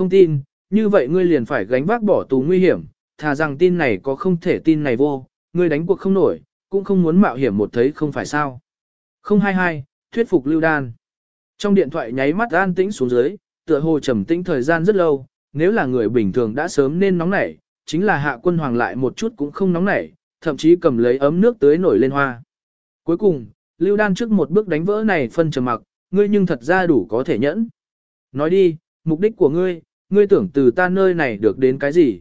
không tin, như vậy ngươi liền phải gánh vác bỏ tù nguy hiểm, thà rằng tin này có không thể tin này vô, ngươi đánh cuộc không nổi, cũng không muốn mạo hiểm một thấy không phải sao. 022, thuyết phục Lưu Đan. Trong điện thoại nháy mắt an tĩnh xuống dưới, tựa hồ trầm tĩnh thời gian rất lâu, nếu là người bình thường đã sớm nên nóng nảy, chính là hạ quân hoàng lại một chút cũng không nóng nảy, thậm chí cầm lấy ấm nước tưới nổi lên hoa. Cuối cùng, Lưu Đan trước một bước đánh vỡ này phân trầm mặc, ngươi nhưng thật ra đủ có thể nhẫn. Nói đi, mục đích của ngươi, ngươi tưởng từ ta nơi này được đến cái gì?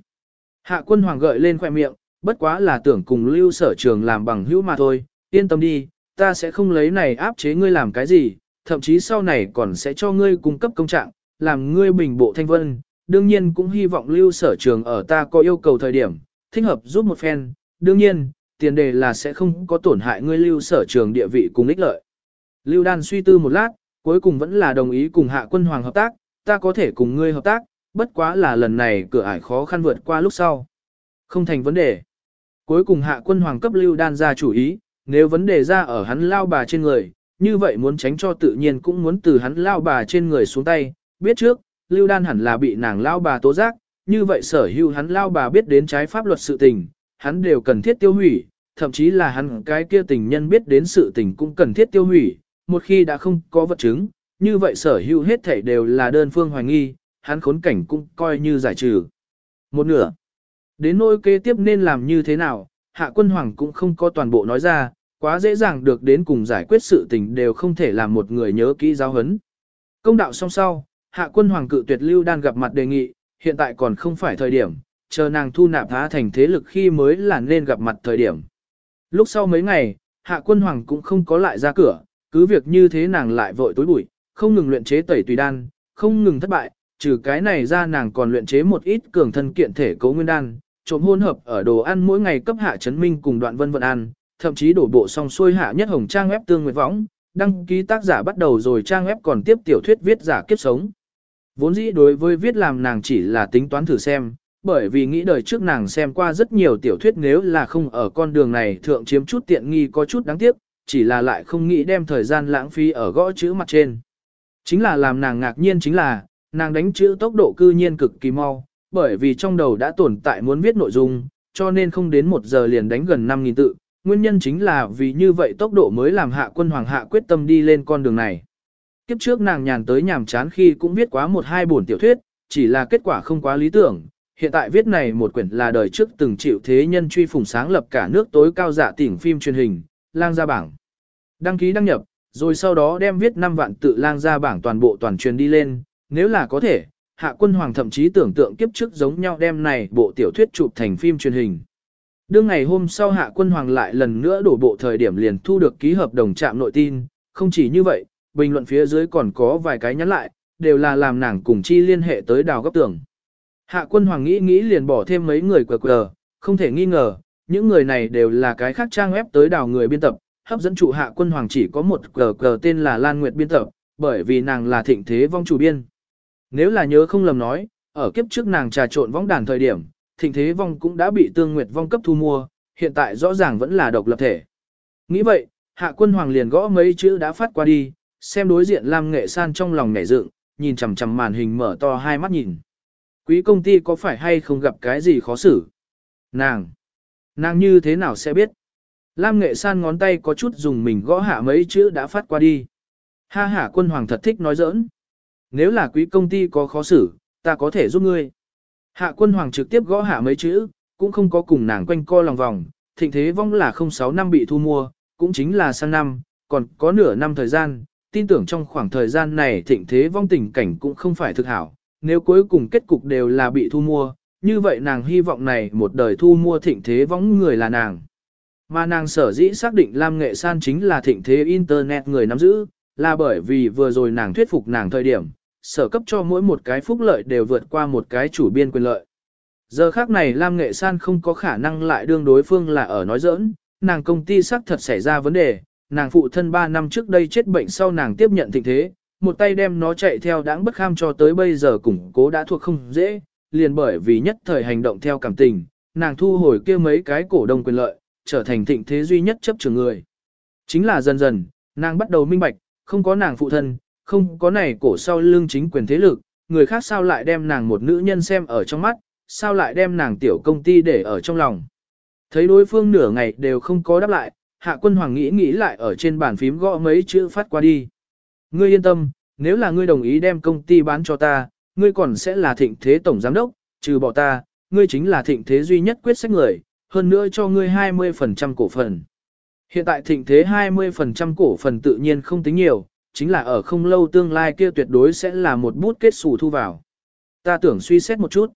Hạ quân hoàng gợi lên khoẻ miệng, bất quá là tưởng cùng lưu sở trường làm bằng hữu mà thôi, yên tâm đi, ta sẽ không lấy này áp chế ngươi làm cái gì, thậm chí sau này còn sẽ cho ngươi cung cấp công trạng, làm ngươi bình bộ thanh vân, đương nhiên cũng hy vọng lưu sở trường ở ta có yêu cầu thời điểm, thích hợp giúp một phen, đương nhiên, tiền đề là sẽ không có tổn hại ngươi lưu sở trường địa vị cùng ích lợi. Lưu đan suy tư một lát, cuối cùng vẫn là đồng ý cùng hạ quân hoàng hợp tác, ta có thể cùng ngươi hợp tác, bất quá là lần này cửa ải khó khăn vượt qua lúc sau. Không thành vấn đề. Cuối cùng hạ quân hoàng cấp lưu đan ra chủ ý, nếu vấn đề ra ở hắn lao bà trên người, như vậy muốn tránh cho tự nhiên cũng muốn từ hắn lao bà trên người xuống tay, biết trước, lưu đan hẳn là bị nàng lao bà tố giác, như vậy sở hữu hắn lao bà biết đến trái pháp luật sự tình, hắn đều cần thiết tiêu hủy, thậm chí là hắn cái kia tình nhân biết đến sự tình cũng cần thiết tiêu hủy, một khi đã không có vật chứng, như vậy sở hữu hết thảy đều là đơn phương hoài nghi, hắn khốn cảnh cũng coi như giải trừ. Một nửa. Đến nỗi kế tiếp nên làm như thế nào, hạ quân hoàng cũng không có toàn bộ nói ra, quá dễ dàng được đến cùng giải quyết sự tình đều không thể làm một người nhớ kỹ giáo hấn. Công đạo song sau, hạ quân hoàng cự tuyệt lưu đan gặp mặt đề nghị, hiện tại còn không phải thời điểm, chờ nàng thu nạp phá thành thế lực khi mới là nên gặp mặt thời điểm. Lúc sau mấy ngày, hạ quân hoàng cũng không có lại ra cửa, cứ việc như thế nàng lại vội tối bụi, không ngừng luyện chế tẩy tùy đan, không ngừng thất bại, trừ cái này ra nàng còn luyện chế một ít cường thân kiện thể cấu nguyên đan, trộm hôn hợp ở đồ ăn mỗi ngày cấp hạ chấn minh cùng đoạn vân vận ăn, thậm chí đổ bộ xong xuôi hạ nhất hồng trang web tương nguyệt võng, đăng ký tác giả bắt đầu rồi trang web còn tiếp tiểu thuyết viết giả kiếp sống. Vốn dĩ đối với viết làm nàng chỉ là tính toán thử xem, bởi vì nghĩ đời trước nàng xem qua rất nhiều tiểu thuyết nếu là không ở con đường này thượng chiếm chút tiện nghi có chút đáng tiếc, chỉ là lại không nghĩ đem thời gian lãng phí ở gõ chữ mặt trên. Chính là làm nàng ngạc nhiên chính là, nàng đánh chữ tốc độ cư nhiên cực kỳ mau, bởi vì trong đầu đã tồn tại muốn viết nội dung, cho nên không đến một giờ liền đánh gần 5.000 tự. Nguyên nhân chính là vì như vậy tốc độ mới làm hạ quân hoàng hạ quyết tâm đi lên con đường này. Kiếp trước nàng nhàn tới nhàm chán khi cũng viết quá một hai buồn tiểu thuyết, chỉ là kết quả không quá lý tưởng. Hiện tại viết này một quyển là đời trước từng chịu thế nhân truy phủng sáng lập cả nước tối cao giả tỉnh phim truyền hình, lang ra bảng. Đăng ký đăng nhập, rồi sau đó đem viết 5 vạn tự lang ra bảng toàn bộ toàn truyền đi lên, nếu là có thể, hạ quân hoàng thậm chí tưởng tượng kiếp trước giống nhau đem này bộ tiểu thuyết chụp thành phim truyền hình. Đương ngày hôm sau hạ quân hoàng lại lần nữa đổ bộ thời điểm liền thu được ký hợp đồng chạm nội tin, không chỉ như vậy, bình luận phía dưới còn có vài cái nhắn lại, đều là làm nàng cùng chi liên hệ tới đào góc tường. Hạ quân hoàng nghĩ nghĩ liền bỏ thêm mấy người quờ quờ, không thể nghi ngờ, những người này đều là cái khác trang web tới đào người biên tập, hấp dẫn trụ hạ quân hoàng chỉ có một cờ cờ tên là Lan Nguyệt biên tập, bởi vì nàng là thịnh thế vong chủ biên. Nếu là nhớ không lầm nói, ở kiếp trước nàng trà trộn vong đàn thời điểm, thịnh thế vong cũng đã bị tương nguyệt vong cấp thu mua, hiện tại rõ ràng vẫn là độc lập thể. Nghĩ vậy, hạ quân hoàng liền gõ mấy chữ đã phát qua đi, xem đối diện Lam Nghệ San trong lòng nhảy dựng, nhìn chằm chằm màn hình mở to hai mắt nhìn. Quý công ty có phải hay không gặp cái gì khó xử? Nàng! Nàng như thế nào sẽ biết? Lam Nghệ San ngón tay có chút dùng mình gõ hạ mấy chữ đã phát qua đi. Ha ha quân hoàng thật thích nói giỡn. Nếu là quý công ty có khó xử, ta có thể giúp ngươi. Hạ quân hoàng trực tiếp gõ hạ mấy chữ, cũng không có cùng nàng quanh co lòng vòng, thịnh thế vong là 06 năm bị thu mua, cũng chính là sang năm, còn có nửa năm thời gian, tin tưởng trong khoảng thời gian này thịnh thế vong tình cảnh cũng không phải thực hảo, nếu cuối cùng kết cục đều là bị thu mua, như vậy nàng hy vọng này một đời thu mua thịnh thế vong người là nàng. Mà nàng sở dĩ xác định Lam Nghệ San chính là thịnh thế Internet người nắm giữ, là bởi vì vừa rồi nàng thuyết phục nàng thời điểm, sở cấp cho mỗi một cái phúc lợi đều vượt qua một cái chủ biên quyền lợi. Giờ khác này Lam Nghệ San không có khả năng lại đương đối phương là ở nói giỡn, nàng công ty xác thật xảy ra vấn đề, nàng phụ thân 3 năm trước đây chết bệnh sau nàng tiếp nhận thịnh thế, một tay đem nó chạy theo đáng bất kham cho tới bây giờ củng cố đã thuộc không dễ, liền bởi vì nhất thời hành động theo cảm tình, nàng thu hồi kia mấy cái cổ đông quyền lợi, trở thành thịnh thế duy nhất chấp trường người. Chính là dần dần, nàng bắt đầu minh bạch, không có nàng phụ thân, không có này cổ sau lưng chính quyền thế lực, người khác sao lại đem nàng một nữ nhân xem ở trong mắt, sao lại đem nàng tiểu công ty để ở trong lòng. Thấy đối phương nửa ngày đều không có đáp lại, hạ quân hoàng nghĩ nghĩ lại ở trên bàn phím gõ mấy chữ phát qua đi. Ngươi yên tâm, nếu là ngươi đồng ý đem công ty bán cho ta, ngươi còn sẽ là thịnh thế tổng giám đốc, trừ bỏ ta, ngươi chính là thịnh thế duy nhất quyết sách người, hơn nữa cho ngươi 20% cổ phần. Hiện tại thịnh thế 20% cổ phần tự nhiên không tính nhiều, chính là ở không lâu tương lai kia tuyệt đối sẽ là một bút kết xù thu vào. Ta tưởng suy xét một chút.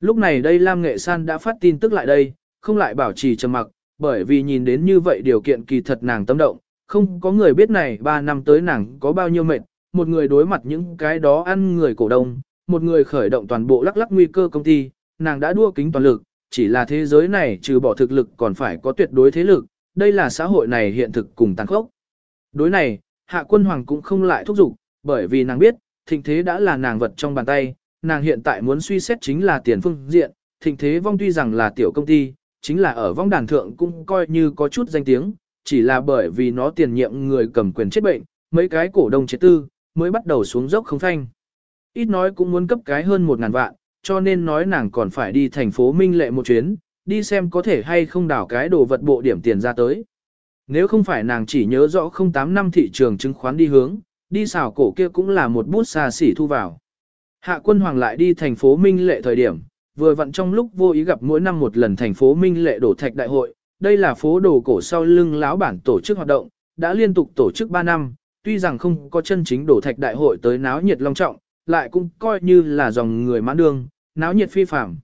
Lúc này đây Lam Nghệ San đã phát tin tức lại đây, không lại bảo trì trầm mặc, bởi vì nhìn đến như vậy điều kiện kỳ thật nàng tâm động, không có người biết này 3 năm tới nàng có bao nhiêu mệt, một người đối mặt những cái đó ăn người cổ đông, một người khởi động toàn bộ lắc lắc nguy cơ công ty, nàng đã đua kính toàn lực, chỉ là thế giới này trừ bỏ thực lực còn phải có tuyệt đối thế lực, đây là xã hội này hiện thực cùng tăng khốc. Đối này, hạ quân hoàng cũng không lại thúc giục, bởi vì nàng biết, thịnh thế đã là nàng vật trong bàn tay, nàng hiện tại muốn suy xét chính là tiền phương diện, thịnh thế vong tuy rằng là tiểu công ty, chính là ở vong đàn thượng cũng coi như có chút danh tiếng, chỉ là bởi vì nó tiền nhiệm người cầm quyền chết bệnh, mấy cái cổ đông chế tư, mới bắt đầu xuống dốc không thanh, Ít nói cũng muốn cấp cái hơn một ngàn vạn, cho nên nói nàng còn phải đi thành phố Minh Lệ một chuyến, đi xem có thể hay không đảo cái đồ vật bộ điểm tiền ra tới. Nếu không phải nàng chỉ nhớ rõ 08 năm thị trường chứng khoán đi hướng, đi xào cổ kia cũng là một bút xa xỉ thu vào. Hạ quân hoàng lại đi thành phố Minh Lệ thời điểm, vừa vặn trong lúc vô ý gặp mỗi năm một lần thành phố Minh Lệ đổ thạch đại hội, đây là phố đồ cổ sau lưng lão bản tổ chức hoạt động, đã liên tục tổ chức 3 năm, tuy rằng không có chân chính đổ thạch đại hội tới náo nhiệt long trọng, lại cũng coi như là dòng người mãn đường, náo nhiệt phi phạm.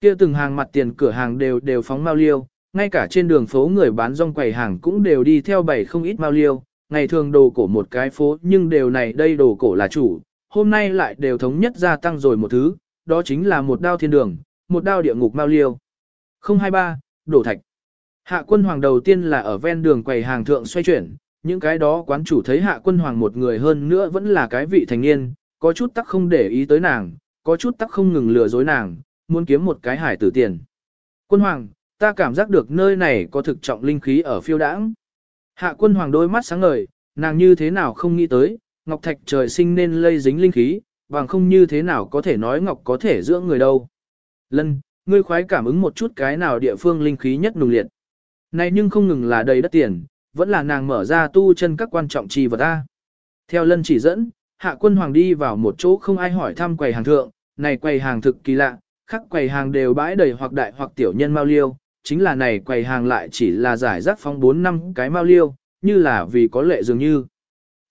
Kia từng hàng mặt tiền cửa hàng đều đều phóng mao liêu, ngay cả trên đường phố người bán rong quầy hàng cũng đều đi theo bảy không ít mao liêu, ngày thường đồ cổ một cái phố nhưng đều này đây đồ cổ là chủ, hôm nay lại đều thống nhất gia tăng rồi một thứ, đó chính là một đao thiên đường, một đao địa ngục mao liêu. 023, đổ thạch. Hạ quân hoàng đầu tiên là ở ven đường quầy hàng thượng xoay chuyển, những cái đó quán chủ thấy hạ quân hoàng một người hơn nữa vẫn là cái vị thành niên, có chút tắc không để ý tới nàng, có chút tắc không ngừng lừa dối nàng, muốn kiếm một cái hải tử tiền. Quân hoàng, ta cảm giác được nơi này có thực trọng linh khí ở phiêu đãng. Hạ quân hoàng đôi mắt sáng ngời, nàng như thế nào không nghĩ tới, ngọc thạch trời sinh nên lây dính linh khí, bằng không như thế nào có thể nói ngọc có thể dưỡng người đâu. Lân, ngươi khoái cảm ứng một chút cái nào địa phương linh khí nhất nùng liệt. Này nhưng không ngừng là đầy đất tiền, vẫn là nàng mở ra tu chân các quan trọng trì vật ta. Theo lân chỉ dẫn, hạ quân hoàng đi vào một chỗ không ai hỏi thăm quầy hàng thượng, này quầy hàng thực kỳ lạ, khắc quầy hàng đều bãi đầy hoặc đại hoặc tiểu nhân mau liêu, chính là này quầy hàng lại chỉ là giải rác phong 4 năm cái mao liêu, như là vì có lệ dường như.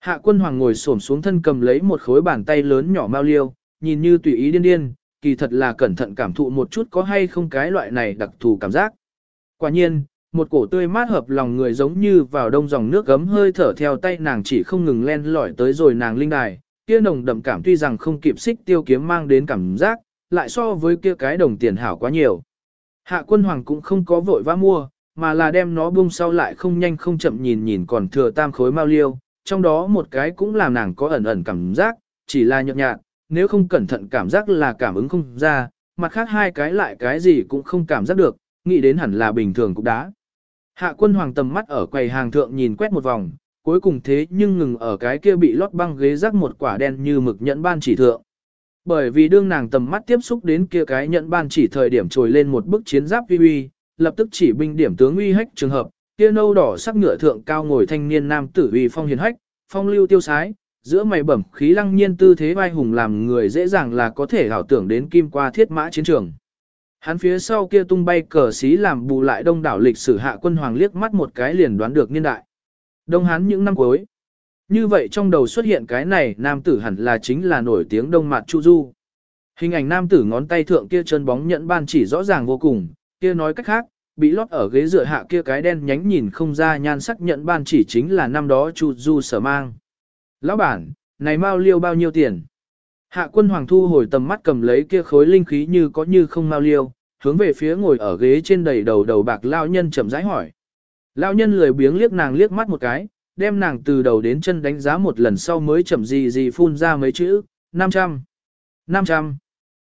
Hạ quân hoàng ngồi xổm xuống thân cầm lấy một khối bàn tay lớn nhỏ mao liêu, nhìn như tùy ý điên điên, kỳ thật là cẩn thận cảm thụ một chút có hay không cái loại này đặc thù cảm giác. Quả nhiên, một cổ tươi mát hợp lòng người giống như vào đông dòng nước gấm hơi thở theo tay nàng chỉ không ngừng len lỏi tới rồi nàng linh đài, kia nồng đậm cảm tuy rằng không kịp xích tiêu kiếm mang đến cảm giác, lại so với kia cái đồng tiền hảo quá nhiều. Hạ quân hoàng cũng không có vội vã mua, mà là đem nó buông sau lại không nhanh không chậm nhìn nhìn còn thừa tam khối mao liêu, trong đó một cái cũng làm nàng có ẩn ẩn cảm giác, chỉ là nhợt nhạt, nếu không cẩn thận cảm giác là cảm ứng không ra, mặt khác hai cái lại cái gì cũng không cảm giác được, nghĩ đến hẳn là bình thường cũng đã. Hạ quân hoàng tầm mắt ở quầy hàng thượng nhìn quét một vòng, cuối cùng thế nhưng ngừng ở cái kia bị lót băng ghế rắc một quả đen như mực nhẫn ban chỉ thượng. Bởi vì đương nàng tầm mắt tiếp xúc đến kia cái nhận ban chỉ thời điểm trồi lên một bức chiến giáp uy uy, lập tức chỉ binh điểm tướng uy hách trường hợp, kia nâu đỏ sắc ngựa thượng cao ngồi thanh niên nam tử uy phong hiền hách, phong lưu tiêu sái, giữa mày bẩm khí lăng nhiên tư thế vai hùng làm người dễ dàng là có thể ảo tưởng đến kim qua thiết mã chiến trường. Hắn phía sau kia tung bay cờ xí làm bù lại đông đảo lịch sử hạ quân hoàng liếc mắt một cái liền đoán được niên đại. Đông Hán những năm cuối. Như vậy trong đầu xuất hiện cái này nam tử hẳn là chính là nổi tiếng đông mặt Chu Du. Hình ảnh nam tử ngón tay thượng kia chân bóng nhẫn ban chỉ rõ ràng vô cùng, kia nói cách khác, bị lót ở ghế dựa hạ kia cái đen nhánh nhìn không ra nhan sắc nhẫn ban chỉ chính là năm đó Chu Du sở mang. Lão bản, này mau liêu bao nhiêu tiền? Hạ quân hoàng thu hồi tầm mắt cầm lấy kia khối linh khí như có như không mau liêu, hướng về phía ngồi ở ghế trên đầy đầu đầu bạc lao nhân chậm rãi hỏi. Lao nhân lười biếng liếc nàng liếc mắt một cái, đem nàng từ đầu đến chân đánh giá một lần sau mới chậm gì gì phun ra mấy chữ, 500. 500.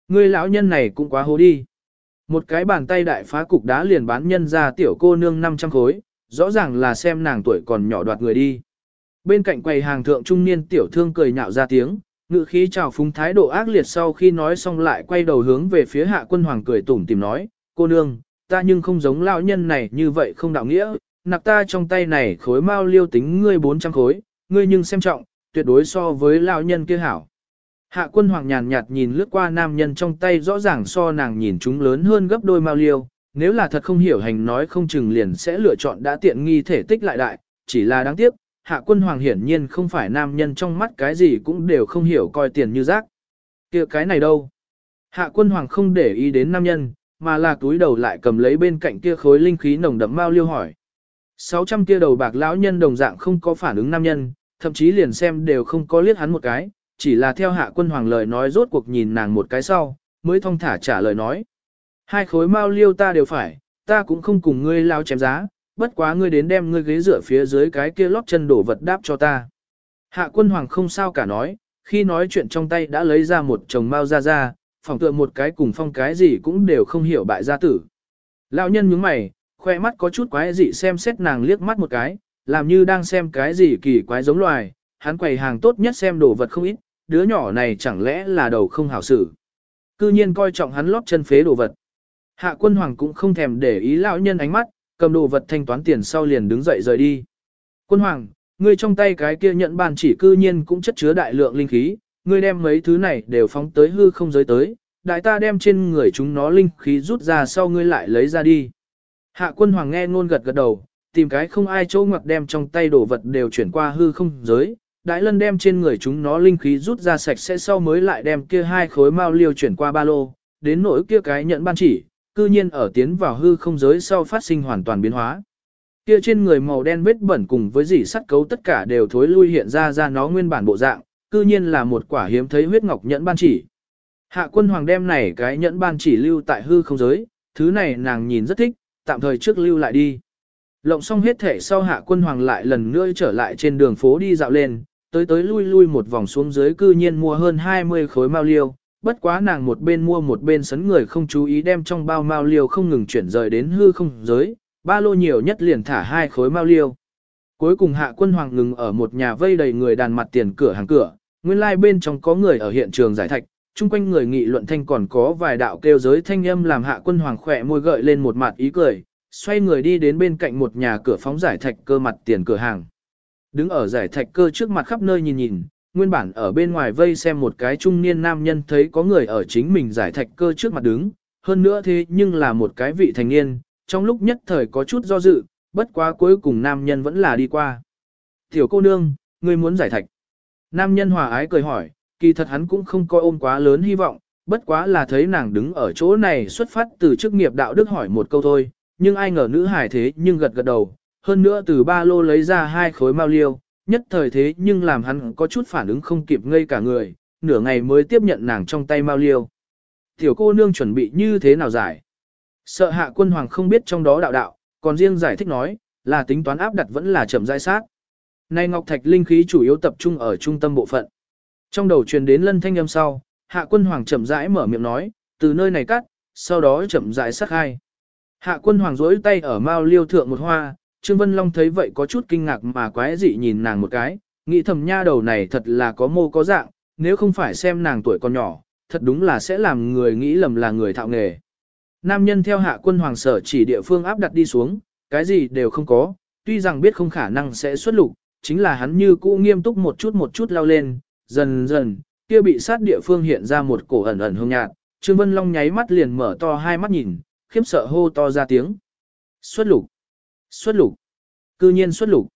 Người lão nhân này cũng quá hố đi. Một cái bàn tay đại phá cục đá liền bán nhân ra tiểu cô nương 500 khối, rõ ràng là xem nàng tuổi còn nhỏ đoạt người đi. Bên cạnh quầy hàng thượng trung niên tiểu thương cười nhạo ra tiếng, Ngự khí chào phúng thái độ ác liệt sau khi nói xong lại quay đầu hướng về phía hạ quân hoàng cười tủm tìm nói, cô nương, ta nhưng không giống lão nhân này như vậy không đạo nghĩa, nặc ta trong tay này khối mao liêu tính ngươi 400 khối, ngươi nhưng xem trọng, tuyệt đối so với lão nhân kia hảo. Hạ quân hoàng nhàn nhạt nhìn lướt qua nam nhân trong tay rõ ràng so nàng nhìn chúng lớn hơn gấp đôi mao liêu, nếu là thật không hiểu hành nói không chừng liền sẽ lựa chọn đã tiện nghi thể tích lại đại, chỉ là đáng tiếc, hạ quân hoàng hiển nhiên không phải nam nhân trong mắt cái gì cũng đều không hiểu coi tiền như rác. kia cái này đâu? Hạ quân hoàng không để ý đến nam nhân, mà là túi đầu lại cầm lấy bên cạnh kia khối linh khí nồng đậm mao liêu hỏi. 600 kia đầu bạc lão nhân đồng dạng không có phản ứng nam nhân, thậm chí liền xem đều không có liếc hắn một cái, chỉ là theo hạ quân hoàng lời nói rốt cuộc nhìn nàng một cái sau, mới thong thả trả lời nói. Hai khối mao liêu ta đều phải, ta cũng không cùng ngươi lao chém giá, bất quá ngươi đến đem ngươi ghế dựa phía dưới cái kia lót chân đổ vật đáp cho ta. Hạ quân hoàng không sao cả nói, khi nói chuyện trong tay đã lấy ra một chồng mao ra ra, phòng tựa một cái cùng phong cái gì cũng đều không hiểu bại gia tử. Lão nhân nhướng mày, khoe mắt có chút quái dị xem xét nàng liếc mắt một cái, làm như đang xem cái gì kỳ quái giống loài, hắn quầy hàng tốt nhất xem đồ vật không ít, đứa nhỏ này chẳng lẽ là đầu không hảo xử. Cư nhiên coi trọng hắn lót chân phế đồ vật. Hạ quân hoàng cũng không thèm để ý lão nhân ánh mắt, cầm đồ vật thanh toán tiền sau liền đứng dậy rời đi. Quân hoàng, ngươi trong tay cái kia nhận bàn chỉ cư nhiên cũng chất chứa đại lượng linh khí, ngươi đem mấy thứ này đều phóng tới hư không giới tới, đại ta đem trên người chúng nó linh khí rút ra sau ngươi lại lấy ra đi. Hạ quân hoàng nghe ngôn gật gật đầu, tìm cái không ai chỗ ngoặc đem trong tay đồ vật đều chuyển qua hư không giới, đại lân đem trên người chúng nó linh khí rút ra sạch sẽ sau mới lại đem kia hai khối mao liêu chuyển qua ba lô, đến nỗi kia cái nhận ban chỉ, cư nhiên ở tiến vào hư không giới sau phát sinh hoàn toàn biến hóa. Kia trên người màu đen vết bẩn cùng với dỉ sắt cấu tất cả đều thối lui hiện ra ra nó nguyên bản bộ dạng, cư nhiên là một quả hiếm thấy huyết ngọc nhẫn ban chỉ. Hạ quân hoàng đem này cái nhẫn ban chỉ lưu tại hư không giới, thứ này nàng nhìn rất thích, tạm thời trước lưu lại đi. Lộng xong hết thể sau hạ quân hoàng lại lần nữa trở lại trên đường phố đi dạo lên, tới tới lui lui một vòng xuống dưới cư nhiên mua hơn 20 khối mao liêu, bất quá nàng một bên mua một bên sấn người không chú ý đem trong bao mao liêu không ngừng chuyển rời đến hư không giới, ba lô nhiều nhất liền thả hai khối mao liêu. Cuối cùng hạ quân hoàng ngừng ở một nhà vây đầy người đàn mặt tiền cửa hàng cửa, nguyên lai like bên trong có người ở hiện trường giải thạch, chung quanh người nghị luận thanh còn có vài đạo kêu giới thanh âm làm hạ quân hoàng khỏe môi gợi lên một mặt ý cười, xoay người đi đến bên cạnh một nhà cửa phóng giải thạch cơ mặt tiền cửa hàng. Đứng ở giải thạch cơ trước mặt khắp nơi nhìn nhìn, nguyên bản ở bên ngoài vây xem một cái trung niên nam nhân thấy có người ở chính mình giải thạch cơ trước mặt đứng, hơn nữa thế nhưng là một cái vị thành niên, trong lúc nhất thời có chút do dự, bất quá cuối cùng nam nhân vẫn là đi qua. Tiểu cô nương, ngươi muốn giải thạch. Nam nhân hòa ái cười hỏi, kỳ thật hắn cũng không coi ôm quá lớn hy vọng, bất quá là thấy nàng đứng ở chỗ này xuất phát từ chức nghiệp đạo đức hỏi một câu thôi, nhưng ai ngờ nữ hải thế nhưng gật gật đầu, hơn nữa từ ba lô lấy ra hai khối mao liêu, nhất thời thế nhưng làm hắn có chút phản ứng không kịp ngây cả người, nửa ngày mới tiếp nhận nàng trong tay mao liêu. Tiểu cô nương chuẩn bị như thế nào giải? Sợ hạ quân hoàng không biết trong đó đạo đạo, còn riêng giải thích nói, là tính toán áp đặt vẫn là chậm rãi sát. Nay ngọc thạch linh khí chủ yếu tập trung ở trung tâm bộ phận. Trong đầu truyền đến lân thanh âm sau, hạ quân hoàng chậm rãi mở miệng nói, từ nơi này cắt, sau đó chậm rãi sát hai. Hạ quân hoàng rỗi tay ở mao liêu thượng một hoa, Trương Vân Long thấy vậy có chút kinh ngạc mà quái dị nhìn nàng một cái, nghĩ thầm nha đầu này thật là có mô có dạng, nếu không phải xem nàng tuổi còn nhỏ, thật đúng là sẽ làm người nghĩ lầm là người thạo nghề. Nam nhân theo hạ quân hoàng sở chỉ địa phương áp đặt đi xuống, cái gì đều không có, tuy rằng biết không khả năng sẽ xuất lục, chính là hắn như cũ nghiêm túc một chút một chút lao lên, dần dần, kia bị sát địa phương hiện ra một cổ ẩn ẩn hương nhạt, Trương Vân Long nháy mắt liền mở to hai mắt nhìn, khiếp sợ hô to ra tiếng. Xuất lục! Xuất lục! Cư nhiên xuất lục!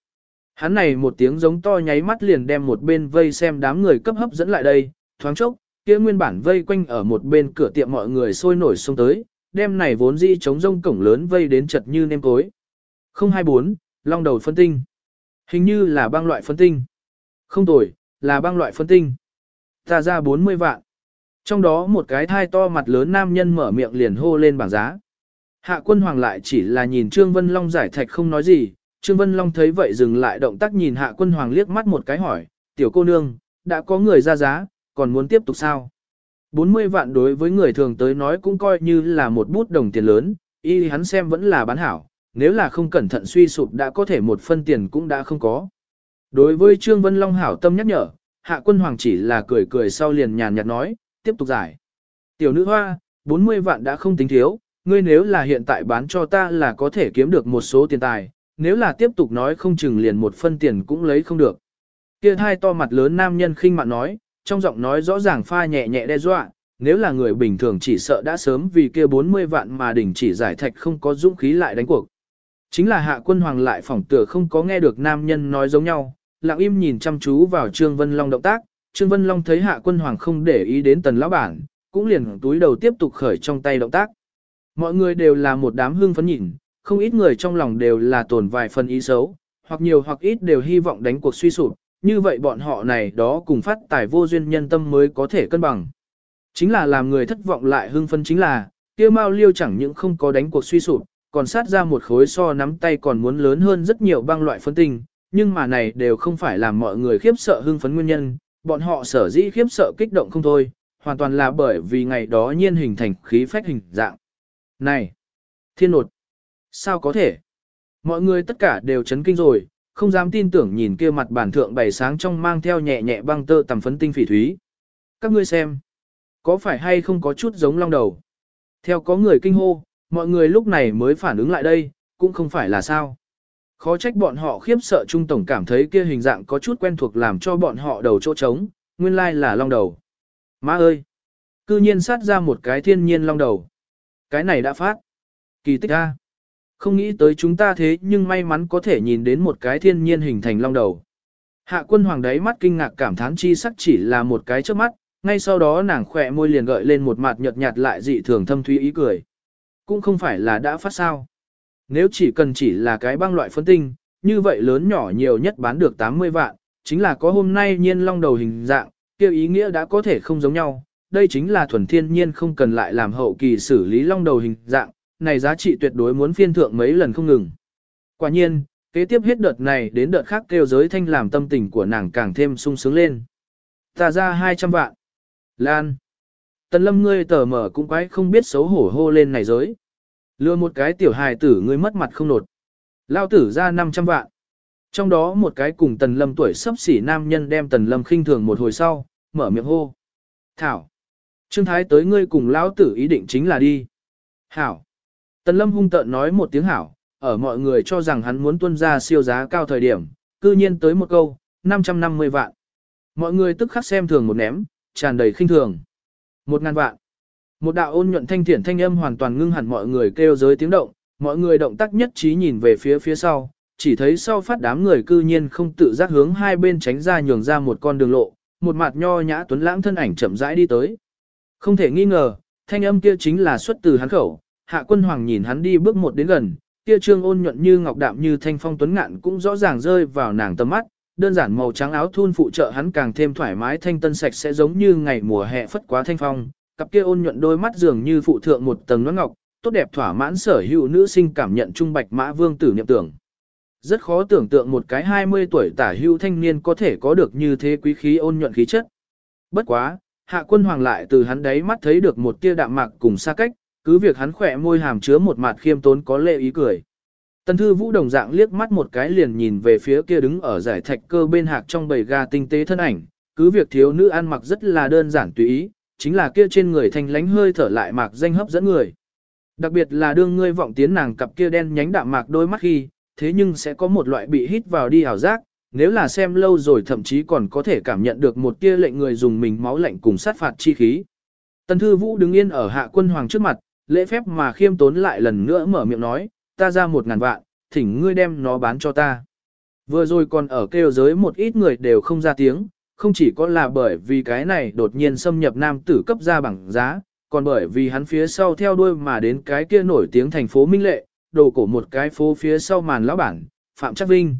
Hắn này một tiếng giống to nháy mắt liền đem một bên vây xem đám người cấp hấp dẫn lại đây, thoáng chốc, kia nguyên bản vây quanh ở một bên cửa tiệm mọi người sôi nổi xông tới, đem này vốn dĩ chống rông cổng lớn vây đến chật như nêm cối. 024, long đầu phân tinh. Hình như là băng loại phân tinh. Không tồi, là băng loại phân tinh. Ta ra 40 vạn. Trong đó một cái thai to mặt lớn nam nhân mở miệng liền hô lên bảng giá. Hạ quân hoàng lại chỉ là nhìn Trương Vân Long giải thạch không nói gì, Trương Vân Long thấy vậy dừng lại động tác nhìn hạ quân hoàng liếc mắt một cái hỏi, tiểu cô nương, đã có người ra giá, còn muốn tiếp tục sao? 40 vạn đối với người thường tới nói cũng coi như là một bút đồng tiền lớn, y hắn xem vẫn là bán hảo, nếu là không cẩn thận suy sụp đã có thể một phân tiền cũng đã không có. Đối với Trương Vân Long hảo tâm nhắc nhở, hạ quân hoàng chỉ là cười cười sau liền nhàn nhạt nói, tiếp tục giải. Tiểu nữ hoa, 40 vạn đã không tính thiếu, ngươi nếu là hiện tại bán cho ta là có thể kiếm được một số tiền tài, nếu là tiếp tục nói không chừng liền một phân tiền cũng lấy không được. Kia hai to mặt lớn nam nhân khinh mạn nói, trong giọng nói rõ ràng pha nhẹ nhẹ đe dọa, nếu là người bình thường chỉ sợ đã sớm vì kia 40 vạn mà đỉnh chỉ giải thạch không có dũng khí lại đánh cuộc. Chính là hạ quân hoàng lại phỏng tựa không có nghe được nam nhân nói giống nhau, lặng im nhìn chăm chú vào Trương Vân Long động tác, Trương Vân Long thấy hạ quân hoàng không để ý đến tần lão bản, cũng liền túi đầu tiếp tục khởi trong tay động tác. Mọi người đều là một đám hương phấn nhìn, không ít người trong lòng đều là tồn vài phần ý xấu, hoặc nhiều hoặc ít đều hy vọng đánh cuộc suy sụp, như vậy bọn họ này đó cùng phát tài vô duyên nhân tâm mới có thể cân bằng. Chính là làm người thất vọng lại hưng phấn chính là, kia Mao Liêu chẳng những không có đánh cuộc suy sụp, còn sát ra một khối so nắm tay còn muốn lớn hơn rất nhiều băng loại phân tinh, nhưng mà này đều không phải làm mọi người khiếp sợ hưng phấn nguyên nhân, bọn họ sở dĩ khiếp sợ kích động không thôi, hoàn toàn là bởi vì ngày đó nhiên hình thành khí phách hình dạng. Này! Thiên nột! Sao có thể? Mọi người tất cả đều chấn kinh rồi, không dám tin tưởng nhìn kia mặt bản thượng bày sáng trong mang theo nhẹ nhẹ băng tơ tầm phấn tinh phỉ thúy. Các ngươi xem! Có phải hay không có chút giống long đầu? Theo có người kinh hô, mọi người lúc này mới phản ứng lại đây, cũng không phải là sao. Khó trách bọn họ khiếp sợ trung tổng cảm thấy kia hình dạng có chút quen thuộc làm cho bọn họ đầu chỗ trống, nguyên lai là long đầu. Má ơi! Cư nhiên sát ra một cái thiên nhiên long đầu. Cái này đã phát. Kỳ tích a. Không nghĩ tới chúng ta thế nhưng may mắn có thể nhìn đến một cái thiên nhiên hình thành long đầu. Hạ quân hoàng đáy mắt kinh ngạc cảm thán chi sắc chỉ là một cái trước mắt, ngay sau đó nàng khỏe môi liền gợi lên một mặt nhợt nhạt lại dị thường thâm thúy ý cười. Cũng không phải là đã phát sao. Nếu chỉ cần chỉ là cái băng loại phân tinh, như vậy lớn nhỏ nhiều nhất bán được 80 vạn, chính là có hôm nay nhiên long đầu hình dạng, kêu ý nghĩa đã có thể không giống nhau. Đây chính là thuần thiên nhiên không cần lại làm hậu kỳ xử lý long đầu hình dạng, này giá trị tuyệt đối muốn phiên thượng mấy lần không ngừng. Quả nhiên, kế tiếp hết đợt này đến đợt khác kêu giới thanh làm tâm tình của nàng càng thêm sung sướng lên. Ta ra 200 vạn. Lan. Tần lâm ngươi tờ mở cũng quái không biết xấu hổ hô lên này giới. Lừa một cái tiểu hài tử ngươi mất mặt không nột. Lao tử ra 500 vạn. Trong đó một cái cùng tần lâm tuổi sắp xỉ nam nhân đem tần lâm khinh thường một hồi sau, mở miệng hô. Thảo. Trương Thái tới ngươi cùng lão tử ý định chính là đi. Hảo. Tần lâm hung tợn nói một tiếng hảo, ở mọi người cho rằng hắn muốn tuân ra siêu giá cao thời điểm, cư nhiên tới một câu, 550 vạn. Mọi người tức khắc xem thường một ném, tràn đầy khinh thường. Một ngàn vạn. Một đạo ôn nhuận thanh thiển thanh âm hoàn toàn ngưng hẳn mọi người kêu giới tiếng động, mọi người động tác nhất trí nhìn về phía phía sau, chỉ thấy sau phát đám người cư nhiên không tự giác hướng hai bên tránh ra nhường ra một con đường lộ, một mặt nho nhã tuấn lãng thân ảnh chậm rãi đi tới. Không thể nghi ngờ, thanh âm kia chính là xuất từ hắn khẩu, hạ quân hoàng nhìn hắn đi bước một đến gần, kia trương ôn nhuận như ngọc đạm như thanh phong tuấn ngạn cũng rõ ràng rơi vào nàng tầm mắt, đơn giản màu trắng áo thun phụ trợ hắn càng thêm thoải mái thanh tân sạch sẽ giống như ngày mùa hè phất quá thanh phong, cặp kia ôn nhuận đôi mắt dường như phụ thượng một tầng nón ngọc, tốt đẹp thỏa mãn sở hữu nữ sinh cảm nhận trung bạch mã vương tử niệm tưởng. Rất khó tưởng tượng một cái 20 tuổi tả hữu thanh niên có thể có được như thế quý khí ôn nhuận khí chất. Bất quá, hạ quân hoàng lại từ hắn đấy mắt thấy được một tia đạm mạc cùng xa cách, cứ việc hắn khỏe môi hàm chứa một mặt khiêm tốn có lệ ý cười. Tần thư vũ đồng dạng liếc mắt một cái liền nhìn về phía kia đứng ở giải thạch cơ bên hạc trong bầy gà tinh tế thân ảnh, cứ việc thiếu nữ ăn mặc rất là đơn giản tùy ý, chính là kia trên người thanh lánh hơi thở lại mạc danh hấp dẫn người. Đặc biệt là đương ngươi vọng tiến nàng cặp kia đen nhánh đạm mạc đôi mắt khi, thế nhưng sẽ có một loại bị hít vào đi ảo giác, nếu là xem lâu rồi thậm chí còn có thể cảm nhận được một kia lệnh người dùng mình máu lạnh cùng sát phạt chi khí. Tần Thư Vũ đứng yên ở hạ quân hoàng trước mặt, lễ phép mà khiêm tốn lại lần nữa mở miệng nói, ta ra một ngàn vạn, thỉnh ngươi đem nó bán cho ta. Vừa rồi còn ở kêu giới một ít người đều không ra tiếng, không chỉ có là bởi vì cái này đột nhiên xâm nhập nam tử cấp ra bằng giá, còn bởi vì hắn phía sau theo đuôi mà đến cái kia nổi tiếng thành phố Minh Lệ, đồ cổ một cái phố phía sau màn lão bản, Phạm Trác Vinh.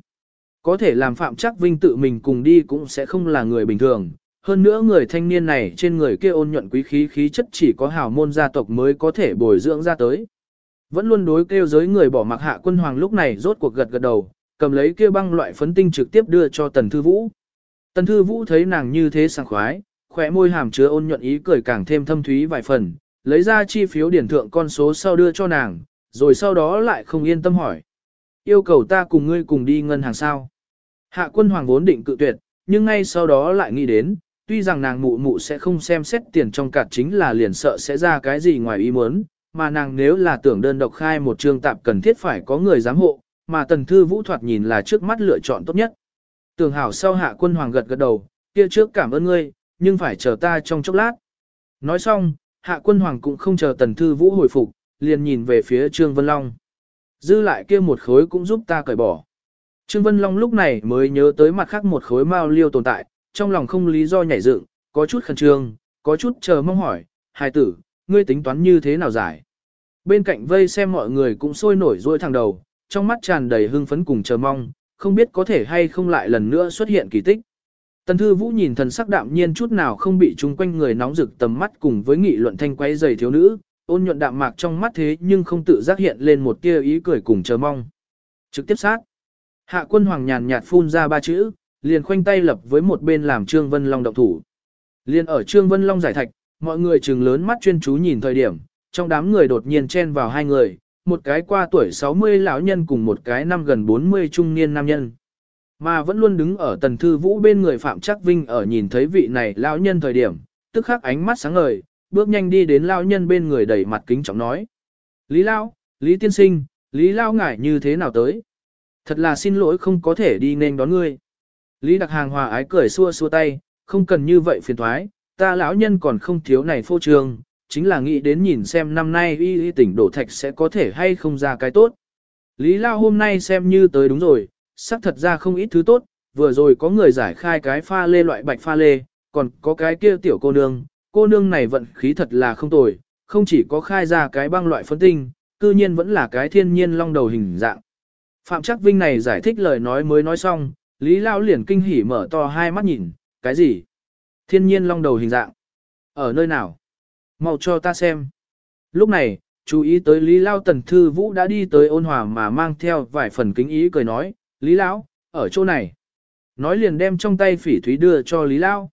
Có thể làm Phạm Trác Vinh tự mình cùng đi cũng sẽ không là người bình thường. Hơn nữa người thanh niên này trên người kia ôn nhuận quý khí khí chất chỉ có hào môn gia tộc mới có thể bồi dưỡng ra tới. Vẫn luôn đối kêu giới người bỏ mặc hạ quân hoàng lúc này rốt cuộc gật gật đầu, cầm lấy kia băng loại phấn tinh trực tiếp đưa cho Tần Thư Vũ. Tần Thư Vũ thấy nàng như thế sảng khoái, khỏe môi hàm chứa ôn nhuận ý cười càng thêm thâm thúy vài phần, lấy ra chi phiếu điển thượng con số sau đưa cho nàng, rồi sau đó lại không yên tâm hỏi. Yêu cầu ta cùng ngươi cùng đi ngân hàng sao. Hạ quân hoàng vốn định cự tuyệt, nhưng ngay sau đó lại nghĩ đến, tuy rằng nàng mụ mụ sẽ không xem xét tiền trong cạt chính là liền sợ sẽ ra cái gì ngoài ý muốn, mà nàng nếu là tưởng đơn độc khai một trường tạp cần thiết phải có người giám hộ, mà tần thư vũ thoạt nhìn là trước mắt lựa chọn tốt nhất. Tưởng hảo sau hạ quân hoàng gật gật đầu, kia trước cảm ơn ngươi, nhưng phải chờ ta trong chốc lát. Nói xong, hạ quân hoàng cũng không chờ tần thư vũ hồi phục, liền nhìn về phía Trương Vân Long. Dư lại kia một khối cũng giúp ta cởi bỏ. Trương Vân Long lúc này mới nhớ tới mặt khác một khối mao liêu tồn tại, trong lòng không lý do nhảy dựng, có chút khẩn trương, có chút chờ mong hỏi, hài tử, ngươi tính toán như thế nào giải. Bên cạnh vây xem mọi người cũng sôi nổi rôi thẳng đầu, trong mắt tràn đầy hưng phấn cùng chờ mong, không biết có thể hay không lại lần nữa xuất hiện kỳ tích. Tần Thư Vũ nhìn thần sắc đạm nhiên chút nào không bị chung quanh người nóng rực tầm mắt cùng với nghị luận thanh quay dày thiếu nữ, ôn nhuận đạm mạc trong mắt thế nhưng không tự giác hiện lên một tia ý cười cùng chờ mong. Trực tiếp sát. Hạ quân hoàng nhàn nhạt phun ra ba chữ, liền khoanh tay lập với một bên làm Trương Vân Long động thủ. Liền ở Trương Vân Long giải thạch, mọi người trừng lớn mắt chuyên chú nhìn thời điểm, trong đám người đột nhiên chen vào hai người, một cái qua tuổi 60 lão nhân cùng một cái năm gần 40 trung niên nam nhân. Mà vẫn luôn đứng ở tần thư vũ bên người Phạm Trắc Vinh ở nhìn thấy vị này lão nhân thời điểm, tức khắc ánh mắt sáng ngời, bước nhanh đi đến lão nhân bên người đẩy mặt kính trọng nói. Lý Lão, Lý Tiên Sinh, Lý Lão ngại như thế nào tới? Thật là xin lỗi không có thể đi nên đón ngươi. Lý Đặc Hàng hòa ái cười xua xua tay, không cần như vậy phiền thoái, ta lão nhân còn không thiếu này phô trương, chính là nghĩ đến nhìn xem năm nay y y tỉnh đổ thạch sẽ có thể hay không ra cái tốt. Lý Lao hôm nay xem như tới đúng rồi, xác thật ra không ít thứ tốt, vừa rồi có người giải khai cái pha lê loại bạch pha lê, còn có cái kia tiểu cô nương, cô nương này vận khí thật là không tồi, không chỉ có khai ra cái băng loại phân tinh, cư nhiên vẫn là cái thiên nhiên long đầu hình dạng. Phạm trác Vinh này giải thích lời nói mới nói xong, Lý Lao liền kinh hỉ mở to hai mắt nhìn, cái gì? Thiên nhiên long đầu hình dạng. Ở nơi nào? Mau cho ta xem. Lúc này, chú ý tới Lý Lao Tần Thư Vũ đã đi tới ôn hòa mà mang theo vài phần kính ý cười nói, Lý Lão, ở chỗ này. Nói liền đem trong tay phỉ thúy đưa cho Lý Lao.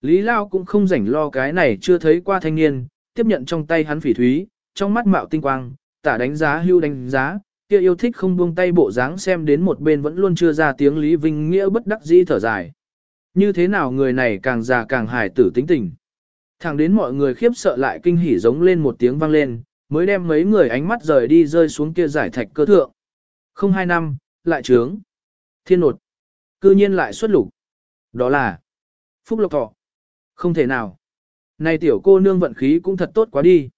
Lý Lao cũng không rảnh lo cái này chưa thấy qua thanh niên, tiếp nhận trong tay hắn phỉ thúy, trong mắt mạo tinh quang, tả đánh giá hưu đánh giá, kia yêu thích không buông tay bộ dáng xem đến một bên vẫn luôn chưa ra tiếng Lý Vinh Nghĩa bất đắc dĩ thở dài. Như thế nào người này càng già càng hài tử tính tình. Thẳng đến mọi người khiếp sợ lại kinh hỉ giống lên một tiếng vang lên, mới đem mấy người ánh mắt rời đi rơi xuống kia giải thạch cơ thượng. Không hai năm, lại trướng. Thiên nột. Cư nhiên lại xuất lục. Đó là Phúc Lộc Thọ. Không thể nào. Này tiểu cô nương vận khí cũng thật tốt quá đi.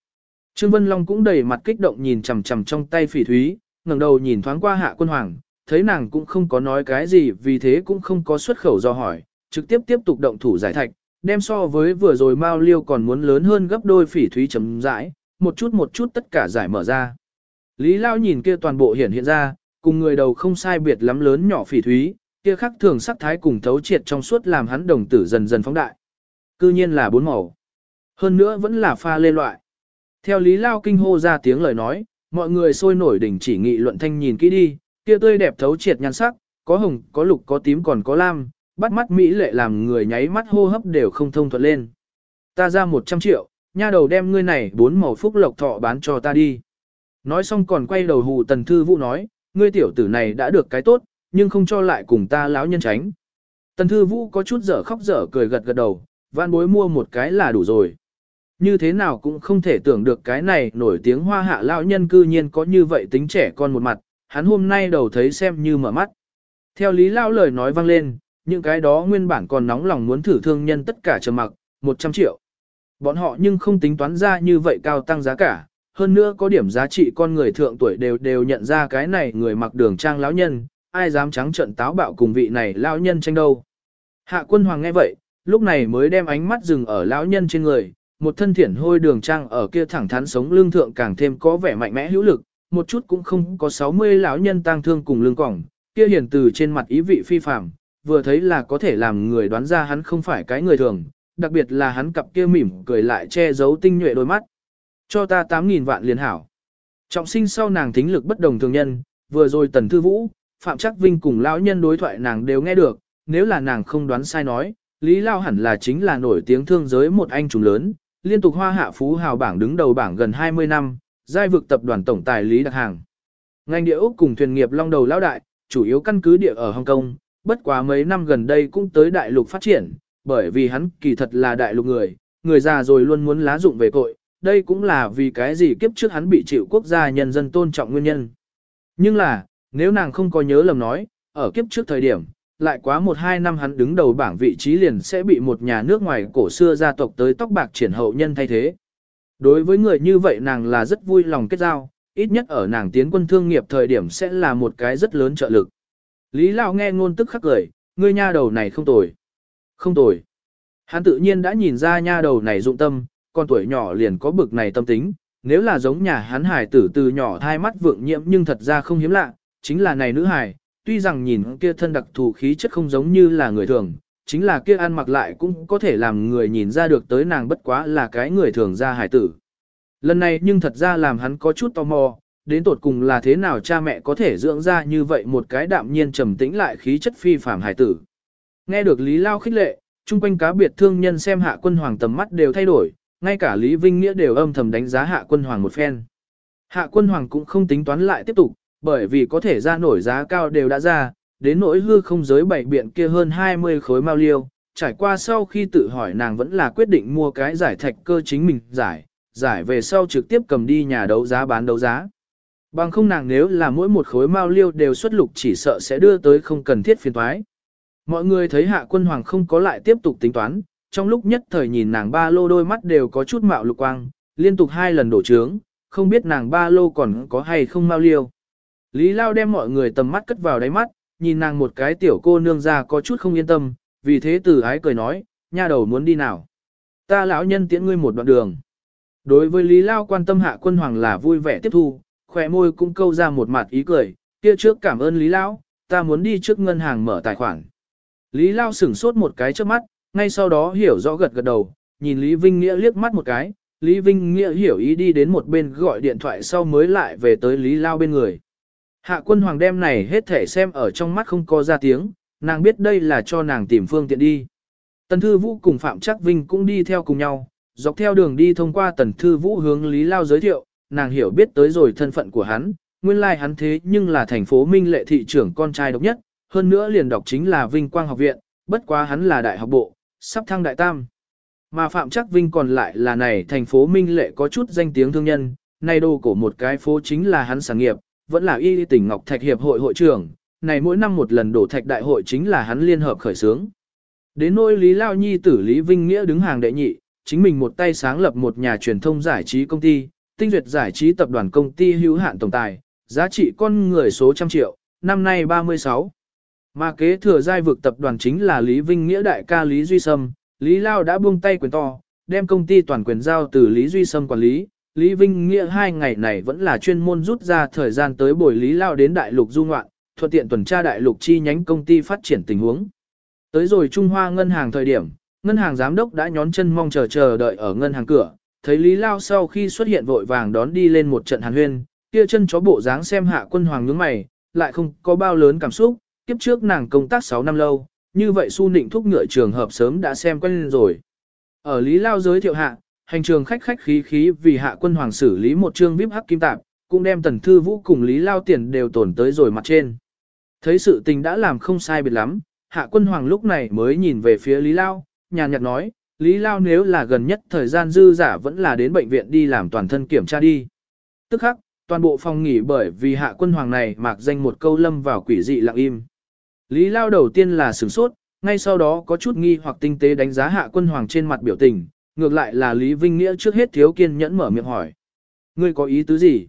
Trương Vân Long cũng đầy mặt kích động nhìn chằm chằm trong tay phỉ thúy, ngẩng đầu nhìn thoáng qua hạ quân hoàng, thấy nàng cũng không có nói cái gì vì thế cũng không có xuất khẩu do hỏi, trực tiếp tiếp tục động thủ giải thạch, đem so với vừa rồi Mao Liêu còn muốn lớn hơn gấp đôi phỉ thúy chấm rãi, một chút một chút tất cả giải mở ra. Lý Lao nhìn kia toàn bộ hiện hiện ra, cùng người đầu không sai biệt lắm lớn nhỏ phỉ thúy, kia khắc thường sắc thái cùng thấu triệt trong suốt làm hắn đồng tử dần dần phóng đại. Cư nhiên là bốn màu. Hơn nữa vẫn là pha lê loại. Theo Lý Lao kinh hô ra tiếng lời nói, mọi người sôi nổi đỉnh chỉ nghị luận thanh nhìn kỹ đi, kia tươi đẹp thấu triệt nhan sắc, có hồng, có lục, có tím còn có lam, bắt mắt mỹ lệ làm người nháy mắt hô hấp đều không thông thuận lên. Ta ra 100 triệu, nha đầu đem ngươi này bốn màu phúc lộc thọ bán cho ta đi. Nói xong còn quay đầu hù tần thư vũ nói, ngươi tiểu tử này đã được cái tốt, nhưng không cho lại cùng ta lão nhân tránh. Tần thư vũ có chút dở khóc dở cười gật gật đầu, van bối mua một cái là đủ rồi. Như thế nào cũng không thể tưởng được cái này nổi tiếng hoa hạ lão nhân cư nhiên có như vậy tính trẻ con một mặt, hắn hôm nay đầu thấy xem như mở mắt. Theo lý lão lời nói vang lên, những cái đó nguyên bản còn nóng lòng muốn thử thương nhân tất cả trầm mặc, 100 triệu. Bọn họ nhưng không tính toán ra như vậy cao tăng giá cả, hơn nữa có điểm giá trị con người thượng tuổi đều đều nhận ra cái này người mặc đường trang lão nhân, ai dám trắng trận táo bạo cùng vị này lão nhân tranh đâu. Hạ quân hoàng nghe vậy, lúc này mới đem ánh mắt dừng ở lão nhân trên người, một thân thiển hôi đường trang ở kia thẳng thắn sống lương thượng càng thêm có vẻ mạnh mẽ hữu lực, một chút cũng không có 60 lão nhân tang thương cùng lương cỏng, kia hiển từ trên mặt ý vị phi phàm, vừa thấy là có thể làm người đoán ra hắn không phải cái người thường, đặc biệt là hắn cặp kia mỉm cười lại che giấu tinh nhuệ đôi mắt. Cho ta 8.000 vạn liền hảo. Trọng sinh sau nàng thính lực bất đồng thường nhân, vừa rồi tần thư vũ, Phạm Chắc Vinh cùng lão nhân đối thoại nàng đều nghe được, nếu là nàng không đoán sai nói, Lý Lao hẳn là chính là nổi tiếng thương giới một anh trùng lớn, liên tục hoa hạ phú hào bảng đứng đầu bảng gần 20 năm, giai vực tập đoàn tổng tài Lý Đặc Hàng. Ngành địa Úc cùng thuyền nghiệp long đầu lão đại, chủ yếu căn cứ địa ở Hồng Kông, bất quá mấy năm gần đây cũng tới đại lục phát triển, bởi vì hắn kỳ thật là đại lục người, người già rồi luôn muốn lá dụng về cội, đây cũng là vì cái gì kiếp trước hắn bị chịu quốc gia nhân dân tôn trọng nguyên nhân. Nhưng là, nếu nàng không có nhớ lầm nói, ở kiếp trước thời điểm, lại quá một hai năm hắn đứng đầu bảng vị trí liền sẽ bị một nhà nước ngoài cổ xưa gia tộc tới tóc bạc triển hậu nhân thay thế. Đối với người như vậy nàng là rất vui lòng kết giao, ít nhất ở nàng tiến quân thương nghiệp thời điểm sẽ là một cái rất lớn trợ lực. Lý Lão nghe ngôn tức khắc cười, ngươi nha đầu này không tồi. Không tồi. Hắn tự nhiên đã nhìn ra nha đầu này dụng tâm, con tuổi nhỏ liền có bực này tâm tính, nếu là giống nhà hắn hải tử từ nhỏ thai mắt vượng nhiễm nhưng thật ra không hiếm lạ, chính là này nữ hải, tuy rằng nhìn kia thân đặc thù khí chất không giống như là người thường, chính là kia ăn mặc lại cũng có thể làm người nhìn ra được tới nàng bất quá là cái người thường ra hải tử. Lần này nhưng thật ra làm hắn có chút tò mò, đến tột cùng là thế nào cha mẹ có thể dưỡng ra như vậy một cái đạm nhiên trầm tĩnh lại khí chất phi phàm hải tử. Nghe được Lý Lao khích lệ, chung quanh cá biệt thương nhân xem hạ quân hoàng tầm mắt đều thay đổi, ngay cả Lý Vinh Nghĩa đều âm thầm đánh giá hạ quân hoàng một phen. Hạ quân hoàng cũng không tính toán lại tiếp tục, bởi vì có thể ra nổi giá cao đều đã ra, đến nỗi hư không giới bảy biện kia hơn 20 khối mao liêu, trải qua sau khi tự hỏi nàng vẫn là quyết định mua cái giải thạch cơ chính mình giải, giải về sau trực tiếp cầm đi nhà đấu giá bán đấu giá. Bằng không nàng nếu là mỗi một khối mao liêu đều xuất lục chỉ sợ sẽ đưa tới không cần thiết phiền toái. Mọi người thấy hạ quân hoàng không có lại tiếp tục tính toán, trong lúc nhất thời nhìn nàng ba lô đôi mắt đều có chút mạo lục quang, liên tục hai lần đổ trướng, không biết nàng ba lô còn có hay không mao liêu. Lý Lao đem mọi người tầm mắt cất vào đáy mắt, nhìn nàng một cái tiểu cô nương ra có chút không yên tâm, vì thế tử ái cười nói, nha đầu muốn đi nào. Ta lão nhân tiễn ngươi một đoạn đường. Đối với Lý Lao quan tâm hạ quân hoàng là vui vẻ tiếp thu, khỏe môi cũng câu ra một mặt ý cười, kia trước cảm ơn Lý Lao, ta muốn đi trước ngân hàng mở tài khoản. Lý Lao sửng sốt một cái trước mắt, ngay sau đó hiểu rõ gật gật đầu, nhìn Lý Vinh Nghĩa liếc mắt một cái, Lý Vinh Nghĩa hiểu ý đi đến một bên gọi điện thoại sau mới lại về tới Lý Lao bên người. Hạ quân hoàng đem này hết thể xem ở trong mắt không có ra tiếng, nàng biết đây là cho nàng tìm phương tiện đi. Tần Thư Vũ cùng Phạm Trắc Vinh cũng đi theo cùng nhau, dọc theo đường đi thông qua Tần Thư Vũ hướng Lý Lao giới thiệu, nàng hiểu biết tới rồi thân phận của hắn, nguyên lai like hắn thế nhưng là thành phố Minh lệ thị trưởng con trai độc nhất, hơn nữa liền đọc chính là Vinh Quang học viện, bất quá hắn là đại học bộ, sắp thăng đại tam. Mà Phạm Trắc Vinh còn lại là này thành phố Minh lệ có chút danh tiếng thương nhân, nay đô cổ một cái phố chính là hắn sáng nghiệp, vẫn là y tỉnh Ngọc Thạch Hiệp hội hội trưởng, này mỗi năm một lần đổ thạch đại hội chính là hắn liên hợp khởi xướng. Đến nỗi Lý Lao Nhi tử Lý Vinh Nghĩa đứng hàng đệ nhị, chính mình một tay sáng lập một nhà truyền thông giải trí công ty, tinh duyệt giải trí tập đoàn công ty hữu hạn tổng tài, giá trị con người số trăm triệu, năm nay 36. Mà kế thừa giai vực tập đoàn chính là Lý Vinh Nghĩa đại ca Lý Duy Sâm, Lý Lao đã buông tay quyền to, đem công ty toàn quyền giao từ Lý Duy Sâm quản lý, Lý Vinh Nghĩa hai ngày này vẫn là chuyên môn rút ra thời gian tới buổi Lý Lao đến Đại Lục du ngoạn, thuận tiện tuần tra Đại Lục chi nhánh công ty phát triển tình huống. Tới rồi Trung Hoa ngân hàng thời điểm, ngân hàng giám đốc đã nhón chân mong chờ chờ đợi ở ngân hàng cửa, thấy Lý Lao sau khi xuất hiện vội vàng đón đi lên một trận hàn huyên, kia chân chó bộ dáng xem hạ quân hoàng nhướng mày, lại không có bao lớn cảm xúc, kiếp trước nàng công tác 6 năm lâu, như vậy su nịnh thúc ngựa trường hợp sớm đã xem quen rồi. Ở Lý Lao giới thiệu hạ, hành trường khách khách khí khí vì hạ quân hoàng xử lý một chương vip hắc kim tạp, cũng đem tần thư vũ cùng Lý Lao tiền đều tổn tới rồi mặt trên. Thấy sự tình đã làm không sai biệt lắm, hạ quân hoàng lúc này mới nhìn về phía Lý Lao, nhàn nhạt nói, Lý Lao nếu là gần nhất thời gian dư giả vẫn là đến bệnh viện đi làm toàn thân kiểm tra đi. Tức khắc, toàn bộ phòng nghỉ bởi vì hạ quân hoàng này mạc danh một câu lâm vào quỷ dị lặng im. Lý Lao đầu tiên là sửng sốt, ngay sau đó có chút nghi hoặc tinh tế đánh giá hạ quân hoàng trên mặt biểu tình, ngược lại là Lý Vinh Nghĩa trước hết thiếu kiên nhẫn mở miệng hỏi. Ngươi có ý tứ gì?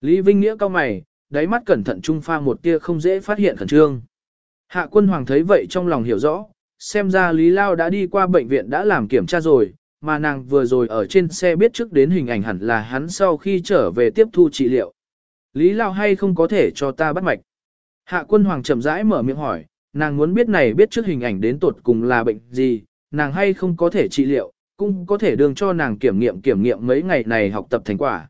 Lý Vinh Nghĩa cao mày, đáy mắt cẩn thận trung pha một tia không dễ phát hiện khẩn trương. Hạ quân hoàng thấy vậy trong lòng hiểu rõ, xem ra Lý Lao đã đi qua bệnh viện đã làm kiểm tra rồi, mà nàng vừa rồi ở trên xe biết trước đến hình ảnh hẳn là hắn sau khi trở về tiếp thu trị liệu. Lý Lao hay không có thể cho ta bắt mạch? Hạ quân hoàng chậm rãi mở miệng hỏi, nàng muốn biết này biết trước hình ảnh đến tột cùng là bệnh gì, nàng hay không có thể trị liệu, cũng có thể đường cho nàng kiểm nghiệm kiểm nghiệm mấy ngày này học tập thành quả.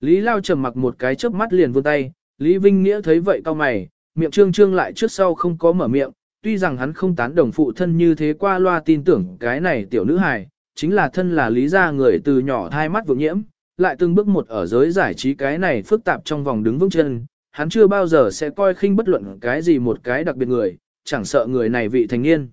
Lý Lao trầm mặc một cái chớp mắt liền vươn tay, Lý Vinh Nghĩa thấy vậy cao mày, miệng trương trương lại trước sau không có mở miệng, tuy rằng hắn không tán đồng phụ thân như thế qua loa tin tưởng cái này tiểu nữ hài, chính là thân là lý gia người từ nhỏ thai mắt vượng nhiễm, lại từng bước một ở giới giải trí cái này phức tạp trong vòng đứng vững chân, hắn chưa bao giờ sẽ coi khinh bất luận cái gì một cái đặc biệt người, chẳng sợ người này vị thành niên.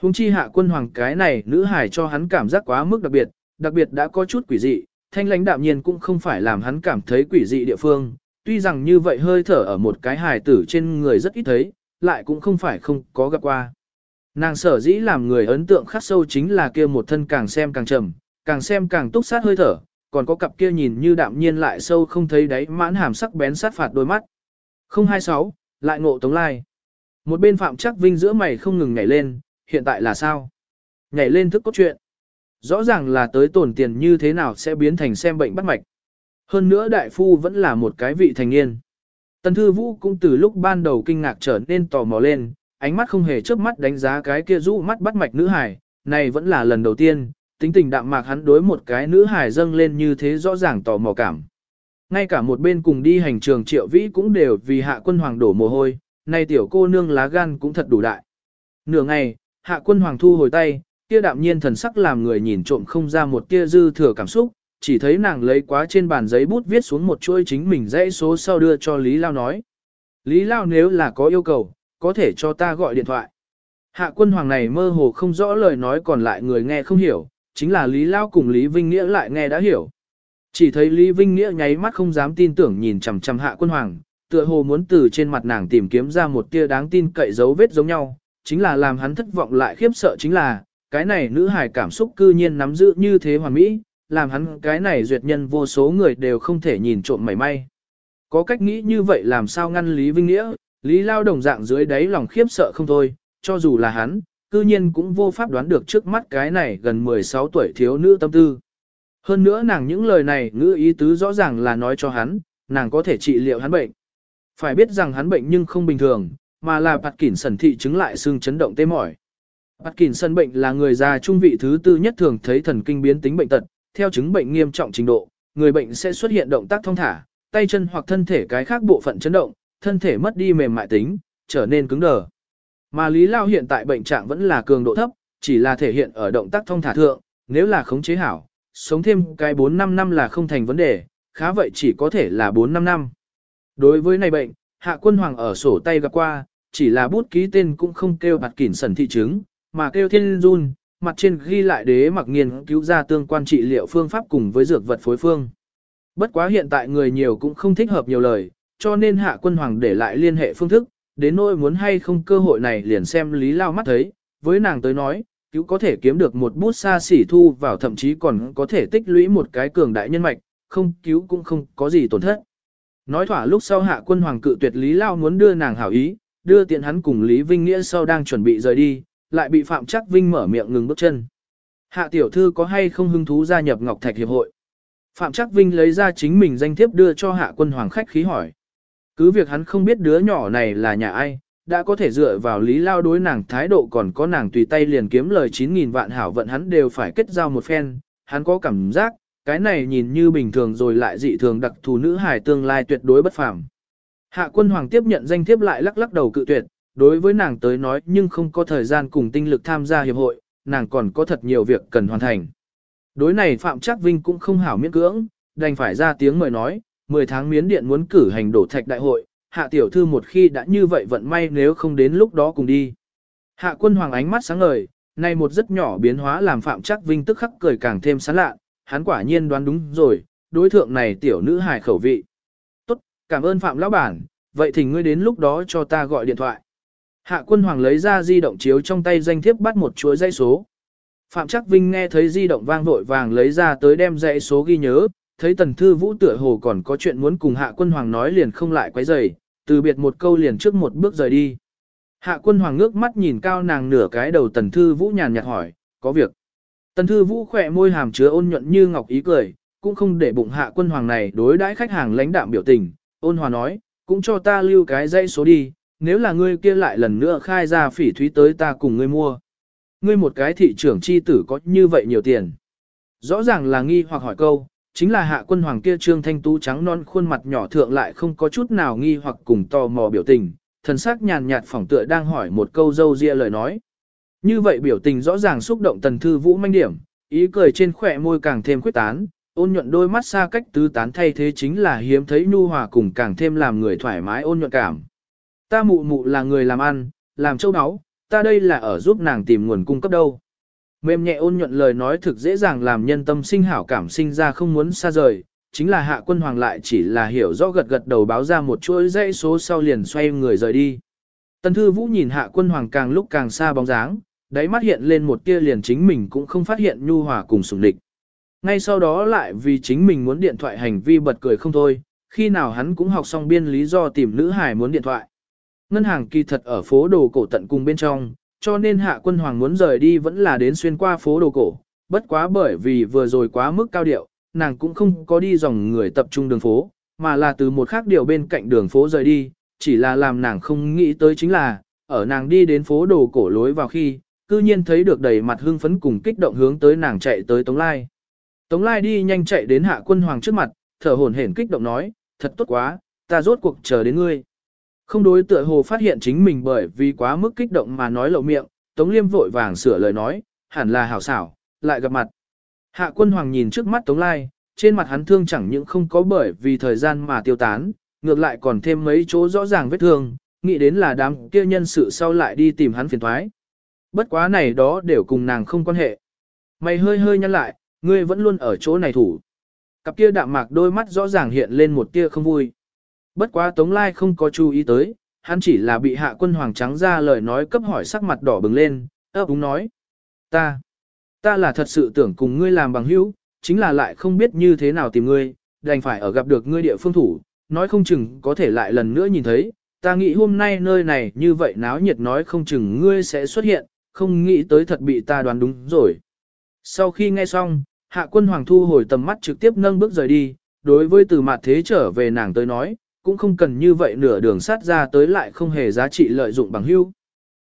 Hùng chi hạ quân hoàng cái này nữ hài cho hắn cảm giác quá mức đặc biệt, đặc biệt đã có chút quỷ dị, thanh lãnh đạm nhiên cũng không phải làm hắn cảm thấy quỷ dị địa phương, tuy rằng như vậy hơi thở ở một cái hài tử trên người rất ít thấy, lại cũng không phải không có gặp qua. Nàng sở dĩ làm người ấn tượng khắc sâu chính là kia một thân càng xem càng trầm, càng xem càng túc sát hơi thở, còn có cặp kia nhìn như đạm nhiên lại sâu không thấy đáy mãn hàm sắc bén sát phạt đôi mắt. 026, lại ngộ tống lai. Một bên phạm chắc vinh giữa mày không ngừng nhảy lên, hiện tại là sao? Nhảy lên thức cốt truyện. Rõ ràng là tới tổn tiền như thế nào sẽ biến thành xem bệnh bắt mạch. Hơn nữa đại phu vẫn là một cái vị thành niên. Tần Thư Vũ cũng từ lúc ban đầu kinh ngạc trở nên tò mò lên, ánh mắt không hề chớp mắt đánh giá cái kia rũ mắt bắt mạch nữ hải, này vẫn là lần đầu tiên, tính tình đạm mạc hắn đối một cái nữ hải dâng lên như thế rõ ràng tò mò cảm. Ngay cả một bên cùng đi hành trường triệu vĩ cũng đều vì hạ quân hoàng đổ mồ hôi, này tiểu cô nương lá gan cũng thật đủ đại. Nửa ngày, hạ quân hoàng thu hồi tay, kia đạm nhiên thần sắc làm người nhìn trộm không ra một tia dư thừa cảm xúc, chỉ thấy nàng lấy quá trên bàn giấy bút viết xuống một chuỗi chính mình dãy số sau đưa cho Lý Lao nói. Lý Lao nếu là có yêu cầu, có thể cho ta gọi điện thoại. Hạ quân hoàng này mơ hồ không rõ lời nói còn lại người nghe không hiểu, chính là Lý Lao cùng Lý Vinh Nghĩa lại nghe đã hiểu. Chỉ thấy Lý Vinh Nghĩa nháy mắt không dám tin tưởng nhìn chằm chằm hạ quân hoàng, tựa hồ muốn từ trên mặt nàng tìm kiếm ra một tia đáng tin cậy dấu vết giống nhau, chính là làm hắn thất vọng lại khiếp sợ chính là, cái này nữ hài cảm xúc cư nhiên nắm giữ như thế hoàn mỹ, làm hắn cái này duyệt nhân vô số người đều không thể nhìn trộm mảy may. Có cách nghĩ như vậy làm sao ngăn Lý Vinh Nghĩa, Lý Lao đồng dạng dưới đáy lòng khiếp sợ không thôi, cho dù là hắn, cư nhiên cũng vô pháp đoán được trước mắt cái này gần 16 tuổi thiếu nữ tâm tư. Hơn nữa nàng những lời này ngữ ý tứ rõ ràng là nói cho hắn, nàng có thể trị liệu hắn bệnh. Phải biết rằng hắn bệnh nhưng không bình thường, mà là bạt kỉn sần thị chứng lại xương chấn động tê mỏi. Bạt kỉn sần bệnh là người già trung vị thứ tư nhất thường thấy thần kinh biến tính bệnh tật, theo chứng bệnh nghiêm trọng trình độ, người bệnh sẽ xuất hiện động tác thông thả, tay chân hoặc thân thể cái khác bộ phận chấn động, thân thể mất đi mềm mại tính, trở nên cứng đờ. Mà Lý Lao hiện tại bệnh trạng vẫn là cường độ thấp, chỉ là thể hiện ở động tác thông thả thượng, nếu là khống chế hảo, sống thêm cái 4-5 năm là không thành vấn đề, khá vậy chỉ có thể là 4-5 năm. Đối với này bệnh, Hạ Quân Hoàng ở sổ tay gặp qua, chỉ là bút ký tên cũng không kêu bạt kỉn sần thị chứng, mà kêu thiên run, mặt trên ghi lại đế mặc nghiên cứu ra tương quan trị liệu phương pháp cùng với dược vật phối phương. Bất quá hiện tại người nhiều cũng không thích hợp nhiều lời, cho nên hạ quân hoàng để lại liên hệ phương thức, đến nỗi muốn hay không cơ hội này liền xem lý lao mắt thấy, với nàng tới nói, cứu có thể kiếm được một bút xa xỉ thu vào thậm chí còn có thể tích lũy một cái cường đại nhân mạch, không cứu cũng không có gì tổn thất. Nói thỏa lúc sau hạ quân hoàng cự tuyệt lý lao muốn đưa nàng hảo ý, đưa tiện hắn cùng Lý Vinh Nghĩa sau đang chuẩn bị rời đi, lại bị Phạm Trác Vinh mở miệng ngừng bước chân. Hạ tiểu thư có hay không hứng thú gia nhập Ngọc Thạch Hiệp hội? Phạm Trác Vinh lấy ra chính mình danh thiếp đưa cho hạ quân hoàng khách khí hỏi. Cứ việc hắn không biết đứa nhỏ này là nhà ai, đã có thể dựa vào lý lao đối nàng thái độ còn có nàng tùy tay liền kiếm lời 9.000 vạn hảo vận hắn đều phải kết giao một phen, hắn có cảm giác, cái này nhìn như bình thường rồi lại dị thường đặc thù nữ hài tương lai tuyệt đối bất phàm. Hạ quân hoàng tiếp nhận danh thiếp lại lắc lắc đầu cự tuyệt, đối với nàng tới nói nhưng không có thời gian cùng tinh lực tham gia hiệp hội, nàng còn có thật nhiều việc cần hoàn thành. Đối này Phạm Trác Vinh cũng không hảo miễn cưỡng, đành phải ra tiếng mời nói, 10 tháng miến điện muốn cử hành đổ thạch đại hội, hạ tiểu thư một khi đã như vậy vận may nếu không đến lúc đó cùng đi. Hạ quân hoàng ánh mắt sáng ngời, này một rất nhỏ biến hóa làm Phạm Trác Vinh tức khắc cười càng thêm sán lạ, hắn quả nhiên đoán đúng rồi, đối thượng này tiểu nữ hài khẩu vị. Tốt, cảm ơn Phạm lão bản, vậy thì ngươi đến lúc đó cho ta gọi điện thoại. Hạ quân hoàng lấy ra di động chiếu trong tay danh thiếp bắt một chuỗi dãy số. Phạm Trác Vinh nghe thấy di động vang vội vàng lấy ra tới đem dãy số ghi nhớ, thấy tần thư vũ tựa hồ còn có chuyện muốn cùng hạ quân hoàng nói liền không lại quấy rầy, từ biệt một câu liền trước một bước rời đi. Hạ quân hoàng ngước mắt nhìn cao nàng nửa cái đầu tần thư vũ nhàn nhạt hỏi, có việc. Tần thư vũ khỏe môi hàm chứa ôn nhuận như ngọc ý cười, cũng không để bụng hạ quân hoàng này đối đãi khách hàng lãnh đạm biểu tình, ôn hòa nói, cũng cho ta lưu cái dãy số đi, nếu là ngươi kia lại lần nữa khai ra phỉ thúy tới ta cùng ngươi mua. Ngươi một cái thị trưởng chi tử có như vậy nhiều tiền. Rõ ràng là nghi hoặc hỏi câu, chính là hạ quân hoàng kia trương thanh tú trắng non khuôn mặt nhỏ thượng lại không có chút nào nghi hoặc cùng tò mò biểu tình, thần sắc nhàn nhạt phỏng tựa đang hỏi một câu dâu ria lời nói. Như vậy biểu tình rõ ràng xúc động tần thư vũ manh điểm, ý cười trên khỏe môi càng thêm quyết tán, ôn nhuận đôi mắt xa cách tứ tán thay thế chính là hiếm thấy nhu hòa cùng càng thêm làm người thoải mái ôn nhuận cảm. Ta mụ mụ là người làm ăn, làm châu áo, ta đây là ở giúp nàng tìm nguồn cung cấp đâu. Mềm nhẹ ôn nhuận lời nói thực dễ dàng làm nhân tâm sinh hảo cảm sinh ra không muốn xa rời, chính là hạ quân hoàng lại chỉ là hiểu rõ gật gật đầu báo ra một chuỗi dãy số sau liền xoay người rời đi. Tần thư vũ nhìn hạ quân hoàng càng lúc càng xa bóng dáng, đáy mắt hiện lên một tia liền chính mình cũng không phát hiện nhu hòa cùng sùng địch. Ngay sau đó lại vì chính mình muốn điện thoại hành vi bật cười không thôi, khi nào hắn cũng học xong biên lý do tìm nữ hải muốn điện thoại. Ngân hàng kỳ thật ở phố đồ cổ tận cùng bên trong, cho nên hạ quân hoàng muốn rời đi vẫn là đến xuyên qua phố đồ cổ, bất quá bởi vì vừa rồi quá mức cao điệu, nàng cũng không có đi dòng người tập trung đường phố, mà là từ một khác điều bên cạnh đường phố rời đi, chỉ là làm nàng không nghĩ tới chính là, ở nàng đi đến phố đồ cổ lối vào khi, cư nhiên thấy được đầy mặt hưng phấn cùng kích động hướng tới nàng chạy tới Tống Lai. Tống Lai đi nhanh chạy đến hạ quân hoàng trước mặt, thở hổn hển kích động nói, thật tốt quá, ta rốt cuộc chờ đến ngươi. Không đối tựa hồ phát hiện chính mình bởi vì quá mức kích động mà nói lậu miệng, Tống Liêm vội vàng sửa lời nói, hẳn là hảo xảo, lại gặp mặt. Hạ quân hoàng nhìn trước mắt Tống Lai, trên mặt hắn thương chẳng những không có bởi vì thời gian mà tiêu tán, ngược lại còn thêm mấy chỗ rõ ràng vết thương, nghĩ đến là đám kia nhân sự sau lại đi tìm hắn phiền thoái. Bất quá này đó đều cùng nàng không quan hệ. Mày hơi hơi nhăn lại, ngươi vẫn luôn ở chỗ này thủ. Cặp kia đạm mạc đôi mắt rõ ràng hiện lên một tia không vui. Bất quá Tống Lai không có chú ý tới, hắn chỉ là bị hạ quân hoàng trắng ra lời nói cấp hỏi sắc mặt đỏ bừng lên, ấp úng nói. Ta, ta là thật sự tưởng cùng ngươi làm bằng hữu, chính là lại không biết như thế nào tìm ngươi, đành phải ở gặp được ngươi địa phương thủ, nói không chừng có thể lại lần nữa nhìn thấy, ta nghĩ hôm nay nơi này như vậy náo nhiệt nói không chừng ngươi sẽ xuất hiện, không nghĩ tới thật bị ta đoán đúng rồi. Sau khi nghe xong, hạ quân hoàng thu hồi tầm mắt trực tiếp nâng bước rời đi, đối với từ mặt thế trở về nàng tới nói, cũng không cần như vậy nửa đường sát ra tới lại không hề giá trị lợi dụng bằng hưu.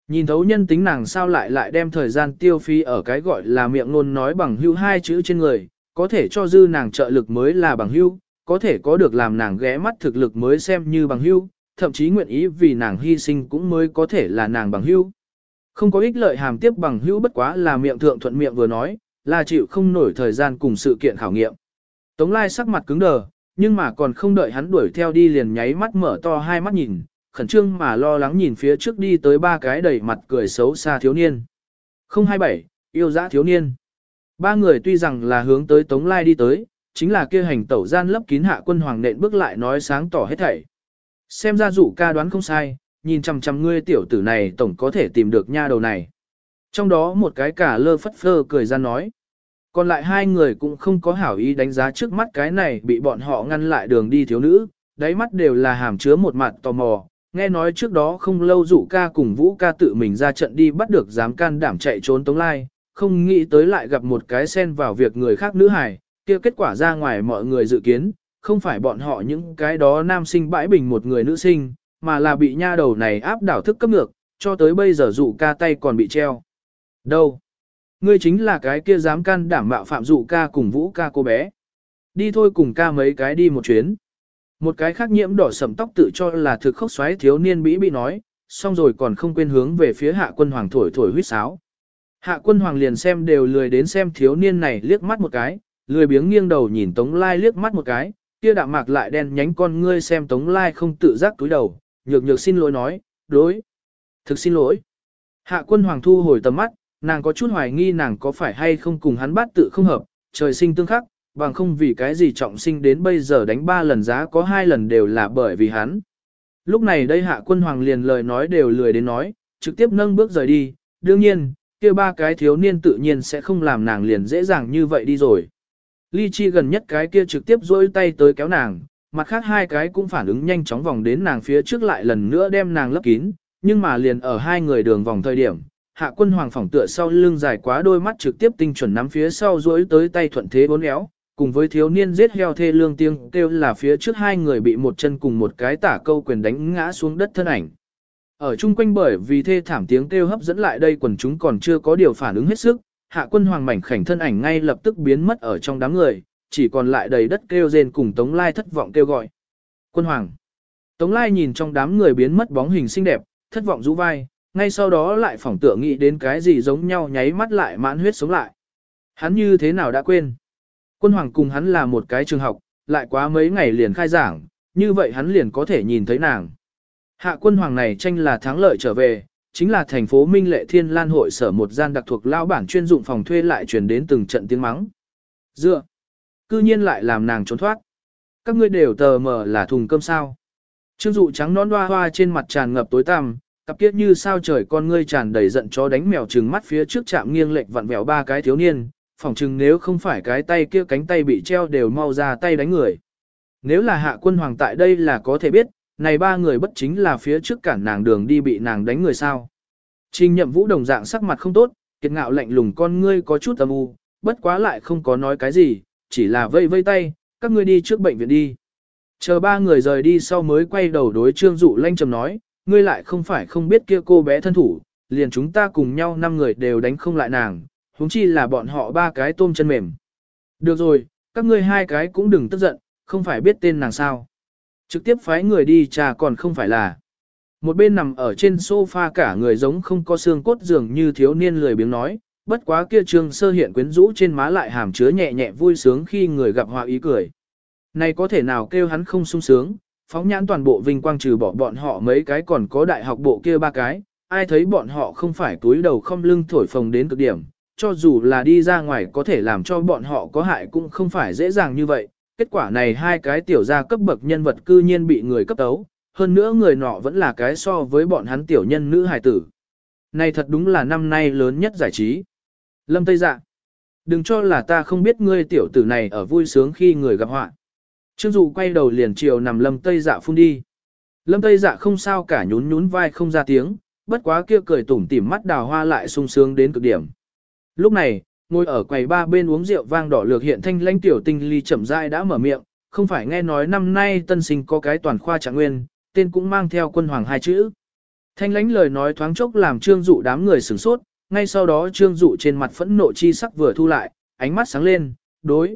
Nhìn thấu nhân tính nàng sao lại lại đem thời gian tiêu phí ở cái gọi là miệng ngôn nói bằng hưu hai chữ trên người, có thể cho dư nàng trợ lực mới là bằng hưu, có thể có được làm nàng ghé mắt thực lực mới xem như bằng hưu, thậm chí nguyện ý vì nàng hy sinh cũng mới có thể là nàng bằng hưu. Không có ích lợi hàm tiếp bằng hưu bất quá là miệng thượng thuận miệng vừa nói, là chịu không nổi thời gian cùng sự kiện khảo nghiệm. Tống Lai sắc mặt cứng đờ, nhưng mà còn không đợi hắn đuổi theo đi liền nháy mắt mở to hai mắt nhìn, khẩn trương mà lo lắng nhìn phía trước đi tới ba cái đầy mặt cười xấu xa thiếu niên. 027, yêu dã thiếu niên. Ba người tuy rằng là hướng tới Tống Lai đi tới, chính là kia hành tẩu gian lấp kín hạ quân hoàng nện bước lại nói sáng tỏ hết thảy. Xem ra dụ ca đoán không sai, nhìn chằm chằm ngươi tiểu tử này tổng có thể tìm được nha đầu này. Trong đó một cái cả lơ phất phơ cười ra nói. Còn lại hai người cũng không có hảo ý đánh giá trước mắt cái này bị bọn họ ngăn lại đường đi thiếu nữ, đáy mắt đều là hàm chứa một mặt tò mò. Nghe nói trước đó không lâu rủ ca cùng vũ ca tự mình ra trận đi bắt được dám can đảm chạy trốn tống lai, không nghĩ tới lại gặp một cái xen vào việc người khác nữ hài, kia kết quả ra ngoài mọi người dự kiến, không phải bọn họ những cái đó nam sinh bãi bình một người nữ sinh, mà là bị nha đầu này áp đảo thức cấp ngược, cho tới bây giờ dụ ca tay còn bị treo. Đâu? Ngươi chính là cái kia dám can đảm bạo phạm dụ ca cùng vũ ca cô bé. Đi thôi cùng ca mấy cái đi một chuyến. Một cái khác nhiễm đỏ sầm tóc tự cho là thực khốc xoáy thiếu niên bĩ bị nói, xong rồi còn không quên hướng về phía hạ quân hoàng thổi thổi huyết sáo. Hạ quân hoàng liền xem đều lười đến xem thiếu niên này liếc mắt một cái, lười biếng nghiêng đầu nhìn Tống Lai liếc mắt một cái, kia đạm mạc lại đen nhánh con ngươi xem Tống Lai không tự giác túi đầu, nhược nhược xin lỗi nói, đối, thực xin lỗi. Hạ quân hoàng thu hồi tầm mắt, nàng có chút hoài nghi nàng có phải hay không cùng hắn bát tự không hợp, trời sinh tương khắc, bằng không vì cái gì trọng sinh đến bây giờ đánh ba lần giá có hai lần đều là bởi vì hắn. Lúc này đây hạ quân hoàng liền lời nói đều lười đến nói, trực tiếp nâng bước rời đi, đương nhiên, kia ba cái thiếu niên tự nhiên sẽ không làm nàng liền dễ dàng như vậy đi rồi. Ly Chi gần nhất cái kia trực tiếp duỗi tay tới kéo nàng, mặt khác hai cái cũng phản ứng nhanh chóng vòng đến nàng phía trước lại lần nữa đem nàng lấp kín, nhưng mà liền ở hai người đường vòng thời điểm, hạ quân hoàng phỏng tựa sau lưng dài quá đôi mắt trực tiếp tinh chuẩn nắm phía sau duỗi tới tay thuận thế bốn éo, cùng với thiếu niên giết heo thê lương tiếng kêu là phía trước hai người bị một chân cùng một cái tả câu quyền đánh ngã xuống đất thân ảnh. Ở chung quanh bởi vì thê thảm tiếng kêu hấp dẫn lại đây quần chúng còn chưa có điều phản ứng hết sức, hạ quân hoàng mảnh khảnh thân ảnh ngay lập tức biến mất ở trong đám người, chỉ còn lại đầy đất kêu rên cùng Tống Lai thất vọng kêu gọi. Quân hoàng. Tống Lai nhìn trong đám người biến mất bóng hình xinh đẹp, thất vọng rũ vai, ngay sau đó lại phỏng tựa nghĩ đến cái gì giống nhau nháy mắt lại mãn huyết sống lại. Hắn như thế nào đã quên. Quân hoàng cùng hắn là một cái trường học, lại quá mấy ngày liền khai giảng, như vậy hắn liền có thể nhìn thấy nàng. Hạ quân hoàng này tranh là thắng lợi trở về, chính là thành phố Minh Lệ Thiên Lan hội sở một gian đặc thuộc lao bản chuyên dụng phòng thuê lại truyền đến từng trận tiếng mắng. Dựa, cư nhiên lại làm nàng trốn thoát. Các ngươi đều tờ mờ là thùng cơm sao. Trương dụ trắng nón hoa hoa trên mặt tràn ngập tối tăm, cặp kiết như sao trời con ngươi tràn đầy giận chó đánh mèo trừng mắt phía trước chạm nghiêng lệch vặn vẹo ba cái thiếu niên, phỏng chừng nếu không phải cái tay kia cánh tay bị treo đều mau ra tay đánh người. Nếu là hạ quân hoàng tại đây là có thể biết, này ba người bất chính là phía trước cản nàng đường đi bị nàng đánh người sao. Trình nhậm vũ đồng dạng sắc mặt không tốt, kiệt ngạo lạnh lùng con ngươi có chút âm u, bất quá lại không có nói cái gì, chỉ là vây vây tay, các ngươi đi trước bệnh viện đi. Chờ ba người rời đi sau mới quay đầu đối trương dụ lanh trầm nói, ngươi lại không phải không biết kia cô bé thân thủ, liền chúng ta cùng nhau năm người đều đánh không lại nàng, huống chi là bọn họ ba cái tôm chân mềm. Được rồi, các ngươi hai cái cũng đừng tức giận, không phải biết tên nàng sao. Trực tiếp phái người đi trà còn không phải là. Một bên nằm ở trên sofa cả người giống không có xương cốt dường như thiếu niên lười biếng nói, bất quá kia trương sơ hiện quyến rũ trên má lại hàm chứa nhẹ nhẹ vui sướng khi người gặp họa ý cười. Này có thể nào kêu hắn không sung sướng, phóng nhãn toàn bộ vinh quang trừ bỏ bọn họ mấy cái còn có đại học bộ kia ba cái, ai thấy bọn họ không phải túi đầu không lưng thổi phồng đến cực điểm, cho dù là đi ra ngoài có thể làm cho bọn họ có hại cũng không phải dễ dàng như vậy. Kết quả này hai cái tiểu gia cấp bậc nhân vật cư nhiên bị người cấp tấu, hơn nữa người nọ vẫn là cái so với bọn hắn tiểu nhân nữ hài tử. Này thật đúng là năm nay lớn nhất giải trí. Lâm Tây Dạ, đừng cho là ta không biết ngươi tiểu tử này ở vui sướng khi người gặp họa. Trương Dụ quay đầu liền chiều nằm Lâm Tây Dạ phun đi. Lâm Tây Dạ không sao cả nhún nhún vai không ra tiếng, bất quá kia cười tủm tỉm mắt đào hoa lại sung sướng đến cực điểm. Lúc này, ngồi ở quầy ba bên uống rượu vang đỏ lược hiện thanh lãnh tiểu tinh ly chậm rãi đã mở miệng, không phải nghe nói năm nay tân sinh có cái toàn khoa trạng nguyên, tên cũng mang theo quân hoàng hai chữ. Thanh lãnh lời nói thoáng chốc làm trương dụ đám người sửng sốt, ngay sau đó trương dụ trên mặt phẫn nộ chi sắc vừa thu lại, ánh mắt sáng lên, đối.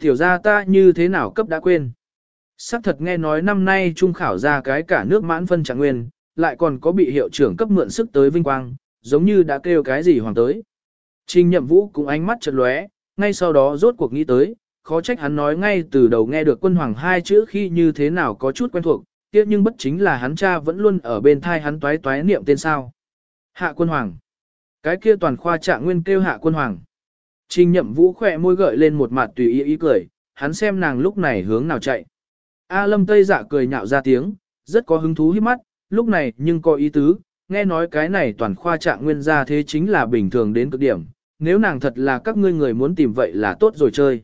Tiểu ra ta như thế nào cấp đã quên. Sắc thật nghe nói năm nay trung khảo ra cái cả nước mãn phân trạng nguyên, lại còn có bị hiệu trưởng cấp mượn sức tới vinh quang, giống như đã kêu cái gì hoàng tới. Trình nhậm vũ cũng ánh mắt chật lóe, ngay sau đó rốt cuộc nghĩ tới, khó trách hắn nói ngay từ đầu nghe được quân hoàng hai chữ khi như thế nào có chút quen thuộc, tiếc nhưng bất chính là hắn cha vẫn luôn ở bên thai hắn toái toái niệm tên sao. Hạ quân hoàng. Cái kia toàn khoa trạng nguyên kêu hạ quân hoàng. Trình nhậm vũ khỏe môi gợi lên một mặt tùy ý ý cười, hắn xem nàng lúc này hướng nào chạy. A lâm tây dạ cười nhạo ra tiếng, rất có hứng thú hiếp mắt, lúc này nhưng có ý tứ, nghe nói cái này toàn khoa trạng nguyên ra thế chính là bình thường đến cực điểm, nếu nàng thật là các ngươi người muốn tìm vậy là tốt rồi chơi.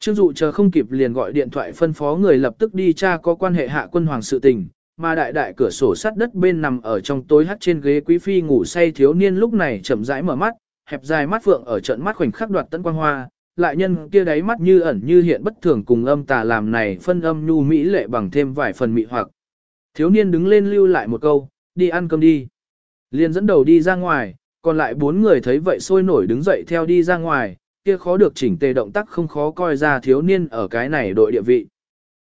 Trương dụ chờ không kịp liền gọi điện thoại phân phó người lập tức đi tra có quan hệ hạ quân hoàng sự tình, mà đại đại cửa sổ sắt đất bên nằm ở trong tối hắt trên ghế quý phi ngủ say thiếu niên lúc này chậm rãi mở mắt, hẹp dài mắt phượng ở trận mắt khoảnh khắc đoạt tấn quang hoa, lại nhân kia đáy mắt như ẩn như hiện bất thường cùng âm tà làm này phân âm nhu mỹ lệ bằng thêm vài phần mị hoặc. Thiếu niên đứng lên lưu lại một câu, đi ăn cơm đi. Liền dẫn đầu đi ra ngoài, còn lại bốn người thấy vậy sôi nổi đứng dậy theo đi ra ngoài, kia khó được chỉnh tề động tác không khó coi ra thiếu niên ở cái này đội địa vị.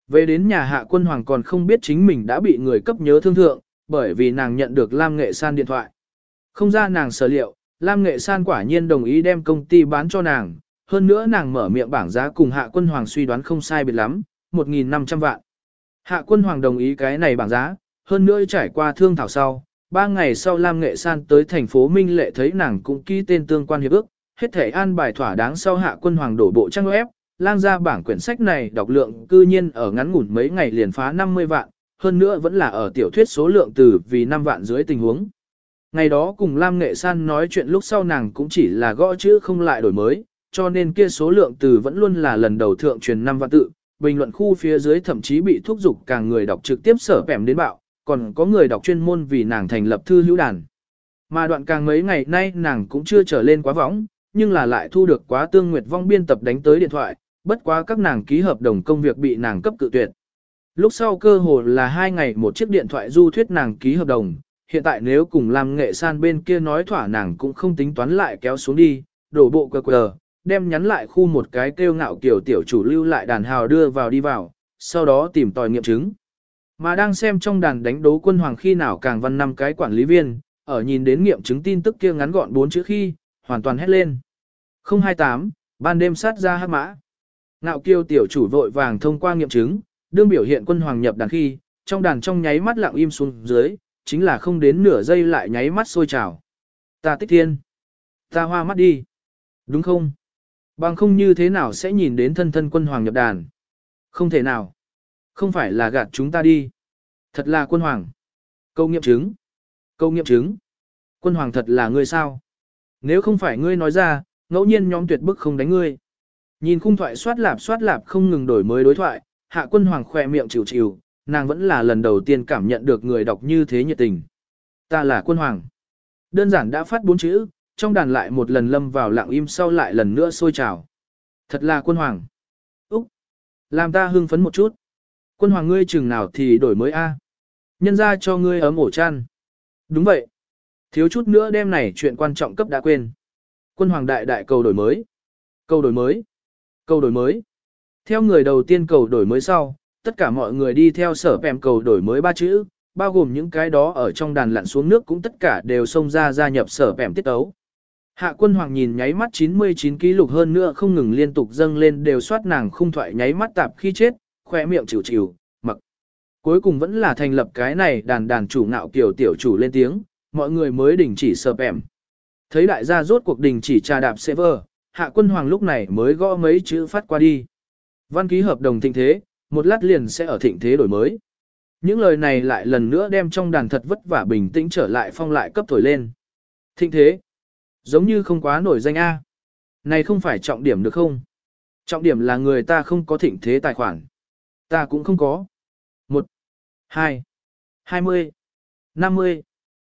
Về đến nhà hạ quân hoàng còn không biết chính mình đã bị người cấp nhớ thương thượng, bởi vì nàng nhận được Lam Nghệ San điện thoại. Không ra nàng sở liệu, Lam Nghệ San quả nhiên đồng ý đem công ty bán cho nàng, hơn nữa nàng mở miệng bảng giá cùng hạ quân hoàng suy đoán không sai biệt lắm, 1.500 vạn. Hạ quân hoàng đồng ý cái này bảng giá, hơn nữa trải qua thương thảo sau, ba ngày sau Lam Nghệ San tới thành phố Minh Lệ thấy nàng cũng ký tên tương quan hiệp ước, hết thể an bài thỏa đáng sau hạ quân hoàng đổ bộ trang web, lang ra bảng quyển sách này đọc lượng cư nhiên ở ngắn ngủn mấy ngày liền phá 50 vạn, hơn nữa vẫn là ở tiểu thuyết số lượng từ vì 5 vạn dưới tình huống. Ngày đó cùng Lam Nghệ San nói chuyện lúc sau nàng cũng chỉ là gõ chữ không lại đổi mới, cho nên kia số lượng từ vẫn luôn là lần đầu thượng truyền năm vạn tự, bình luận khu phía dưới thậm chí bị thúc giục càng người đọc trực tiếp sở bẻm đến bạo, còn có người đọc chuyên môn vì nàng thành lập thư hữu đàn. Mà đoạn càng mấy ngày nay nàng cũng chưa trở lên quá võng, nhưng là lại thu được quá tương nguyệt vong biên tập đánh tới điện thoại, bất quá các nàng ký hợp đồng công việc bị nàng cấp cự tuyệt. Lúc sau cơ hồ là hai ngày một chiếc điện thoại du thuyết nàng ký hợp đồng, hiện tại nếu cùng làm nghệ san bên kia nói thỏa nàng cũng không tính toán lại kéo xuống đi, đổ bộ cờ cờ, đem nhắn lại khu một cái kêu ngạo kiểu tiểu chủ lưu lại đàn hào đưa vào đi vào, sau đó tìm tòi nghiệm chứng. Mà đang xem trong đàn đánh đấu quân hoàng khi nào càng văn năm cái quản lý viên, ở nhìn đến nghiệm chứng tin tức kia ngắn gọn bốn chữ khi, hoàn toàn hét lên. 028, ban đêm sát ra hát mã. Ngạo kiêu tiểu chủ vội vàng thông qua nghiệm chứng, đương biểu hiện quân hoàng nhập đàn khi, trong đàn trong nháy mắt lặng im xuống dưới, chính là không đến nửa giây lại nháy mắt sôi trào. Ta tích thiên. Ta hoa mắt đi. Đúng không? Bằng không như thế nào sẽ nhìn đến thân thân quân hoàng nhập đàn. Không thể nào. Không phải là gạt chúng ta đi. Thật là quân hoàng. Câu nghiệm chứng. Câu nghiệm chứng. Quân hoàng thật là ngươi sao? Nếu không phải ngươi nói ra, ngẫu nhiên nhóm tuyệt bức không đánh ngươi. Nhìn khung thoại soát lạp soát lạp không ngừng đổi mới đối thoại, hạ quân hoàng khỏe miệng chịu chịu, nàng vẫn là lần đầu tiên cảm nhận được người đọc như thế nhiệt tình. Ta là quân hoàng. Đơn giản đã phát bốn chữ, trong đàn lại một lần lâm vào lặng im sau lại lần nữa sôi trào. Thật là quân hoàng. Úc! Làm ta hưng phấn một chút. Quân hoàng ngươi chừng nào thì đổi mới A. Nhân ra cho ngươi ấm ổ chăn. Đúng vậy. Thiếu chút nữa đêm này chuyện quan trọng cấp đã quên. Quân hoàng đại đại cầu đổi mới. Cầu đổi mới. Cầu đổi mới. Theo người đầu tiên cầu đổi mới sau, tất cả mọi người đi theo sở pèm cầu đổi mới ba chữ, bao gồm những cái đó ở trong đàn lặn xuống nước cũng tất cả đều xông ra gia nhập sở pèm tiết tấu. Hạ quân hoàng nhìn nháy mắt 99 ký lục hơn nữa không ngừng liên tục dâng lên đều soát nàng khung thoại nháy mắt tạp khi chết, khỏe miệng chịu chịu, mặc. Cuối cùng vẫn là thành lập cái này đàn đàn chủ ngạo kiểu tiểu chủ lên tiếng, mọi người mới đình chỉ sở pèm. Thấy đại gia rốt cuộc đình chỉ trà đạp server, hạ quân hoàng lúc này mới gõ mấy chữ phát qua đi. Văn ký hợp đồng thịnh thế, một lát liền sẽ ở thịnh thế đổi mới. Những lời này lại lần nữa đem trong đàn thật vất vả bình tĩnh trở lại phong lại cấp thổi lên. Thịnh thế, giống như không quá nổi danh A. Này không phải trọng điểm được không? Trọng điểm là người ta không có thịnh thế tài khoản. Ta cũng không có. 1, 2, 20, 50,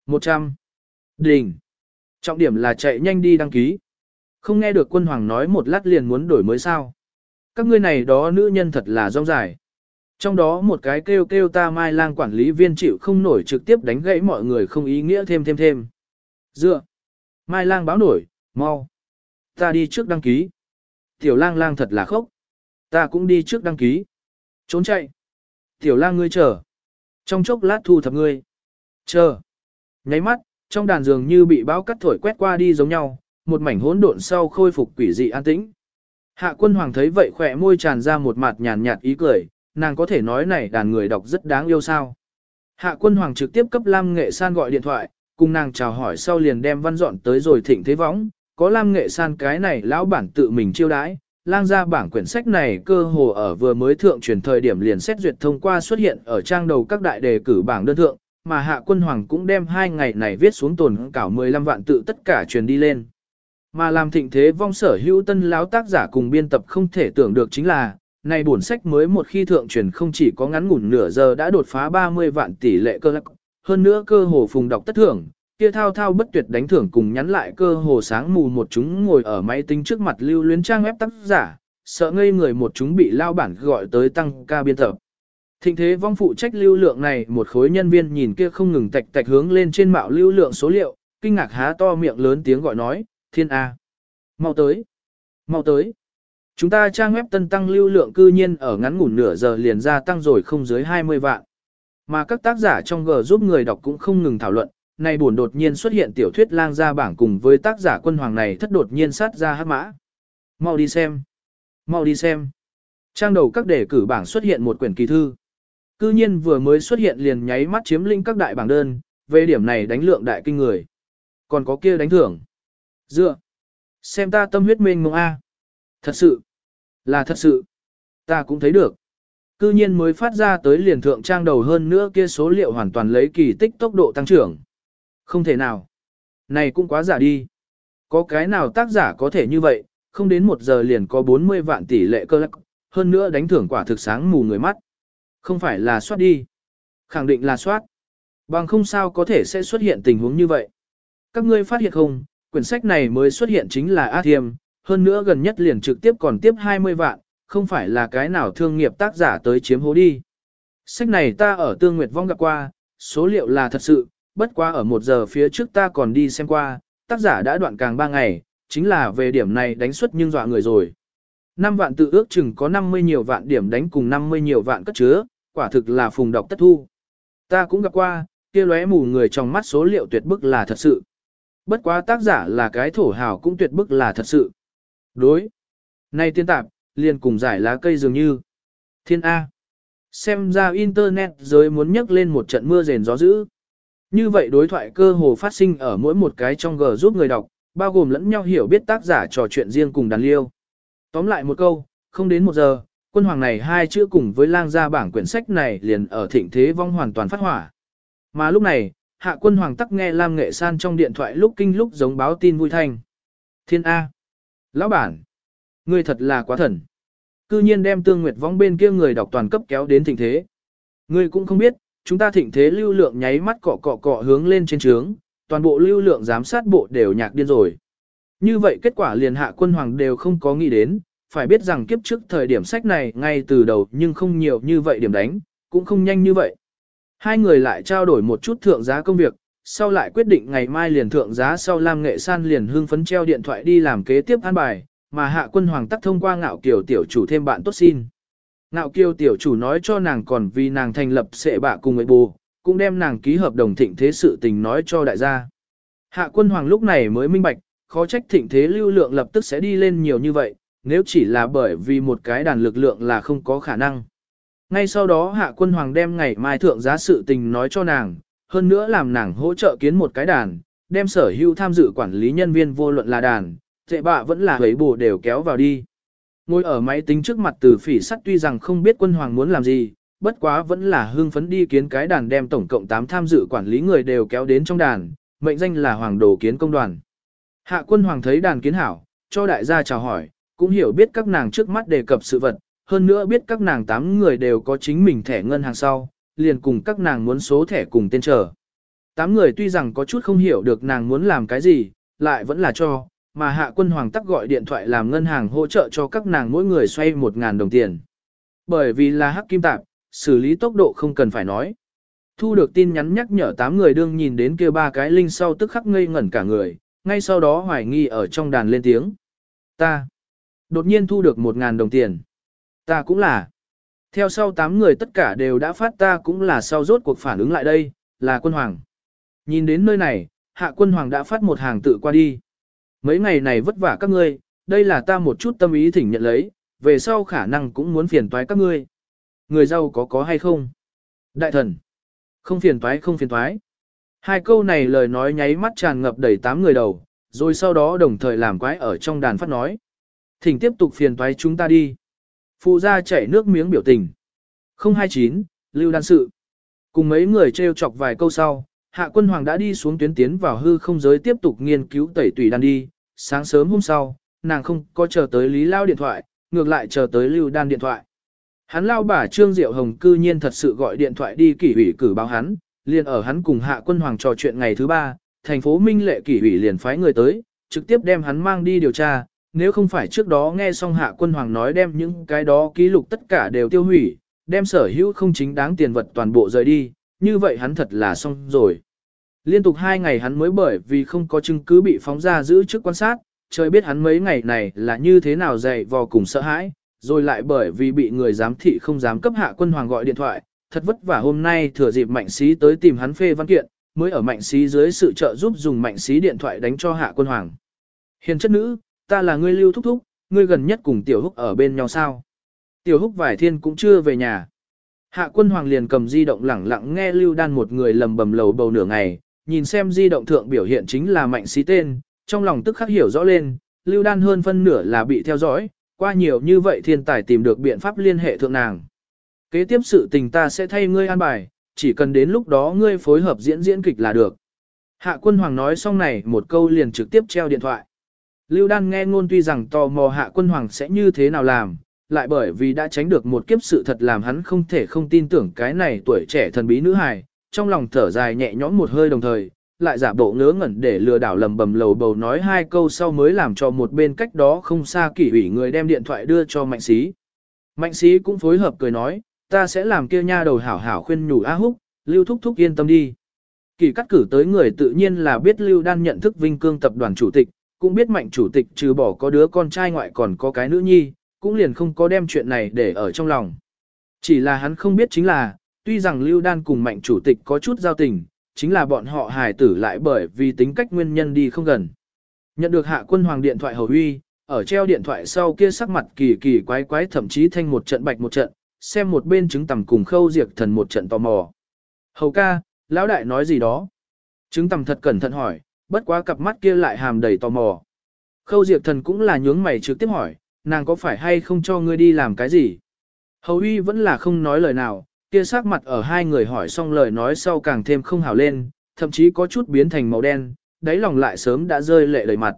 100. Đỉnh. Trọng điểm là chạy nhanh đi đăng ký. Không nghe được quân hoàng nói một lát liền muốn đổi mới sao. Các ngươi này đó nữ nhân thật là rong dài. Trong đó một cái kêu kêu ta mai lang quản lý viên chịu không nổi trực tiếp đánh gãy mọi người không ý nghĩa thêm thêm thêm. Dựa. Mai lang báo nổi, mau. Ta đi trước đăng ký. Tiểu lang lang thật là khốc. Ta cũng đi trước đăng ký. Trốn chạy. Tiểu lang ngươi chờ. Trong chốc lát thu thập ngươi. Chờ. Nháy mắt, trong đàn dường như bị bão cắt thổi quét qua đi giống nhau, một mảnh hỗn độn sau khôi phục quỷ dị an tĩnh. Hạ quân hoàng thấy vậy khỏe môi tràn ra một mặt nhàn nhạt ý cười, nàng có thể nói này đàn người đọc rất đáng yêu sao. Hạ quân hoàng trực tiếp cấp Lam Nghệ San gọi điện thoại, cùng nàng chào hỏi sau liền đem văn dọn tới rồi thịnh thế võng, có Lam Nghệ San cái này lão bản tự mình chiêu đãi, lang ra bảng quyển sách này cơ hồ ở vừa mới thượng truyền thời điểm liền xét duyệt thông qua xuất hiện ở trang đầu các đại đề cử bảng đơn thượng, mà hạ quân hoàng cũng đem hai ngày này viết xuống tồn cảo 15 vạn tự tất cả truyền đi lên. Mà làm thịnh thế vong sở hữu tân láo tác giả cùng biên tập không thể tưởng được chính là, này bổn sách mới một khi thượng truyền không chỉ có ngắn ngủn nửa giờ đã đột phá 30 vạn tỷ lệ cơ lạc, hơn nữa cơ hồ phùng đọc tất thưởng, kia thao thao bất tuyệt đánh thưởng cùng nhắn lại cơ hồ sáng mù một chúng ngồi ở máy tính trước mặt lưu luyến trang web tác giả, sợ ngây người một chúng bị lao bản gọi tới tăng ca biên tập. Thịnh thế vong phụ trách lưu lượng này một khối nhân viên nhìn kia không ngừng tạch tạch hướng lên trên mạo lưu lượng số liệu, kinh ngạc há to miệng lớn tiếng gọi nói, thiên A. Mau tới. Mau tới. Chúng ta trang web tân tăng lưu lượng cư nhiên ở ngắn ngủn nửa giờ liền ra tăng rồi không dưới 20 vạn. Mà các tác giả trong G giúp người đọc cũng không ngừng thảo luận, Nay buồn đột nhiên xuất hiện tiểu thuyết lang ra bảng cùng với tác giả quân hoàng này thất đột nhiên sát ra hát mã. Mau đi xem. Mau đi xem. Trang đầu các đề cử bảng xuất hiện một quyển kỳ thư. Cư nhiên vừa mới xuất hiện liền nháy mắt chiếm lĩnh các đại bảng đơn, về điểm này đánh lượng đại kinh người. Còn có kia đánh thưởng. Dựa. Xem ta tâm huyết mênh mông A. Thật sự. Là thật sự. Ta cũng thấy được. Cư nhiên mới phát ra tới liền thượng trang đầu hơn nữa kia số liệu hoàn toàn lấy kỳ tích tốc độ tăng trưởng. Không thể nào. Này cũng quá giả đi. Có cái nào tác giả có thể như vậy, không đến một giờ liền có 40 vạn tỷ lệ cơ lắc, hơn nữa đánh thưởng quả thực sáng mù người mắt. Không phải là soát đi. Khẳng định là soát. Bằng không sao có thể sẽ xuất hiện tình huống như vậy. Các ngươi phát hiện không, quyển sách này mới xuất hiện chính là A Thiêm, hơn nữa gần nhất liền trực tiếp còn tiếp 20 vạn, không phải là cái nào thương nghiệp tác giả tới chiếm hố đi. Sách này ta ở Tương Nguyệt Vong gặp qua, số liệu là thật sự, bất quá ở một giờ phía trước ta còn đi xem qua, tác giả đã đoạn càng 3 ngày, chính là về điểm này đánh suất nhưng dọa người rồi. 5 vạn tự ước chừng có 50 nhiều vạn điểm đánh cùng 50 nhiều vạn cất chứa, quả thực là phùng đọc tất thu. Ta cũng gặp qua, kia lóe mù người trong mắt số liệu tuyệt bức là thật sự. Bất quá tác giả là cái thổ hào cũng tuyệt bức là thật sự. Đối. Nay tiên tạp, liền cùng giải lá cây dường như. Thiên A. Xem ra internet rồi muốn nhấc lên một trận mưa rền gió dữ. Như vậy đối thoại cơ hồ phát sinh ở mỗi một cái trong G giúp người đọc, bao gồm lẫn nhau hiểu biết tác giả trò chuyện riêng cùng đàn liêu. Tóm lại một câu, không đến một giờ, quân hoàng này hai chữ cùng với lang gia bảng quyển sách này liền ở thịnh thế vong hoàn toàn phát hỏa. Mà lúc này, hạ quân hoàng tắc nghe Lam Nghệ San trong điện thoại lúc kinh lúc giống báo tin vui thanh. Thiên A. Lão bản. Ngươi thật là quá thần. Cư nhiên đem tương nguyệt vong bên kia người đọc toàn cấp kéo đến thịnh thế. Ngươi cũng không biết, chúng ta thịnh thế lưu lượng nháy mắt cọ cọ cọ hướng lên trên trướng, toàn bộ lưu lượng giám sát bộ đều nhạc điên rồi. Như vậy kết quả liền hạ quân hoàng đều không có nghĩ đến, phải biết rằng kiếp trước thời điểm sách này ngay từ đầu nhưng không nhiều như vậy điểm đánh, cũng không nhanh như vậy. Hai người lại trao đổi một chút thượng giá công việc, sau lại quyết định ngày mai liền thượng giá sau Lam Nghệ San liền hưng phấn treo điện thoại đi làm kế tiếp an bài, mà hạ quân hoàng tắc thông qua ngạo kiều tiểu chủ thêm bạn tốt xin. Ngạo kiều tiểu chủ nói cho nàng còn vì nàng thành lập sệ bạ cùng người bù, cũng đem nàng ký hợp đồng thịnh thế sự tình nói cho đại gia. Hạ quân hoàng lúc này mới minh bạch, khó trách thịnh thế lưu lượng lập tức sẽ đi lên nhiều như vậy, nếu chỉ là bởi vì một cái đàn lực lượng là không có khả năng. Ngay sau đó hạ quân hoàng đem ngày mai thượng giá sự tình nói cho nàng, hơn nữa làm nàng hỗ trợ kiến một cái đàn, đem sở hữu tham dự quản lý nhân viên vô luận là đàn, tệ bạ vẫn là hấy bổ đều kéo vào đi. Ngồi ở máy tính trước mặt từ phỉ sắt tuy rằng không biết quân hoàng muốn làm gì, bất quá vẫn là hưng phấn đi kiến cái đàn đem tổng cộng 8 tham dự quản lý người đều kéo đến trong đàn, mệnh danh là hoàng đồ kiến công đoàn. Hạ quân hoàng thấy đàn kiến hảo, cho đại gia chào hỏi, cũng hiểu biết các nàng trước mắt đề cập sự vật, hơn nữa biết các nàng tám người đều có chính mình thẻ ngân hàng sau, liền cùng các nàng muốn số thẻ cùng tên chờ. Tám người tuy rằng có chút không hiểu được nàng muốn làm cái gì, lại vẫn là cho, mà hạ quân hoàng tắc gọi điện thoại làm ngân hàng hỗ trợ cho các nàng mỗi người xoay 1.000 đồng tiền. Bởi vì là hắc kim tạp, xử lý tốc độ không cần phải nói. Thu được tin nhắn nhắc nhở tám người đương nhìn đến kia ba cái linh sau tức khắc ngây ngẩn cả người, ngay sau đó hoài nghi ở trong đàn lên tiếng. Ta, đột nhiên thu được 1.000 đồng tiền. Ta cũng là. Theo sau 8 người tất cả đều đã phát ta cũng là sau rốt cuộc phản ứng lại đây, là quân hoàng. Nhìn đến nơi này, hạ quân hoàng đã phát một hàng tự qua đi. Mấy ngày này vất vả các ngươi, đây là ta một chút tâm ý thỉnh nhận lấy, về sau khả năng cũng muốn phiền toái các ngươi. Người giàu có có hay không? Đại thần. Không phiền toái không phiền toái. Hai câu này lời nói nháy mắt tràn ngập đầy tám người đầu, rồi sau đó đồng thời làm quái ở trong đàn phát nói. Thỉnh tiếp tục phiền toái chúng ta đi. Phụ gia chảy nước miếng biểu tình. 029, Lưu Đan Sự. Cùng mấy người treo chọc vài câu sau, Hạ Quân Hoàng đã đi xuống tuyến tiến vào hư không giới tiếp tục nghiên cứu tẩy tùy đan đi. Sáng sớm hôm sau, nàng không có chờ tới Lý Lao điện thoại, ngược lại chờ tới Lưu Đan điện thoại. Hắn lao bà Trương Diệu Hồng cư nhiên thật sự gọi điện thoại đi kỷ ủy cử báo hắn, liền ở hắn cùng Hạ Quân Hoàng trò chuyện ngày thứ ba, thành phố Minh Lệ kỷ ủy liền phái người tới, trực tiếp đem hắn mang đi điều tra, nếu không phải trước đó nghe xong hạ quân hoàng nói đem những cái đó ký lục tất cả đều tiêu hủy, đem sở hữu không chính đáng tiền vật toàn bộ rời đi, như vậy hắn thật là xong rồi. Liên tục hai ngày hắn mới bởi vì không có chứng cứ bị phóng ra giữ trước quan sát, trời biết hắn mấy ngày này là như thế nào dày vò cùng sợ hãi, rồi lại bởi vì bị người giám thị không dám cấp hạ quân hoàng gọi điện thoại, thật vất vả hôm nay thừa dịp mạnh sĩ tới tìm hắn phê văn kiện, mới ở mạnh sĩ dưới sự trợ giúp dùng mạnh sĩ điện thoại đánh cho hạ quân hoàng. Hiền chất nữ, ta là ngươi lưu thúc thúc, ngươi gần nhất cùng tiểu húc ở bên nhau sao. Tiểu húc vải thiên cũng chưa về nhà. Hạ quân hoàng liền cầm di động lẳng lặng nghe lưu đan một người lầm bầm lầu bầu nửa ngày, nhìn xem di động thượng biểu hiện chính là mạnh sĩ tên, trong lòng tức khắc hiểu rõ lên, lưu đan hơn phân nửa là bị theo dõi, qua nhiều như vậy thiên tài tìm được biện pháp liên hệ thượng nàng. Kế tiếp sự tình ta sẽ thay ngươi an bài, chỉ cần đến lúc đó ngươi phối hợp diễn diễn kịch là được. Hạ quân hoàng nói xong này một câu liền trực tiếp treo điện thoại. Lưu Đan nghe ngôn tuy rằng tò mò hạ quân hoàng sẽ như thế nào làm, lại bởi vì đã tránh được một kiếp sự thật làm hắn không thể không tin tưởng cái này tuổi trẻ thần bí nữ hài, trong lòng thở dài nhẹ nhõm một hơi đồng thời, lại giả bộ ngớ ngẩn để lừa đảo lầm bầm lầu bầu nói hai câu sau mới làm cho một bên cách đó không xa kỷ ủy người đem điện thoại đưa cho Mạnh Sĩ. Mạnh Sĩ cũng phối hợp cười nói, ta sẽ làm kia nha đầu hảo hảo khuyên nhủ A Húc, Lưu Thúc Thúc yên tâm đi. Kỳ cắt cử tới người tự nhiên là biết Lưu Đan nhận thức Vinh Cương tập đoàn chủ tịch, cũng biết mạnh chủ tịch trừ bỏ có đứa con trai ngoại còn có cái nữ nhi, cũng liền không có đem chuyện này để ở trong lòng. Chỉ là hắn không biết chính là, tuy rằng Lưu Đan cùng mạnh chủ tịch có chút giao tình, chính là bọn họ hài tử lại bởi vì tính cách nguyên nhân đi không gần. Nhận được hạ quân hoàng điện thoại hầu huy, ở treo điện thoại sau kia sắc mặt kỳ kỳ quái quái thậm chí thanh một trận bạch một trận, xem một bên chứng tầm cùng khâu diệt thần một trận tò mò. Hầu ca, lão đại nói gì đó, chứng tầm thật cẩn thận hỏi, bất quá cặp mắt kia lại hàm đầy tò mò. Khâu Diệp Thần cũng là nhướng mày trực tiếp hỏi, nàng có phải hay không cho ngươi đi làm cái gì? Hầu uy vẫn là không nói lời nào, kia sắc mặt ở hai người hỏi xong lời nói sau càng thêm không hào lên, thậm chí có chút biến thành màu đen, đáy lòng lại sớm đã rơi lệ đầy mặt.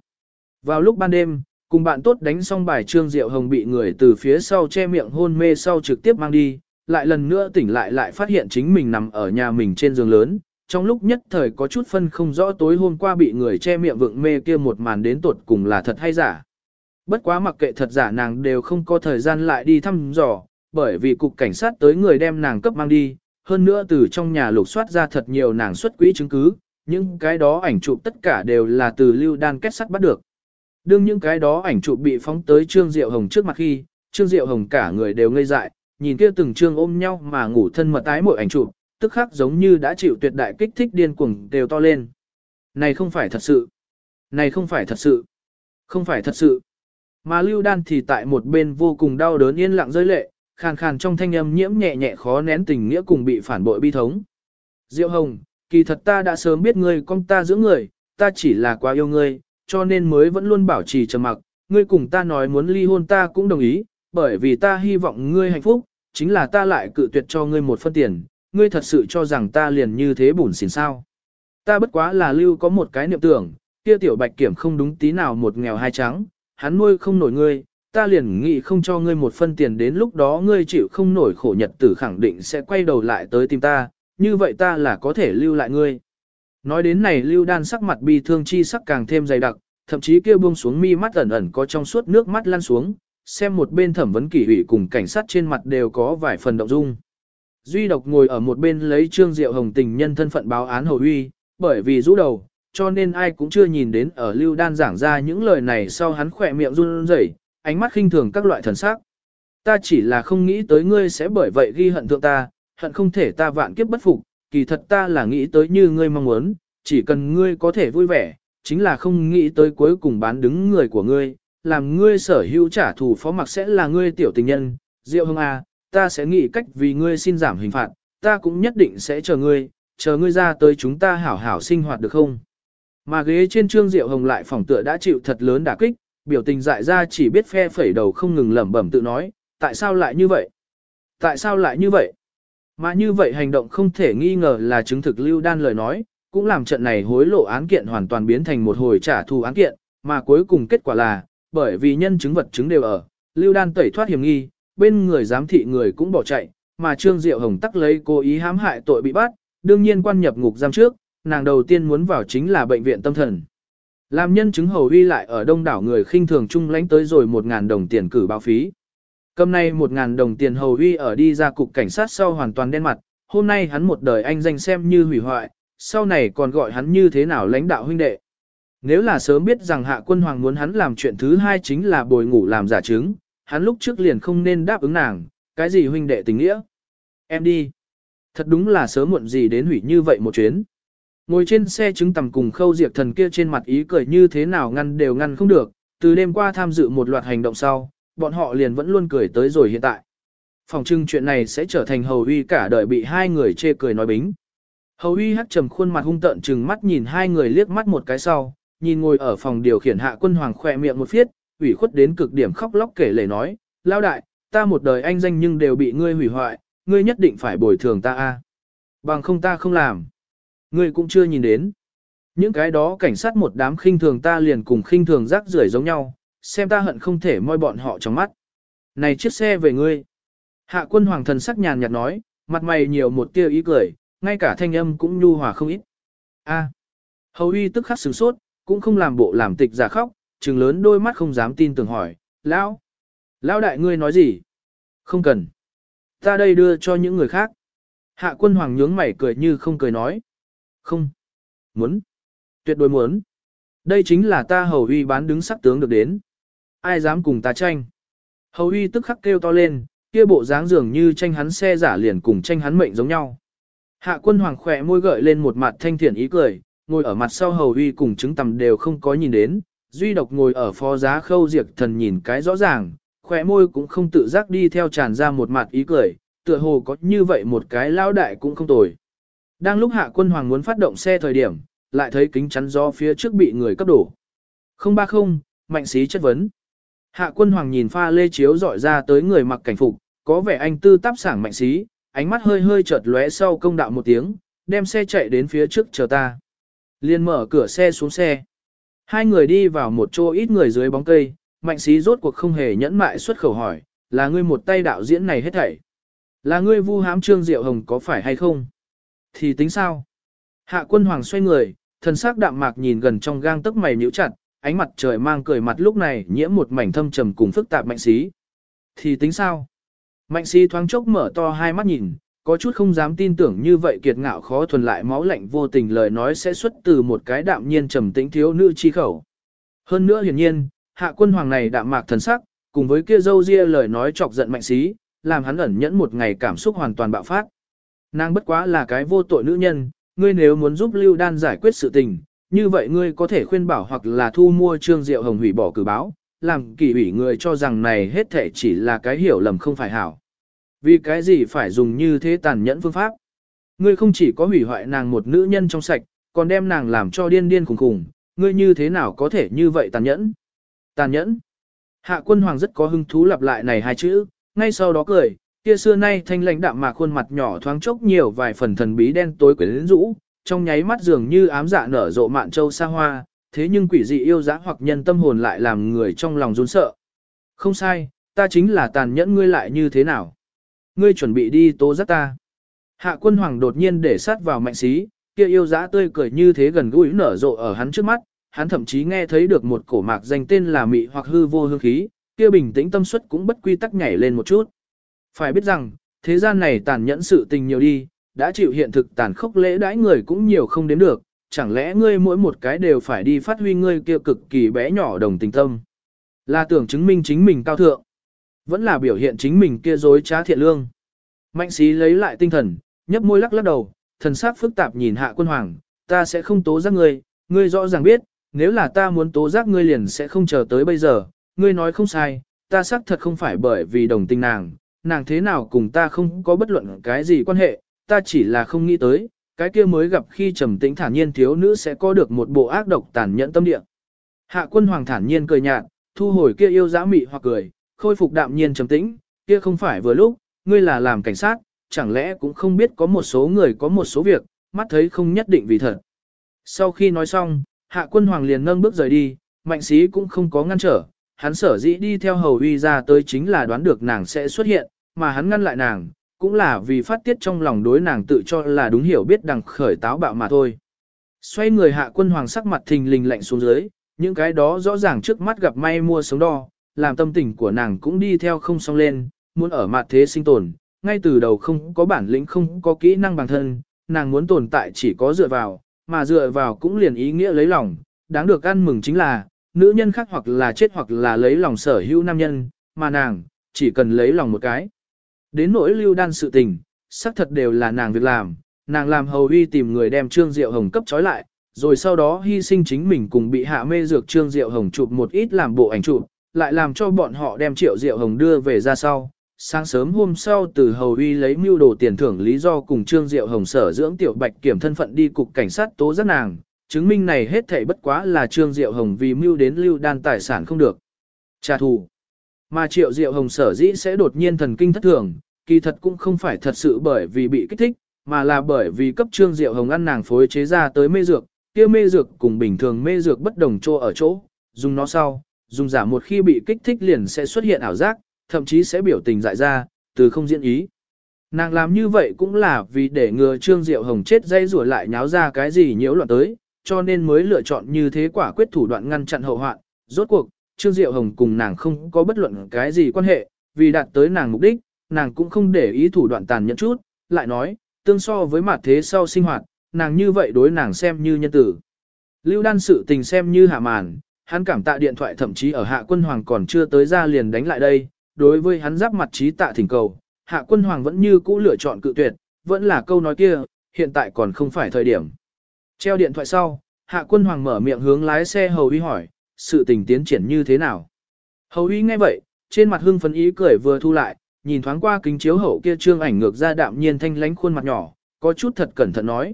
Vào lúc ban đêm, cùng bạn tốt đánh xong bài trương Diệu Hồng bị người từ phía sau che miệng hôn mê sau trực tiếp mang đi, lại lần nữa tỉnh lại lại phát hiện chính mình nằm ở nhà mình trên giường lớn, trong lúc nhất thời có chút phân không rõ tối hôm qua bị người che miệng vượng mê kia một màn đến tột cùng là thật hay giả. Bất quá mặc kệ thật giả nàng đều không có thời gian lại đi thăm dò, bởi vì cục cảnh sát tới người đem nàng cấp mang đi, hơn nữa từ trong nhà lục soát ra thật nhiều nàng xuất quỹ chứng cứ, những cái đó ảnh chụp tất cả đều là từ lưu đan kết sắt bắt được. Đương những cái đó ảnh chụp bị phóng tới Trương Diệu Hồng trước mặt khi, Trương Diệu Hồng cả người đều ngây dại, nhìn kia từng trương ôm nhau mà ngủ thân mật tái mỗi ảnh chụp, tức khắc giống như đã chịu tuyệt đại kích thích điên cuồng đều to lên. Này không phải thật sự. Này không phải thật sự. Không phải thật sự. Mà Lưu Đan thì tại một bên vô cùng đau đớn yên lặng rơi lệ, khàn khàn trong thanh âm nhiễm nhẹ nhẹ khó nén tình nghĩa cùng bị phản bội bi thống. Diệu Hồng, kỳ thật ta đã sớm biết ngươi con ta giữa người, ta chỉ là quá yêu ngươi, cho nên mới vẫn luôn bảo trì trầm mặc, ngươi cùng ta nói muốn ly hôn ta cũng đồng ý, bởi vì ta hy vọng ngươi hạnh phúc, chính là ta lại cự tuyệt cho ngươi một phân tiền, ngươi thật sự cho rằng ta liền như thế bùn xỉn sao. Ta bất quá là lưu có một cái niệm tưởng, kia tiểu bạch kiểm không đúng tí nào một nghèo hai trắng, hắn nuôi không nổi ngươi, ta liền nghĩ không cho ngươi một phân tiền đến lúc đó ngươi chịu không nổi khổ nhật tử khẳng định sẽ quay đầu lại tới tìm ta, như vậy ta là có thể lưu lại ngươi. Nói đến này lưu đan sắc mặt bi thương chi sắc càng thêm dày đặc, thậm chí kia buông xuống mi mắt ẩn ẩn có trong suốt nước mắt lăn xuống, xem một bên thẩm vấn kỷ ủy cùng cảnh sát trên mặt đều có vài phần động dung. Duy độc ngồi ở một bên lấy trương diệu hồng tình nhân thân phận báo án hầu uy, bởi vì rũ đầu, cho nên ai cũng chưa nhìn đến ở lưu đan giảng ra những lời này sau hắn khỏe miệng run rẩy, ánh mắt khinh thường các loại thần sắc. Ta chỉ là không nghĩ tới ngươi sẽ bởi vậy ghi hận thượng ta, hận không thể ta vạn kiếp bất phục, kỳ thật ta là nghĩ tới như ngươi mong muốn, chỉ cần ngươi có thể vui vẻ, chính là không nghĩ tới cuối cùng bán đứng người của ngươi, làm ngươi sở hữu trả thù phó mặc sẽ là ngươi tiểu tình nhân, Diệu Hưng A, à, ta sẽ nghĩ cách vì ngươi xin giảm hình phạt, ta cũng nhất định sẽ chờ ngươi, chờ ngươi ra tới chúng ta hảo hảo sinh hoạt được không? Mà ghế trên trương Diệu Hồng lại phỏng tựa đã chịu thật lớn đả kích, biểu tình dại ra chỉ biết phe phẩy đầu không ngừng lẩm bẩm tự nói, tại sao lại như vậy? Tại sao lại như vậy? Mà như vậy hành động không thể nghi ngờ là chứng thực lưu đan lời nói, cũng làm trận này hối lộ án kiện hoàn toàn biến thành một hồi trả thù án kiện, mà cuối cùng kết quả là, bởi vì nhân chứng vật chứng đều ở, lưu đan tẩy thoát hiểm nghi, bên người giám thị người cũng bỏ chạy, mà Trương Diệu Hồng tắc lấy cố ý hãm hại tội bị bắt, đương nhiên quan nhập ngục giam trước, nàng đầu tiên muốn vào chính là bệnh viện tâm thần. Làm nhân chứng hầu uy lại ở đông đảo người khinh thường chung lãnh tới rồi 1.000 đồng tiền cử báo phí. Cầm nay 1.000 đồng tiền hầu uy ở đi ra cục cảnh sát sau hoàn toàn đen mặt, hôm nay hắn một đời anh danh xem như hủy hoại, sau này còn gọi hắn như thế nào lãnh đạo huynh đệ. Nếu là sớm biết rằng hạ quân hoàng muốn hắn làm chuyện thứ hai chính là bồi ngủ làm giả chứng, hắn lúc trước liền không nên đáp ứng nàng, cái gì huynh đệ tình nghĩa. Em đi. Thật đúng là sớm muộn gì đến hủy như vậy một chuyến. Ngồi trên xe chứng tầm cùng khâu diệt thần kia trên mặt ý cười như thế nào ngăn đều ngăn không được, từ đêm qua tham dự một loạt hành động sau, bọn họ liền vẫn luôn cười tới rồi hiện tại. Phòng trưng chuyện này sẽ trở thành hầu uy cả đời bị hai người chê cười nói bính. Hầu uy hắt trầm khuôn mặt hung tợn chừng mắt nhìn hai người liếc mắt một cái sau, nhìn ngồi ở phòng điều khiển hạ quân hoàng khỏe miệng một phiết, ủy khuất đến cực điểm khóc lóc kể lể nói, lao đại, ta một đời anh danh nhưng đều bị ngươi hủy hoại, ngươi nhất định phải bồi thường ta a. Bằng không ta không làm. Ngươi cũng chưa nhìn đến. Những cái đó cảnh sát một đám khinh thường ta liền cùng khinh thường rác rưởi giống nhau, xem ta hận không thể moi bọn họ trong mắt. Này chiếc xe về ngươi. Hạ quân hoàng thần sắc nhàn nhạt nói, mặt mày nhiều một tia ý cười, ngay cả thanh âm cũng nhu hòa không ít. A. Hầu uy tức khắc sửng sốt, cũng không làm bộ làm tịch giả khóc, trừng lớn đôi mắt không dám tin tưởng hỏi, lão, lão đại ngươi nói gì? Không cần. Ta đây đưa cho những người khác. Hạ quân hoàng nhướng mày cười như không cười nói. Không. Muốn. Tuyệt đối muốn. Đây chính là ta hầu uy bán đứng sắc tướng được đến. Ai dám cùng ta tranh? Hầu uy tức khắc kêu to lên, kia bộ dáng dường như tranh hắn xe giả liền cùng tranh hắn mệnh giống nhau. Hạ quân hoàng khỏe môi gợi lên một mặt thanh thiện ý cười, ngồi ở mặt sau hầu uy cùng chứng tầm đều không có nhìn đến, duy độc ngồi ở phó giá khâu diệt thần nhìn cái rõ ràng, khỏe môi cũng không tự giác đi theo tràn ra một mặt ý cười, tựa hồ có như vậy một cái lao đại cũng không tồi. Đang lúc hạ quân hoàng muốn phát động xe thời điểm, lại thấy kính chắn gió phía trước bị người cấp đổ. Không ba không, mạnh sĩ chất vấn. Hạ quân hoàng nhìn pha lê chiếu dọi ra tới người mặc cảnh phục, có vẻ anh tư táp sảng mạnh sĩ, ánh mắt hơi hơi chợt lóe sau công đạo một tiếng, đem xe chạy đến phía trước chờ ta. Liên mở cửa xe xuống xe. Hai người đi vào một chỗ ít người dưới bóng cây, mạnh sĩ rốt cuộc không hề nhẫn mại xuất khẩu hỏi, là ngươi một tay đạo diễn này hết thảy. Là ngươi vu hám trương diệu hồng có phải hay không? Thì tính sao? Hạ quân hoàng xoay người, thần sắc đạm mạc nhìn gần trong gang tấc mày nhíu chặt, ánh mặt trời mang cười mặt lúc này nhiễm một mảnh thâm trầm cùng phức tạp mạnh sĩ. Thì tính sao? Mạnh sĩ thoáng chốc mở to hai mắt nhìn, có chút không dám tin tưởng như vậy kiệt ngạo khó thuần lại máu lạnh vô tình lời nói sẽ xuất từ một cái đạm nhiên trầm tĩnh thiếu nữ chi khẩu. Hơn nữa hiển nhiên, hạ quân hoàng này đạm mạc thần sắc, cùng với kia dâu ria lời nói chọc giận mạnh sĩ, làm hắn ẩn nhẫn một ngày cảm xúc hoàn toàn bạo phát. Nàng bất quá là cái vô tội nữ nhân, ngươi nếu muốn giúp Lưu Đan giải quyết sự tình, như vậy ngươi có thể khuyên bảo hoặc là thu mua Trương Diệu Hồng hủy bỏ cử báo, làm kỳ ủy người cho rằng này hết thể chỉ là cái hiểu lầm không phải hảo. Vì cái gì phải dùng như thế tàn nhẫn phương pháp? Ngươi không chỉ có hủy hoại nàng một nữ nhân trong sạch, còn đem nàng làm cho điên điên khùng khùng, ngươi như thế nào có thể như vậy tàn nhẫn? Tàn nhẫn. Hạ quân hoàng rất có hứng thú lặp lại này hai chữ, ngay sau đó cười, kia xưa nay thanh lãnh đạm mà khuôn mặt nhỏ thoáng chốc nhiều vài phần thần bí đen tối quyến rũ, trong nháy mắt dường như ám dạ nở rộ mạn châu xa hoa, thế nhưng quỷ dị yêu dã hoặc nhân tâm hồn lại làm người trong lòng run sợ. Không sai, ta chính là tàn nhẫn ngươi lại như thế nào? Ngươi chuẩn bị đi tố giác ta. Hạ quân hoàng đột nhiên để sát vào mạnh xí, kia yêu dã tươi cười như thế gần gũi nở rộ ở hắn trước mắt, hắn thậm chí nghe thấy được một cổ mạc danh tên là mị hoặc hư vô hương khí, kia bình tĩnh tâm suất cũng bất quy tắc nhảy lên một chút. Phải biết rằng, thế gian này tàn nhẫn sự tình nhiều đi, đã chịu hiện thực tàn khốc lễ đãi người cũng nhiều không đến được, chẳng lẽ ngươi mỗi một cái đều phải đi phát huy ngươi kia cực kỳ bé nhỏ đồng tình tâm. Là tưởng chứng minh chính mình cao thượng, vẫn là biểu hiện chính mình kia dối trá thiện lương. Mạnh sĩ lấy lại tinh thần, nhấp môi lắc lắc đầu, thần sắc phức tạp nhìn hạ quân hoàng, ta sẽ không tố giác ngươi, ngươi rõ ràng biết, nếu là ta muốn tố giác ngươi liền sẽ không chờ tới bây giờ, ngươi nói không sai, ta xác thật không phải bởi vì đồng tình nàng, nàng thế nào cùng ta không có bất luận cái gì quan hệ, ta chỉ là không nghĩ tới, cái kia mới gặp khi trầm tĩnh thản nhiên thiếu nữ sẽ có được một bộ ác độc tàn nhẫn tâm địa. Hạ quân hoàng thản nhiên cười nhạt, thu hồi kia yêu dã mị hoặc cười, khôi phục đạm nhiên trầm tĩnh, kia không phải vừa lúc, ngươi là làm cảnh sát, chẳng lẽ cũng không biết có một số người có một số việc, mắt thấy không nhất định vì thật. Sau khi nói xong, hạ quân hoàng liền nâng bước rời đi, mạnh sĩ cũng không có ngăn trở, hắn sở dĩ đi theo hầu uy ra tới chính là đoán được nàng sẽ xuất hiện, mà hắn ngăn lại nàng, cũng là vì phát tiết trong lòng đối nàng tự cho là đúng hiểu biết đằng khởi táo bạo mà thôi. Xoay người hạ quân hoàng sắc mặt thình lình lạnh xuống dưới, những cái đó rõ ràng trước mắt gặp may mua sống đo, làm tâm tình của nàng cũng đi theo không song lên, muốn ở mặt thế sinh tồn, ngay từ đầu không có bản lĩnh không có kỹ năng bản thân, nàng muốn tồn tại chỉ có dựa vào, mà dựa vào cũng liền ý nghĩa lấy lòng, đáng được ăn mừng chính là, nữ nhân khác hoặc là chết hoặc là lấy lòng sở hữu nam nhân, mà nàng, chỉ cần lấy lòng một cái. Đến nỗi lưu đan sự tình, xác thật đều là nàng việc làm, nàng làm hầu uy tìm người đem Trương Diệu Hồng cấp trói lại, rồi sau đó hy sinh chính mình cùng bị hạ mê dược Trương Diệu Hồng chụp một ít làm bộ ảnh chụp, lại làm cho bọn họ đem Triệu Diệu Hồng đưa về ra sau. Sáng sớm hôm sau từ hầu uy lấy mưu đồ tiền thưởng lý do cùng Trương Diệu Hồng sở dưỡng tiểu bạch kiểm thân phận đi cục cảnh sát tố giác nàng, chứng minh này hết thảy bất quá là Trương Diệu Hồng vì mưu đến lưu đan tài sản không được. Trả thù. Mà Triệu Diệu Hồng sở dĩ sẽ đột nhiên thần kinh thất thường, kỳ thật cũng không phải thật sự bởi vì bị kích thích, mà là bởi vì cấp Trương Diệu Hồng ăn nàng phối chế ra tới mê dược, kia mê dược cùng bình thường mê dược bất đồng chỗ ở chỗ, dùng nó sau, dùng giả một khi bị kích thích liền sẽ xuất hiện ảo giác, thậm chí sẽ biểu tình dại ra, từ không diễn ý. Nàng làm như vậy cũng là vì để ngừa Trương Diệu Hồng chết dây rủa lại nháo ra cái gì nhiễu loạn tới, cho nên mới lựa chọn như thế quả quyết thủ đoạn ngăn chặn hậu hoạn. Rốt cuộc, Trương Diệu Hồng cùng nàng không có bất luận cái gì quan hệ, vì đạt tới nàng mục đích, nàng cũng không để ý thủ đoạn tàn nhẫn chút, lại nói, tương so với mặt thế sau sinh hoạt, nàng như vậy đối nàng xem như nhân tử. Lưu đan sự tình xem như hạ màn, hắn cảm tạ điện thoại thậm chí ở hạ quân hoàng còn chưa tới ra liền đánh lại đây, đối với hắn giáp mặt trí tạ thỉnh cầu, hạ quân hoàng vẫn như cũ lựa chọn cự tuyệt, vẫn là câu nói kia, hiện tại còn không phải thời điểm. Treo điện thoại sau, hạ quân hoàng mở miệng hướng lái xe hầu uy hỏi, sự tình tiến triển như thế nào. Hầu uy nghe vậy, trên mặt hưng phấn ý cười vừa thu lại, nhìn thoáng qua kính chiếu hậu kia trương ảnh ngược ra đạm nhiên thanh lánh khuôn mặt nhỏ, có chút thật cẩn thận nói.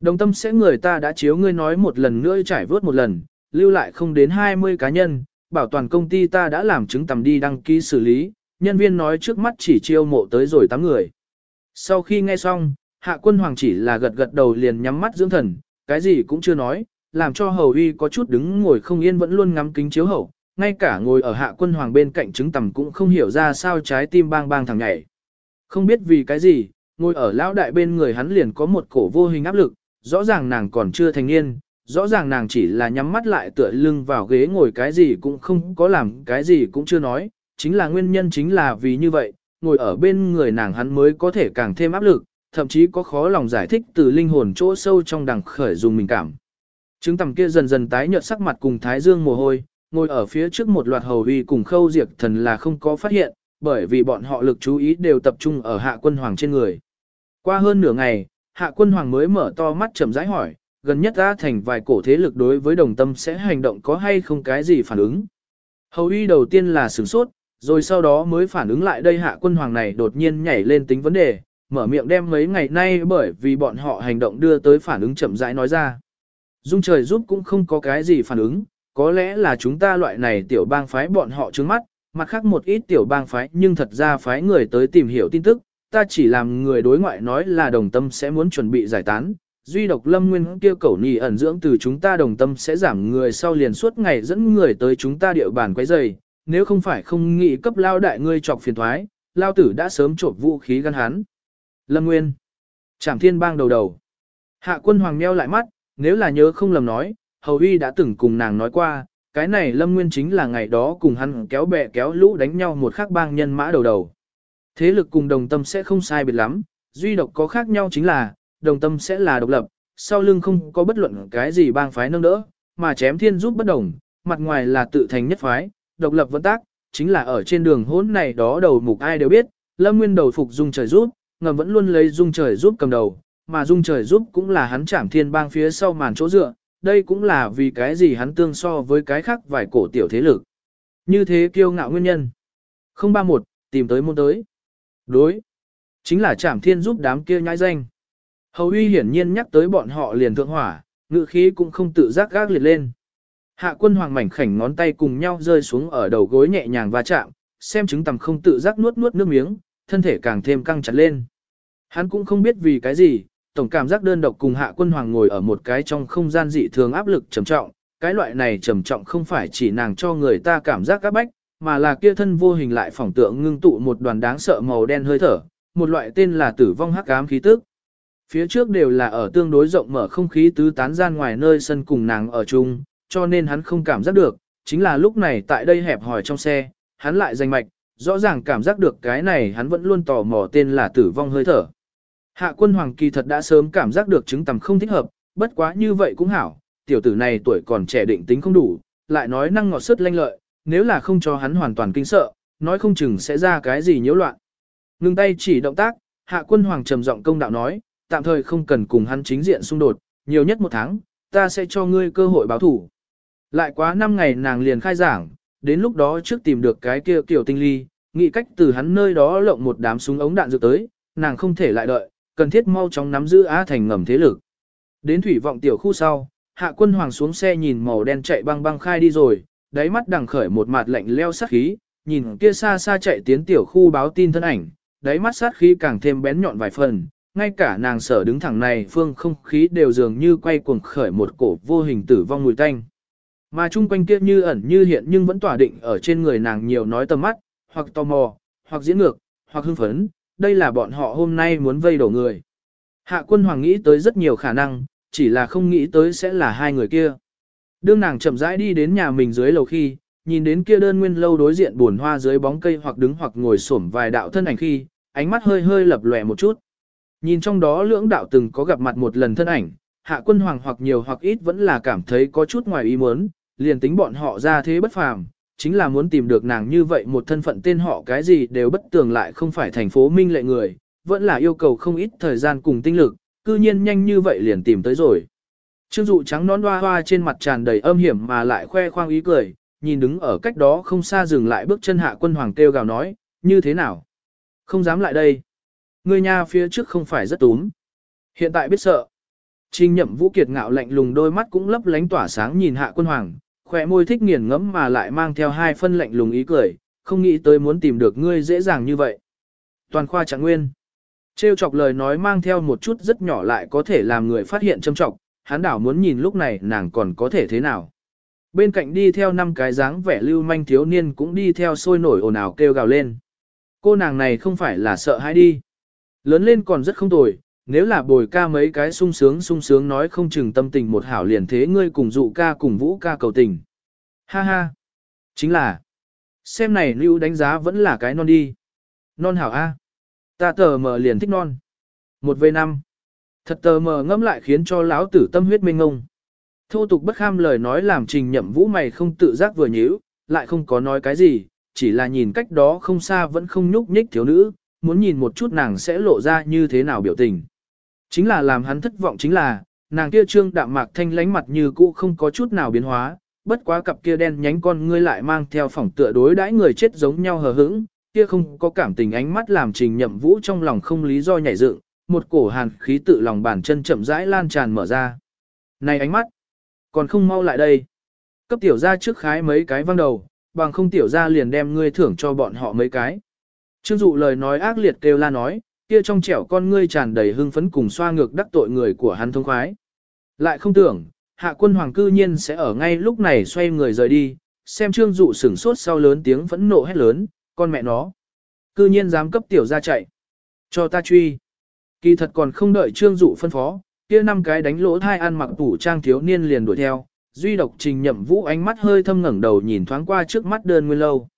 Đồng tâm sẽ người ta đã chiếu ngươi nói một lần nữa trải vớt một lần, lưu lại không đến 20 cá nhân, bảo toàn công ty ta đã làm chứng tầm đi đăng ký xử lý, nhân viên nói trước mắt chỉ chiêu mộ tới rồi 8 người. Sau khi nghe xong, hạ quân hoàng chỉ là gật gật đầu liền nhắm mắt dưỡng thần, cái gì cũng chưa nói, làm cho hầu uy có chút đứng ngồi không yên vẫn luôn ngắm kính chiếu hậu, ngay cả ngồi ở hạ quân hoàng bên cạnh chứng tầm cũng không hiểu ra sao trái tim bang bang thằng nhảy. Không biết vì cái gì, ngồi ở lão đại bên người hắn liền có một cổ vô hình áp lực, rõ ràng nàng còn chưa thành niên, rõ ràng nàng chỉ là nhắm mắt lại tựa lưng vào ghế ngồi cái gì cũng không có làm cái gì cũng chưa nói, chính là nguyên nhân chính là vì như vậy, ngồi ở bên người nàng hắn mới có thể càng thêm áp lực, thậm chí có khó lòng giải thích từ linh hồn chỗ sâu trong đằng khởi dùng mình cảm. Trứng tầm kia dần dần tái nhợt sắc mặt cùng thái dương mồ hôi, ngồi ở phía trước một loạt hầu uy cùng khâu diệt thần là không có phát hiện, bởi vì bọn họ lực chú ý đều tập trung ở hạ quân hoàng trên người. Qua hơn nửa ngày, hạ quân hoàng mới mở to mắt chậm rãi hỏi, gần nhất ra thành vài cổ thế lực đối với đồng tâm sẽ hành động có hay không cái gì phản ứng. Hầu uy đầu tiên là sửng sốt, rồi sau đó mới phản ứng lại đây hạ quân hoàng này đột nhiên nhảy lên tính vấn đề, mở miệng đem mấy ngày nay bởi vì bọn họ hành động đưa tới phản ứng chậm rãi nói ra. Dung trời giúp cũng không có cái gì phản ứng, có lẽ là chúng ta loại này tiểu bang phái bọn họ trướng mắt, mặt khác một ít tiểu bang phái nhưng thật ra phái người tới tìm hiểu tin tức, ta chỉ làm người đối ngoại nói là đồng tâm sẽ muốn chuẩn bị giải tán. Duy độc lâm nguyên kêu cầu nì ẩn dưỡng từ chúng ta đồng tâm sẽ giảm người sau liền suốt ngày dẫn người tới chúng ta địa bàn quấy rầy, nếu không phải không nghĩ cấp lao đại ngươi chọc phiền thoái, lao tử đã sớm trộm vũ khí gắn hắn. Lâm Nguyên. Trảm thiên bang đầu đầu. Hạ quân hoàng meo lại mắt, nếu là nhớ không lầm nói, Hầu Huy đã từng cùng nàng nói qua, cái này Lâm Nguyên chính là ngày đó cùng hắn kéo bè kéo lũ đánh nhau một khắc bang nhân mã đầu đầu. Thế lực cùng đồng tâm sẽ không sai biệt lắm, duy độc có khác nhau chính là, đồng tâm sẽ là độc lập, sau lưng không có bất luận cái gì bang phái nâng đỡ, mà chém thiên giúp bất đồng, mặt ngoài là tự thành nhất phái, độc lập vận tác, chính là ở trên đường hỗn này đó đầu mục ai đều biết, Lâm Nguyên đầu phục dung trời giúp, ngầm vẫn luôn lấy dung trời giúp cầm đầu, mà dung trời giúp cũng là hắn chạm thiên bang phía sau màn chỗ dựa, đây cũng là vì cái gì hắn tương so với cái khác vài cổ tiểu thế lực. Như thế kiêu ngạo nguyên nhân. 031, tìm tới môn tới. Đối. Chính là chạm thiên giúp đám kia nhãi danh. Hầu uy hiển nhiên nhắc tới bọn họ liền thượng hỏa, ngự khí cũng không tự giác gác liệt lên. Hạ quân hoàng mảnh khảnh ngón tay cùng nhau rơi xuống ở đầu gối nhẹ nhàng va chạm, xem chứng tầm không tự giác nuốt nuốt nước miếng, thân thể càng thêm căng chặt lên. Hắn cũng không biết vì cái gì, tổng cảm giác đơn độc cùng hạ quân hoàng ngồi ở một cái trong không gian dị thường áp lực trầm trọng, cái loại này trầm trọng không phải chỉ nàng cho người ta cảm giác các bách, mà là kia thân vô hình lại phỏng tượng ngưng tụ một đoàn đáng sợ màu đen hơi thở, một loại tên là tử vong hắc ám khí tức. Phía trước đều là ở tương đối rộng mở không khí tứ tán gian ngoài nơi sân cùng nàng ở chung, cho nên hắn không cảm giác được, chính là lúc này tại đây hẹp hỏi trong xe, hắn lại danh mạch, rõ ràng cảm giác được cái này hắn vẫn luôn tò mò tên là tử vong hơi thở. Hạ quân hoàng kỳ thật đã sớm cảm giác được chứng tầm không thích hợp, bất quá như vậy cũng hảo, tiểu tử này tuổi còn trẻ định tính không đủ, lại nói năng ngọt sứt lanh lợi, nếu là không cho hắn hoàn toàn kinh sợ, nói không chừng sẽ ra cái gì nhiễu loạn. Ngưng tay chỉ động tác, hạ quân hoàng trầm giọng công đạo nói, tạm thời không cần cùng hắn chính diện xung đột, nhiều nhất một tháng, ta sẽ cho ngươi cơ hội báo thủ. Lại quá 5 ngày nàng liền khai giảng, đến lúc đó trước tìm được cái kia tiểu tinh ly, nghĩ cách từ hắn nơi đó lộng một đám súng ống đạn dược tới, nàng không thể lại đợi, cần thiết mau chóng nắm giữ Á Thành ngầm thế lực. Đến thủy vọng tiểu khu sau, hạ quân hoàng xuống xe nhìn màu đen chạy băng băng khai đi rồi, đáy mắt đằng khởi một mặt lạnh leo sát khí, nhìn kia xa xa chạy tiến tiểu khu báo tin thân ảnh, đáy mắt sát khí càng thêm bén nhọn vài phần, ngay cả nàng sở đứng thẳng này phương không khí đều dường như quay cuồng khởi một cổ vô hình tử vong mùi tanh. Mà chung quanh kia như ẩn như hiện nhưng vẫn tỏa định ở trên người nàng nhiều nói tầm mắt, hoặc tò mò, hoặc diễn ngược, hoặc hưng phấn, đây là bọn họ hôm nay muốn vây đổ người. Hạ quân hoàng nghĩ tới rất nhiều khả năng, chỉ là không nghĩ tới sẽ là hai người kia. Đương nàng chậm rãi đi đến nhà mình dưới lầu khi, nhìn đến kia đơn nguyên lâu đối diện buồn hoa dưới bóng cây hoặc đứng hoặc ngồi xổm vài đạo thân ảnh khi, ánh mắt hơi hơi lập lòe một chút. Nhìn trong đó lưỡng đạo từng có gặp mặt một lần thân ảnh, hạ quân hoàng hoặc nhiều hoặc ít vẫn là cảm thấy có chút ngoài ý muốn, liền tính bọn họ ra thế bất phàm, chính là muốn tìm được nàng như vậy một thân phận tên họ cái gì đều bất tường lại không phải thành phố minh lệ người, vẫn là yêu cầu không ít thời gian cùng tinh lực, cư nhiên nhanh như vậy liền tìm tới rồi. Trương dụ trắng nón hoa hoa trên mặt tràn đầy âm hiểm mà lại khoe khoang ý cười, nhìn đứng ở cách đó không xa dừng lại bước chân hạ quân hoàng kêu gào nói, như thế nào? Không dám lại đây. Người nhà phía trước không phải rất túm. Hiện tại biết sợ. Trình nhậm vũ kiệt ngạo lạnh lùng đôi mắt cũng lấp lánh tỏa sáng nhìn hạ quân hoàng, khỏe môi thích nghiền ngẫm mà lại mang theo hai phân lạnh lùng ý cười, không nghĩ tới muốn tìm được ngươi dễ dàng như vậy. Toàn khoa trạng nguyên. Trêu chọc lời nói mang theo một chút rất nhỏ lại có thể làm người phát hiện châm trọng, hắn đảo muốn nhìn lúc này nàng còn có thể thế nào. Bên cạnh đi theo năm cái dáng vẻ lưu manh thiếu niên cũng đi theo sôi nổi ồn ào kêu gào lên. Cô nàng này không phải là sợ hãi đi. Lớn lên còn rất không tồi, nếu là bồi ca mấy cái sung sướng sung sướng nói không chừng tâm tình một hảo liền thế ngươi cùng dụ ca cùng vũ ca cầu tình. Ha ha. Chính là. Xem này lưu đánh giá vẫn là cái non đi. Non hảo A. Ta tờ mờ liền thích non. Một về năm. Thật tờ mờ ngẫm lại khiến cho lão tử tâm huyết minh ngông. Thô tục bất kham lời nói làm trình nhậm vũ mày không tự giác vừa nhíu, lại không có nói cái gì, chỉ là nhìn cách đó không xa vẫn không nhúc nhích thiếu nữ, muốn nhìn một chút nàng sẽ lộ ra như thế nào biểu tình. Chính là làm hắn thất vọng chính là, nàng kia trương đạm mạc thanh lánh mặt như cũ không có chút nào biến hóa, bất quá cặp kia đen nhánh con ngươi lại mang theo phỏng tựa đối đãi người chết giống nhau hờ hững, kia không có cảm tình ánh mắt làm trình nhậm vũ trong lòng không lý do nhảy dựng, một cổ hàn khí tự lòng bàn chân chậm rãi lan tràn mở ra. Này ánh mắt, còn không mau lại đây. Cấp tiểu ra trước khái mấy cái văng đầu, bằng không tiểu ra liền đem ngươi thưởng cho bọn họ mấy cái. Trương dụ lời nói ác liệt kêu la nói, kia trong trẻo con ngươi tràn đầy hưng phấn cùng xoa ngược đắc tội người của hắn thông khoái. Lại không tưởng, hạ quân hoàng cư nhiên sẽ ở ngay lúc này xoay người rời đi, xem trương dụ sửng sốt sau lớn tiếng phẫn nộ hét lớn, con mẹ nó. Cư nhiên dám cấp tiểu ra chạy. Cho ta truy. Kỳ thật còn không đợi trương dụ phân phó, kia năm cái đánh lỗ thai ăn mặc tủ trang thiếu niên liền đuổi theo, duy độc trình nhậm vũ ánh mắt hơi thâm ngẩng đầu nhìn thoáng qua trước mắt đơn nguyên lâu.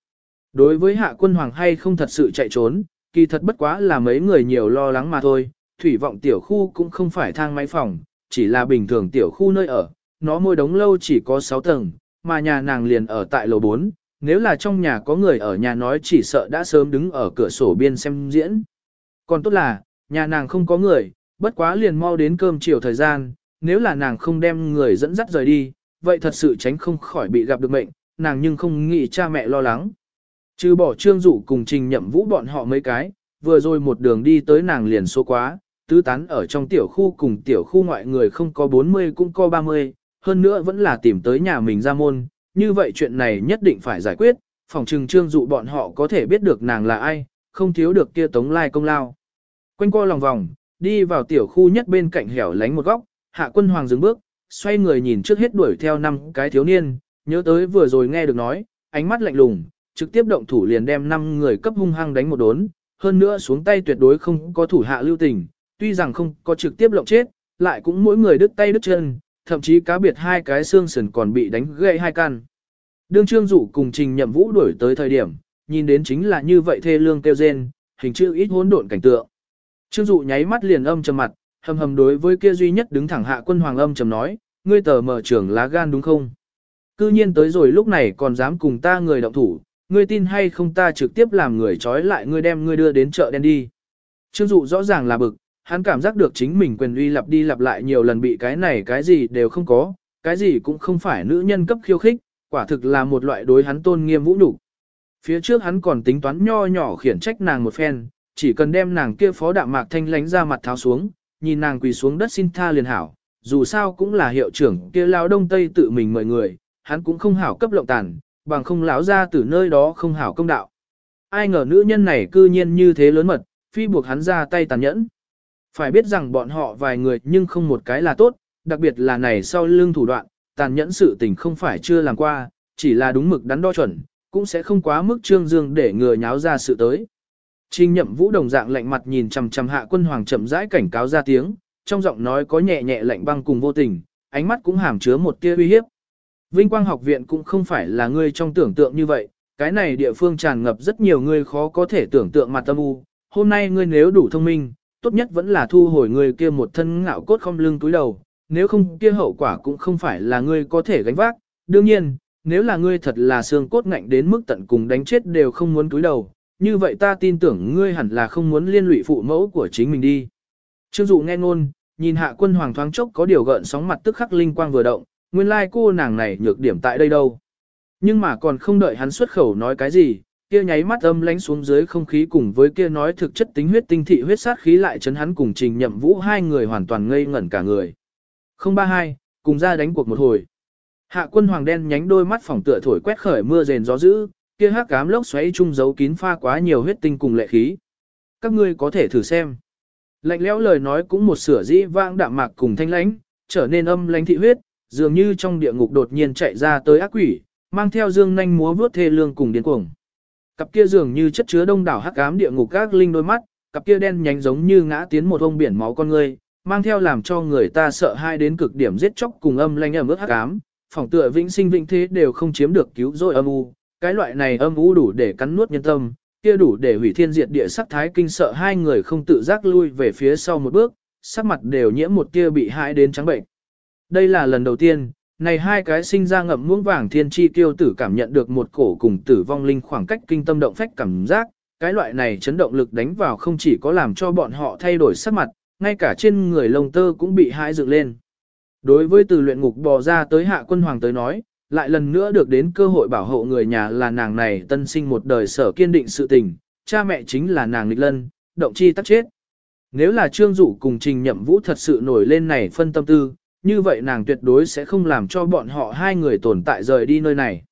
Đối với hạ quân hoàng hay không thật sự chạy trốn, kỳ thật bất quá là mấy người nhiều lo lắng mà thôi, thủy vọng tiểu khu cũng không phải thang máy phòng, chỉ là bình thường tiểu khu nơi ở, nó môi đống lâu chỉ có 6 tầng, mà nhà nàng liền ở tại lầu 4, nếu là trong nhà có người ở nhà nói chỉ sợ đã sớm đứng ở cửa sổ biên xem diễn. Còn tốt là, nhà nàng không có người, bất quá liền mau đến cơm chiều thời gian, nếu là nàng không đem người dẫn dắt rời đi, vậy thật sự tránh không khỏi bị gặp được mệnh, nàng nhưng không nghĩ cha mẹ lo lắng. Trừ bỏ trương dụ cùng trình nhậm vũ bọn họ mấy cái, vừa rồi một đường đi tới nàng liền số quá, tứ tán ở trong tiểu khu cùng tiểu khu ngoại người không có 40 cũng có 30, hơn nữa vẫn là tìm tới nhà mình ra môn, như vậy chuyện này nhất định phải giải quyết, phòng trừng trương dụ bọn họ có thể biết được nàng là ai, không thiếu được kia tống lai công lao. Quanh co lòng vòng, đi vào tiểu khu nhất bên cạnh hẻo lánh một góc, hạ quân hoàng dừng bước, xoay người nhìn trước hết đuổi theo năm cái thiếu niên, nhớ tới vừa rồi nghe được nói, ánh mắt lạnh lùng, trực tiếp động thủ liền đem năm người cấp hung hăng đánh một đốn, hơn nữa xuống tay tuyệt đối không có thủ hạ lưu tình, tuy rằng không có trực tiếp lộng chết, lại cũng mỗi người đứt tay đứt chân, thậm chí cá biệt hai cái xương sườn còn bị đánh gãy hai căn. Đương Trương Dụ cùng Trình Nhậm Vũ đuổi tới thời điểm, nhìn đến chính là như vậy thê lương kêu rên, hình chữ ít hỗn độn cảnh tượng. Trương Dụ nháy mắt liền âm trầm mặt, hầm hầm đối với kia duy nhất đứng thẳng hạ quân hoàng âm trầm nói, ngươi tờ mở trưởng lá gan đúng không? Cư nhiên tới rồi lúc này còn dám cùng ta người động thủ, ngươi tin hay không ta trực tiếp làm người trói lại ngươi đem ngươi đưa đến chợ đen đi. Trương Dụ rõ ràng là bực, hắn cảm giác được chính mình quyền uy lặp đi lặp lại nhiều lần bị cái này cái gì đều không có, cái gì cũng không phải nữ nhân cấp khiêu khích, quả thực là một loại đối hắn tôn nghiêm vũ nhục. Phía trước hắn còn tính toán nho nhỏ khiển trách nàng một phen, chỉ cần đem nàng kia phó đạm mạc thanh lánh ra mặt tháo xuống, nhìn nàng quỳ xuống đất xin tha liền hảo, dù sao cũng là hiệu trưởng kia lao đông tây tự mình mời người, hắn cũng không hảo cấp lộng tàn, bằng không láo ra từ nơi đó không hảo công đạo. Ai ngờ nữ nhân này cư nhiên như thế lớn mật, phi buộc hắn ra tay tàn nhẫn. Phải biết rằng bọn họ vài người nhưng không một cái là tốt, đặc biệt là này sau lưng thủ đoạn, tàn nhẫn sự tình không phải chưa làm qua, chỉ là đúng mực đắn đo chuẩn, cũng sẽ không quá mức trương dương để ngừa nháo ra sự tới. Trình nhậm vũ đồng dạng lạnh mặt nhìn chằm chằm hạ quân hoàng chậm rãi cảnh cáo ra tiếng, trong giọng nói có nhẹ nhẹ lạnh băng cùng vô tình, ánh mắt cũng hàm chứa một tia uy hiếp. Vinh quang học viện cũng không phải là ngươi trong tưởng tượng như vậy, cái này địa phương tràn ngập rất nhiều người khó có thể tưởng tượng mặt tâm u. Hôm nay ngươi nếu đủ thông minh, tốt nhất vẫn là thu hồi người kia một thân ngạo cốt không lưng túi đầu, nếu không kia hậu quả cũng không phải là ngươi có thể gánh vác. Đương nhiên, nếu là ngươi thật là xương cốt ngạnh đến mức tận cùng đánh chết đều không muốn túi đầu, như vậy ta tin tưởng ngươi hẳn là không muốn liên lụy phụ mẫu của chính mình đi. Trương Dụ nghe ngôn, nhìn hạ quân hoàng thoáng chốc có điều gợn sóng mặt tức khắc linh quang vừa động, nguyên lai like cô nàng này nhược điểm tại đây đâu. Nhưng mà còn không đợi hắn xuất khẩu nói cái gì, kia nháy mắt âm lánh xuống dưới không khí cùng với kia nói thực chất tính huyết tinh thị huyết sát khí lại chấn hắn cùng trình nhậm vũ hai người hoàn toàn ngây ngẩn cả người. 032, cùng ra đánh cuộc một hồi. Hạ quân hoàng đen nhánh đôi mắt phỏng tựa thổi quét khởi mưa rền gió dữ, kia hắc cám lốc xoáy chung giấu kín pha quá nhiều huyết tinh cùng lệ khí. Các ngươi có thể thử xem. Lạnh lẽo lời nói cũng một sửa dĩ vãng đạm mạc cùng thanh lãnh, trở nên âm lãnh thị huyết, dường như trong địa ngục đột nhiên chạy ra tới ác quỷ, mang theo dương nhanh múa vướt thê lương cùng điên cuồng. Cặp kia dường như chất chứa đông đảo hắc ám địa ngục các linh đôi mắt, cặp kia đen nhánh giống như ngã tiến một ông biển máu con người, mang theo làm cho người ta sợ hai đến cực điểm giết chóc cùng âm lanh ẩm ướt hắc ám, phòng tựa vĩnh sinh vĩnh thế đều không chiếm được cứu rỗi âm u, cái loại này âm u đủ để cắn nuốt nhân tâm, kia đủ để hủy thiên diệt địa sắc thái kinh sợ hai người không tự giác lui về phía sau một bước, sắc mặt đều nhiễm một tia bị hại đến trắng bệnh. Đây là lần đầu tiên, này hai cái sinh ra ngậm muỗng vàng thiên chi tiêu tử cảm nhận được một cổ cùng tử vong linh khoảng cách kinh tâm động phách cảm giác, cái loại này chấn động lực đánh vào không chỉ có làm cho bọn họ thay đổi sắc mặt, ngay cả trên người lông tơ cũng bị hãi dựng lên. Đối với từ luyện ngục bò ra tới hạ quân hoàng tới nói, lại lần nữa được đến cơ hội bảo hộ người nhà là nàng này tân sinh một đời sở kiên định sự tình, cha mẹ chính là nàng nghịch lân, động chi tắc chết. Nếu là trương dụ cùng trình nhậm vũ thật sự nổi lên này phân tâm tư, như vậy nàng tuyệt đối sẽ không làm cho bọn họ hai người tồn tại rời đi nơi này.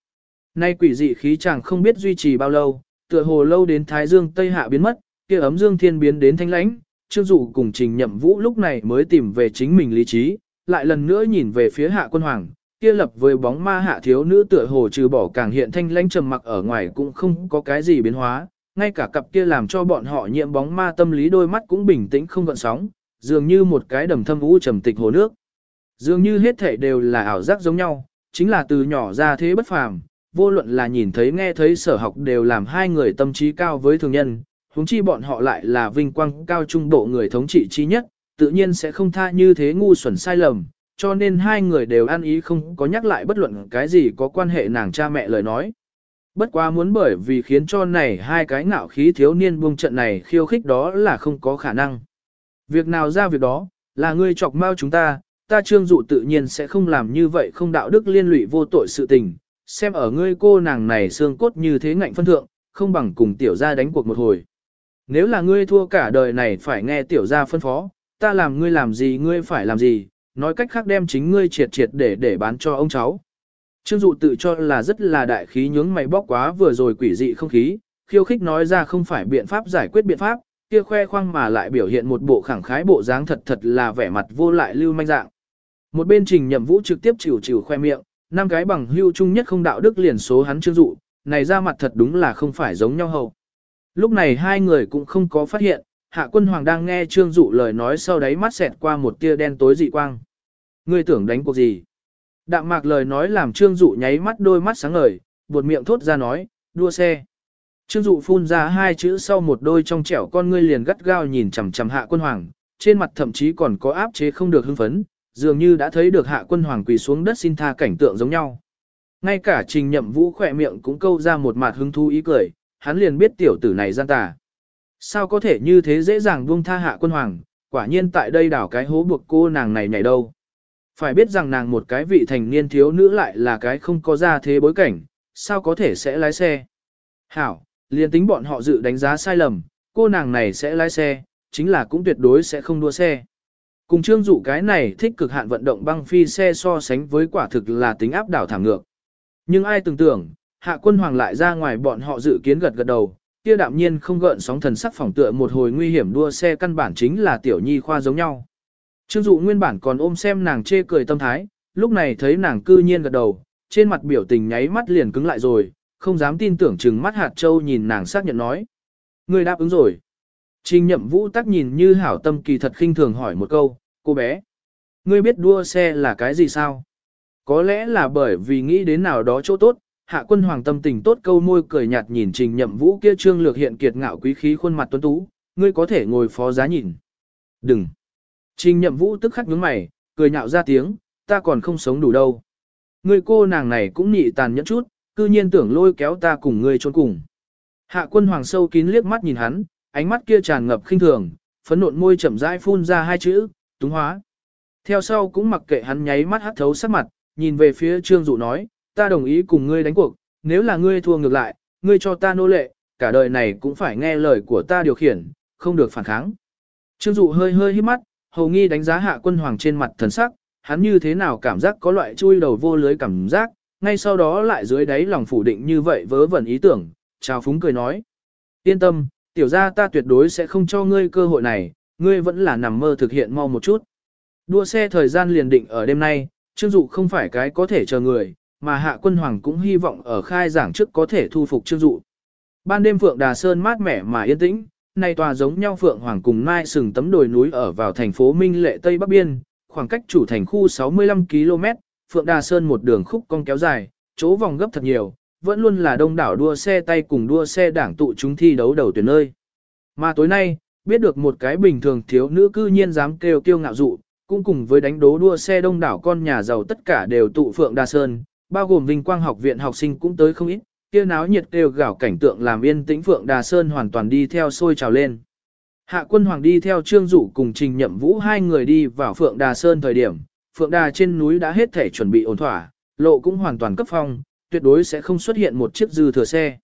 Nay quỷ dị khí chàng không biết duy trì bao lâu, tựa hồ lâu đến Thái Dương Tây Hạ biến mất, kia ấm Dương Thiên biến đến thanh lãnh, Trương Dụ cùng Trình Nhậm Vũ lúc này mới tìm về chính mình lý trí, lại lần nữa nhìn về phía Hạ Quân Hoàng, kia lập với bóng ma hạ thiếu nữ tựa hồ trừ bỏ càng hiện thanh lãnh trầm mặc ở ngoài cũng không có cái gì biến hóa, ngay cả cặp kia làm cho bọn họ nhiễm bóng ma tâm lý đôi mắt cũng bình tĩnh không gợn sóng, dường như một cái đầm thâm vũ trầm tịch hồ nước. Dường như hết thể đều là ảo giác giống nhau, chính là từ nhỏ ra thế bất phàm, vô luận là nhìn thấy nghe thấy sở học đều làm hai người tâm trí cao với thường nhân, huống chi bọn họ lại là vinh quang cao trung bộ người thống trị chi nhất, tự nhiên sẽ không tha như thế ngu xuẩn sai lầm, cho nên hai người đều ăn ý không có nhắc lại bất luận cái gì có quan hệ nàng cha mẹ lời nói. Bất quá muốn bởi vì khiến cho này hai cái ngạo khí thiếu niên buông trận này khiêu khích đó là không có khả năng. Việc nào ra việc đó, là ngươi chọc mau chúng ta, ta trương dụ tự nhiên sẽ không làm như vậy không đạo đức liên lụy vô tội sự tình, xem ở ngươi cô nàng này xương cốt như thế ngạnh phân thượng, không bằng cùng tiểu gia đánh cuộc một hồi. Nếu là ngươi thua cả đời này phải nghe tiểu gia phân phó, ta làm ngươi làm gì ngươi phải làm gì, nói cách khác đem chính ngươi triệt triệt để để bán cho ông cháu. Trương dụ tự cho là rất là đại khí nhướng mày bóc quá vừa rồi quỷ dị không khí, khiêu khích nói ra không phải biện pháp giải quyết biện pháp, kia khoe khoang mà lại biểu hiện một bộ khẳng khái bộ dáng thật thật là vẻ mặt vô lại lưu manh dạng. Một bên trình nhậm vũ trực tiếp chịu chịu khoe miệng, năm cái bằng hưu chung nhất không đạo đức liền số hắn trương dụ, này ra mặt thật đúng là không phải giống nhau hầu. Lúc này hai người cũng không có phát hiện, hạ quân hoàng đang nghe trương dụ lời nói sau đấy mắt xẹt qua một tia đen tối dị quang. Ngươi tưởng đánh cuộc gì? Đạm mạc lời nói làm trương dụ nháy mắt đôi mắt sáng ngời, buột miệng thốt ra nói, đua xe. Trương dụ phun ra hai chữ sau một đôi trong trẻo con ngươi liền gắt gao nhìn chằm chằm hạ quân hoàng, trên mặt thậm chí còn có áp chế không được hưng phấn, dường như đã thấy được hạ quân hoàng quỳ xuống đất xin tha cảnh tượng giống nhau. Ngay cả trình nhậm vũ khỏe miệng cũng câu ra một mặt hứng thú ý cười, hắn liền biết tiểu tử này gian tà. Sao có thể như thế dễ dàng buông tha hạ quân hoàng, quả nhiên tại đây đảo cái hố buộc cô nàng này nhảy đâu. Phải biết rằng nàng một cái vị thành niên thiếu nữ lại là cái không có ra thế bối cảnh, sao có thể sẽ lái xe. Hảo, liền tính bọn họ dự đánh giá sai lầm, cô nàng này sẽ lái xe, chính là cũng tuyệt đối sẽ không đua xe. Cùng trương dụ cái này thích cực hạn vận động băng phi xe so sánh với quả thực là tính áp đảo thảm ngược. Nhưng ai tưởng tưởng, hạ quân hoàng lại ra ngoài bọn họ dự kiến gật gật đầu, kia đạm nhiên không gợn sóng thần sắc phỏng tựa một hồi nguy hiểm đua xe căn bản chính là tiểu nhi khoa giống nhau. Trương dụ nguyên bản còn ôm xem nàng chê cười tâm thái, lúc này thấy nàng cư nhiên gật đầu, trên mặt biểu tình nháy mắt liền cứng lại rồi, không dám tin tưởng chừng mắt hạt châu nhìn nàng xác nhận nói. Người đáp ứng rồi. Trình nhậm vũ tắc nhìn như hảo tâm kỳ thật khinh thường hỏi một câu, cô bé. Ngươi biết đua xe là cái gì sao? Có lẽ là bởi vì nghĩ đến nào đó chỗ tốt, hạ quân hoàng tâm tình tốt câu môi cười nhạt nhìn trình nhậm vũ kia trương lược hiện kiệt ngạo quý khí khuôn mặt tuấn tú, ngươi có thể ngồi phó giá nhìn. Đừng. Trình nhậm vũ tức khắc nhướng mày, cười nhạo ra tiếng, ta còn không sống đủ đâu. Ngươi cô nàng này cũng nhị tàn nhẫn chút, cư nhiên tưởng lôi kéo ta cùng ngươi trốn cùng. Hạ quân hoàng sâu kín liếc mắt nhìn hắn, ánh mắt kia tràn ngập khinh thường, phấn nộn môi chậm rãi phun ra hai chữ, túng hóa. Theo sau cũng mặc kệ hắn nháy mắt hắt thấu sắc mặt, nhìn về phía trương dụ nói, ta đồng ý cùng ngươi đánh cuộc, nếu là ngươi thua ngược lại, ngươi cho ta nô lệ, cả đời này cũng phải nghe lời của ta điều khiển, không được phản kháng. Trương dụ hơi hơi hít mắt, hầu nghi đánh giá hạ quân hoàng trên mặt thần sắc, hắn như thế nào cảm giác có loại chui đầu vô lưới cảm giác, ngay sau đó lại dưới đáy lòng phủ định như vậy vớ vẩn ý tưởng, chào phúng cười nói. Yên tâm, tiểu gia ta tuyệt đối sẽ không cho ngươi cơ hội này, ngươi vẫn là nằm mơ thực hiện mau một chút. Đua xe thời gian liền định ở đêm nay, Trương Dụ không phải cái có thể chờ người, mà Hạ Quân Hoàng cũng hy vọng ở khai giảng trước có thể thu phục Trương Dụ. Ban đêm Phượng Đà Sơn mát mẻ mà yên tĩnh, nay tòa giống nhau Phượng Hoàng cùng Mai sừng tấm đồi núi ở vào thành phố Minh Lệ Tây Bắc Biên, khoảng cách chủ thành khu 65 km, Phượng Đà Sơn một đường khúc cong kéo dài, chỗ vòng gấp thật nhiều, vẫn luôn là đông đảo đua xe tay cùng đua xe đảng tụ chúng thi đấu đầu tuyển nơi. Mà tối nay, biết được một cái bình thường thiếu nữ cư nhiên dám kêu kiêu ngạo dụ, cũng cùng với đánh đố đua xe đông đảo con nhà giàu tất cả đều tụ Phượng đa Sơn, bao gồm Vinh Quang học viện học sinh cũng tới không ít, kia náo nhiệt kêu gạo cảnh tượng làm yên tĩnh Phượng Đà Sơn hoàn toàn đi theo sôi trào lên. Hạ quân hoàng đi theo Trương Dụ cùng Trình Nhậm Vũ hai người đi vào Phượng Đà Sơn thời điểm, Phượng Đà trên núi đã hết thể chuẩn bị ổn thỏa, lộ cũng hoàn toàn cấp phong, tuyệt đối sẽ không xuất hiện một chiếc dư thừa xe.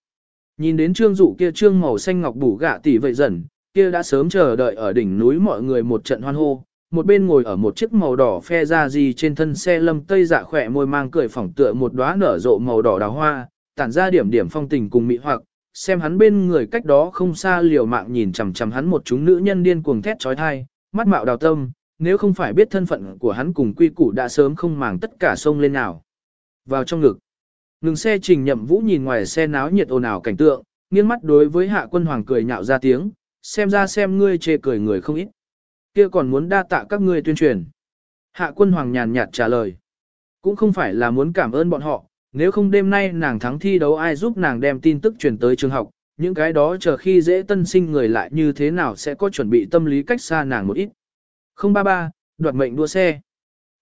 Nhìn đến Trương Dụ kia trương màu xanh ngọc bủ gạ tỷ vậy dần, kia đã sớm chờ đợi ở đỉnh núi mọi người một trận hoan hô, một bên ngồi ở một chiếc màu đỏ phe ra gì trên thân xe lâm tây dạ khỏe môi mang cười phỏng tựa một đóa nở rộ màu đỏ đào hoa, tản ra điểm điểm phong tình cùng mỹ hoặc, xem hắn bên người cách đó không xa liều mạng nhìn chằm chằm hắn một chúng nữ nhân điên cuồng thét trói thai, mắt mạo đào tâm, nếu không phải biết thân phận của hắn cùng quy củ đã sớm không màng tất cả sông lên nào. Vào trong ngực, ngừng xe trình nhậm vũ nhìn ngoài xe náo nhiệt ồn ào cảnh tượng, nghiêng mắt đối với hạ quân hoàng cười nhạo ra tiếng, xem ra xem ngươi chê cười người không ít. kia còn muốn đa tạ các ngươi tuyên truyền. Hạ quân hoàng nhàn nhạt trả lời. Cũng không phải là muốn cảm ơn bọn họ, nếu không đêm nay nàng thắng thi đấu ai giúp nàng đem tin tức truyền tới trường học, những cái đó chờ khi dễ tân sinh người lại như thế nào sẽ có chuẩn bị tâm lý cách xa nàng một ít. 033, đoạt mệnh đua xe.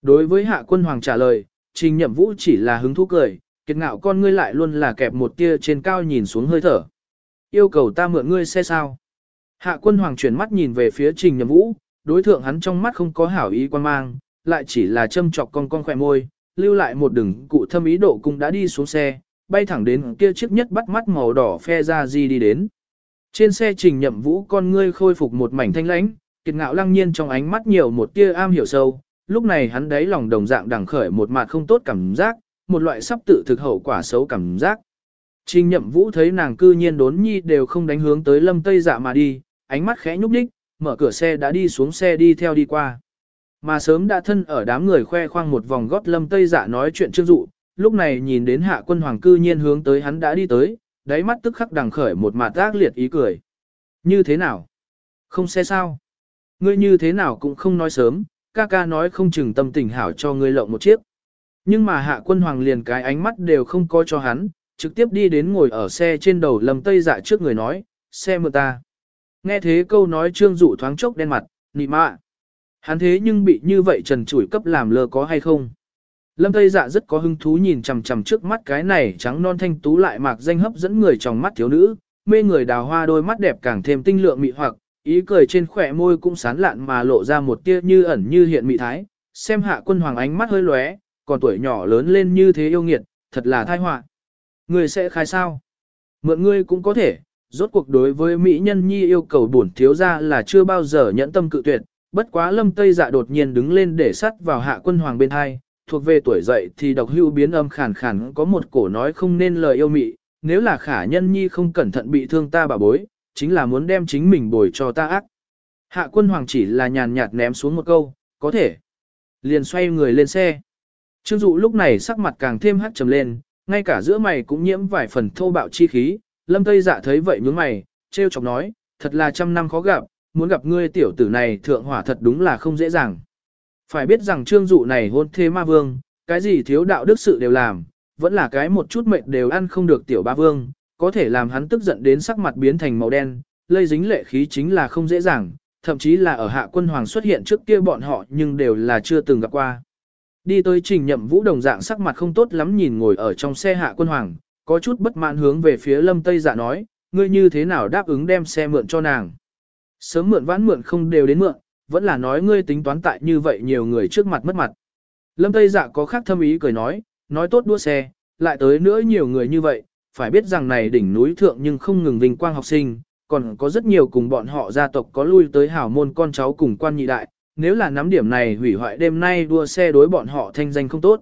Đối với hạ quân hoàng trả lời, trình nhậm vũ chỉ là hứng thú cười, kiệt ngạo con ngươi lại luôn là kẹp một tia trên cao nhìn xuống hơi thở. Yêu cầu ta mượn ngươi xe sao? Hạ quân hoàng chuyển mắt nhìn về phía trình nhậm vũ, đối thượng hắn trong mắt không có hảo ý quan mang, lại chỉ là châm chọc con con khỏe môi, lưu lại một đường cụ thâm ý độ cũng đã đi xuống xe, bay thẳng đến kia chiếc nhất bắt mắt màu đỏ phe ra gì đi đến. Trên xe trình nhậm vũ con ngươi khôi phục một mảnh thanh lãnh, kiệt ngạo lăng nhiên trong ánh mắt nhiều một tia am hiểu sâu, lúc này hắn đáy lòng đồng dạng đằng khởi một mặt không tốt cảm giác, một loại sắp tự thực hậu quả xấu cảm giác. Trình nhậm vũ thấy nàng cư nhiên đốn nhi đều không đánh hướng tới lâm tây dạ mà đi, ánh mắt khẽ nhúc nhích, mở cửa xe đã đi xuống xe đi theo đi qua. Mà sớm đã thân ở đám người khoe khoang một vòng gót lâm tây dạ nói chuyện trương dụ, lúc này nhìn đến hạ quân hoàng cư nhiên hướng tới hắn đã đi tới, đáy mắt tức khắc đằng khởi một mặt ác liệt ý cười. Như thế nào? Không xe sao? Ngươi như thế nào cũng không nói sớm, ca ca nói không chừng tâm tình hảo cho ngươi lộng một chiếc. Nhưng mà hạ quân hoàng liền cái ánh mắt đều không coi cho hắn, trực tiếp đi đến ngồi ở xe trên đầu lâm tây dạ trước người nói, xe mượn ta. Nghe thế câu nói trương dụ thoáng chốc đen mặt, nị mạ. Hắn thế nhưng bị như vậy trần chủi cấp làm lơ có hay không? Lâm Tây Dạ rất có hứng thú nhìn chằm chằm trước mắt cái này trắng non thanh tú lại mạc danh hấp dẫn người trong mắt thiếu nữ, mê người đào hoa đôi mắt đẹp càng thêm tinh lượng mị hoặc, ý cười trên khỏe môi cũng sán lạn mà lộ ra một tia như ẩn như hiện mị thái, xem hạ quân hoàng ánh mắt hơi lóe, còn tuổi nhỏ lớn lên như thế yêu nghiệt, thật là thai họa. Người sẽ khai sao? Mượn ngươi cũng có thể, rốt cuộc đối với mỹ nhân nhi yêu cầu bổn thiếu ra là chưa bao giờ nhẫn tâm cự tuyệt, bất quá lâm tây dạ đột nhiên đứng lên để sắt vào hạ quân hoàng bên hai, thuộc về tuổi dậy thì độc hưu biến âm khàn khàn có một cổ nói không nên lời yêu mị, nếu là khả nhân nhi không cẩn thận bị thương ta bà bối, chính là muốn đem chính mình bồi cho ta ác. Hạ quân hoàng chỉ là nhàn nhạt ném xuống một câu, có thể. Liền xoay người lên xe. Trương dụ lúc này sắc mặt càng thêm hắt trầm lên, ngay cả giữa mày cũng nhiễm vài phần thô bạo chi khí, lâm tây dạ thấy vậy nhướng mày, trêu chọc nói, thật là trăm năm khó gặp, muốn gặp ngươi tiểu tử này thượng hỏa thật đúng là không dễ dàng. Phải biết rằng trương dụ này hôn thê ma vương, cái gì thiếu đạo đức sự đều làm, vẫn là cái một chút mệnh đều ăn không được tiểu ba vương, có thể làm hắn tức giận đến sắc mặt biến thành màu đen, lây dính lệ khí chính là không dễ dàng, thậm chí là ở hạ quân hoàng xuất hiện trước kia bọn họ nhưng đều là chưa từng gặp qua. Đi tới trình nhậm vũ đồng dạng sắc mặt không tốt lắm nhìn ngồi ở trong xe hạ quân hoàng, có chút bất mãn hướng về phía lâm tây dạ nói, ngươi như thế nào đáp ứng đem xe mượn cho nàng. Sớm mượn vãn mượn không đều đến mượn, vẫn là nói ngươi tính toán tại như vậy nhiều người trước mặt mất mặt. Lâm Tây Dạ có khác thâm ý cười nói, nói tốt đua xe, lại tới nữa nhiều người như vậy, phải biết rằng này đỉnh núi thượng nhưng không ngừng vinh quang học sinh, còn có rất nhiều cùng bọn họ gia tộc có lui tới hảo môn con cháu cùng quan nhị đại, nếu là nắm điểm này hủy hoại đêm nay đua xe đối bọn họ thanh danh không tốt.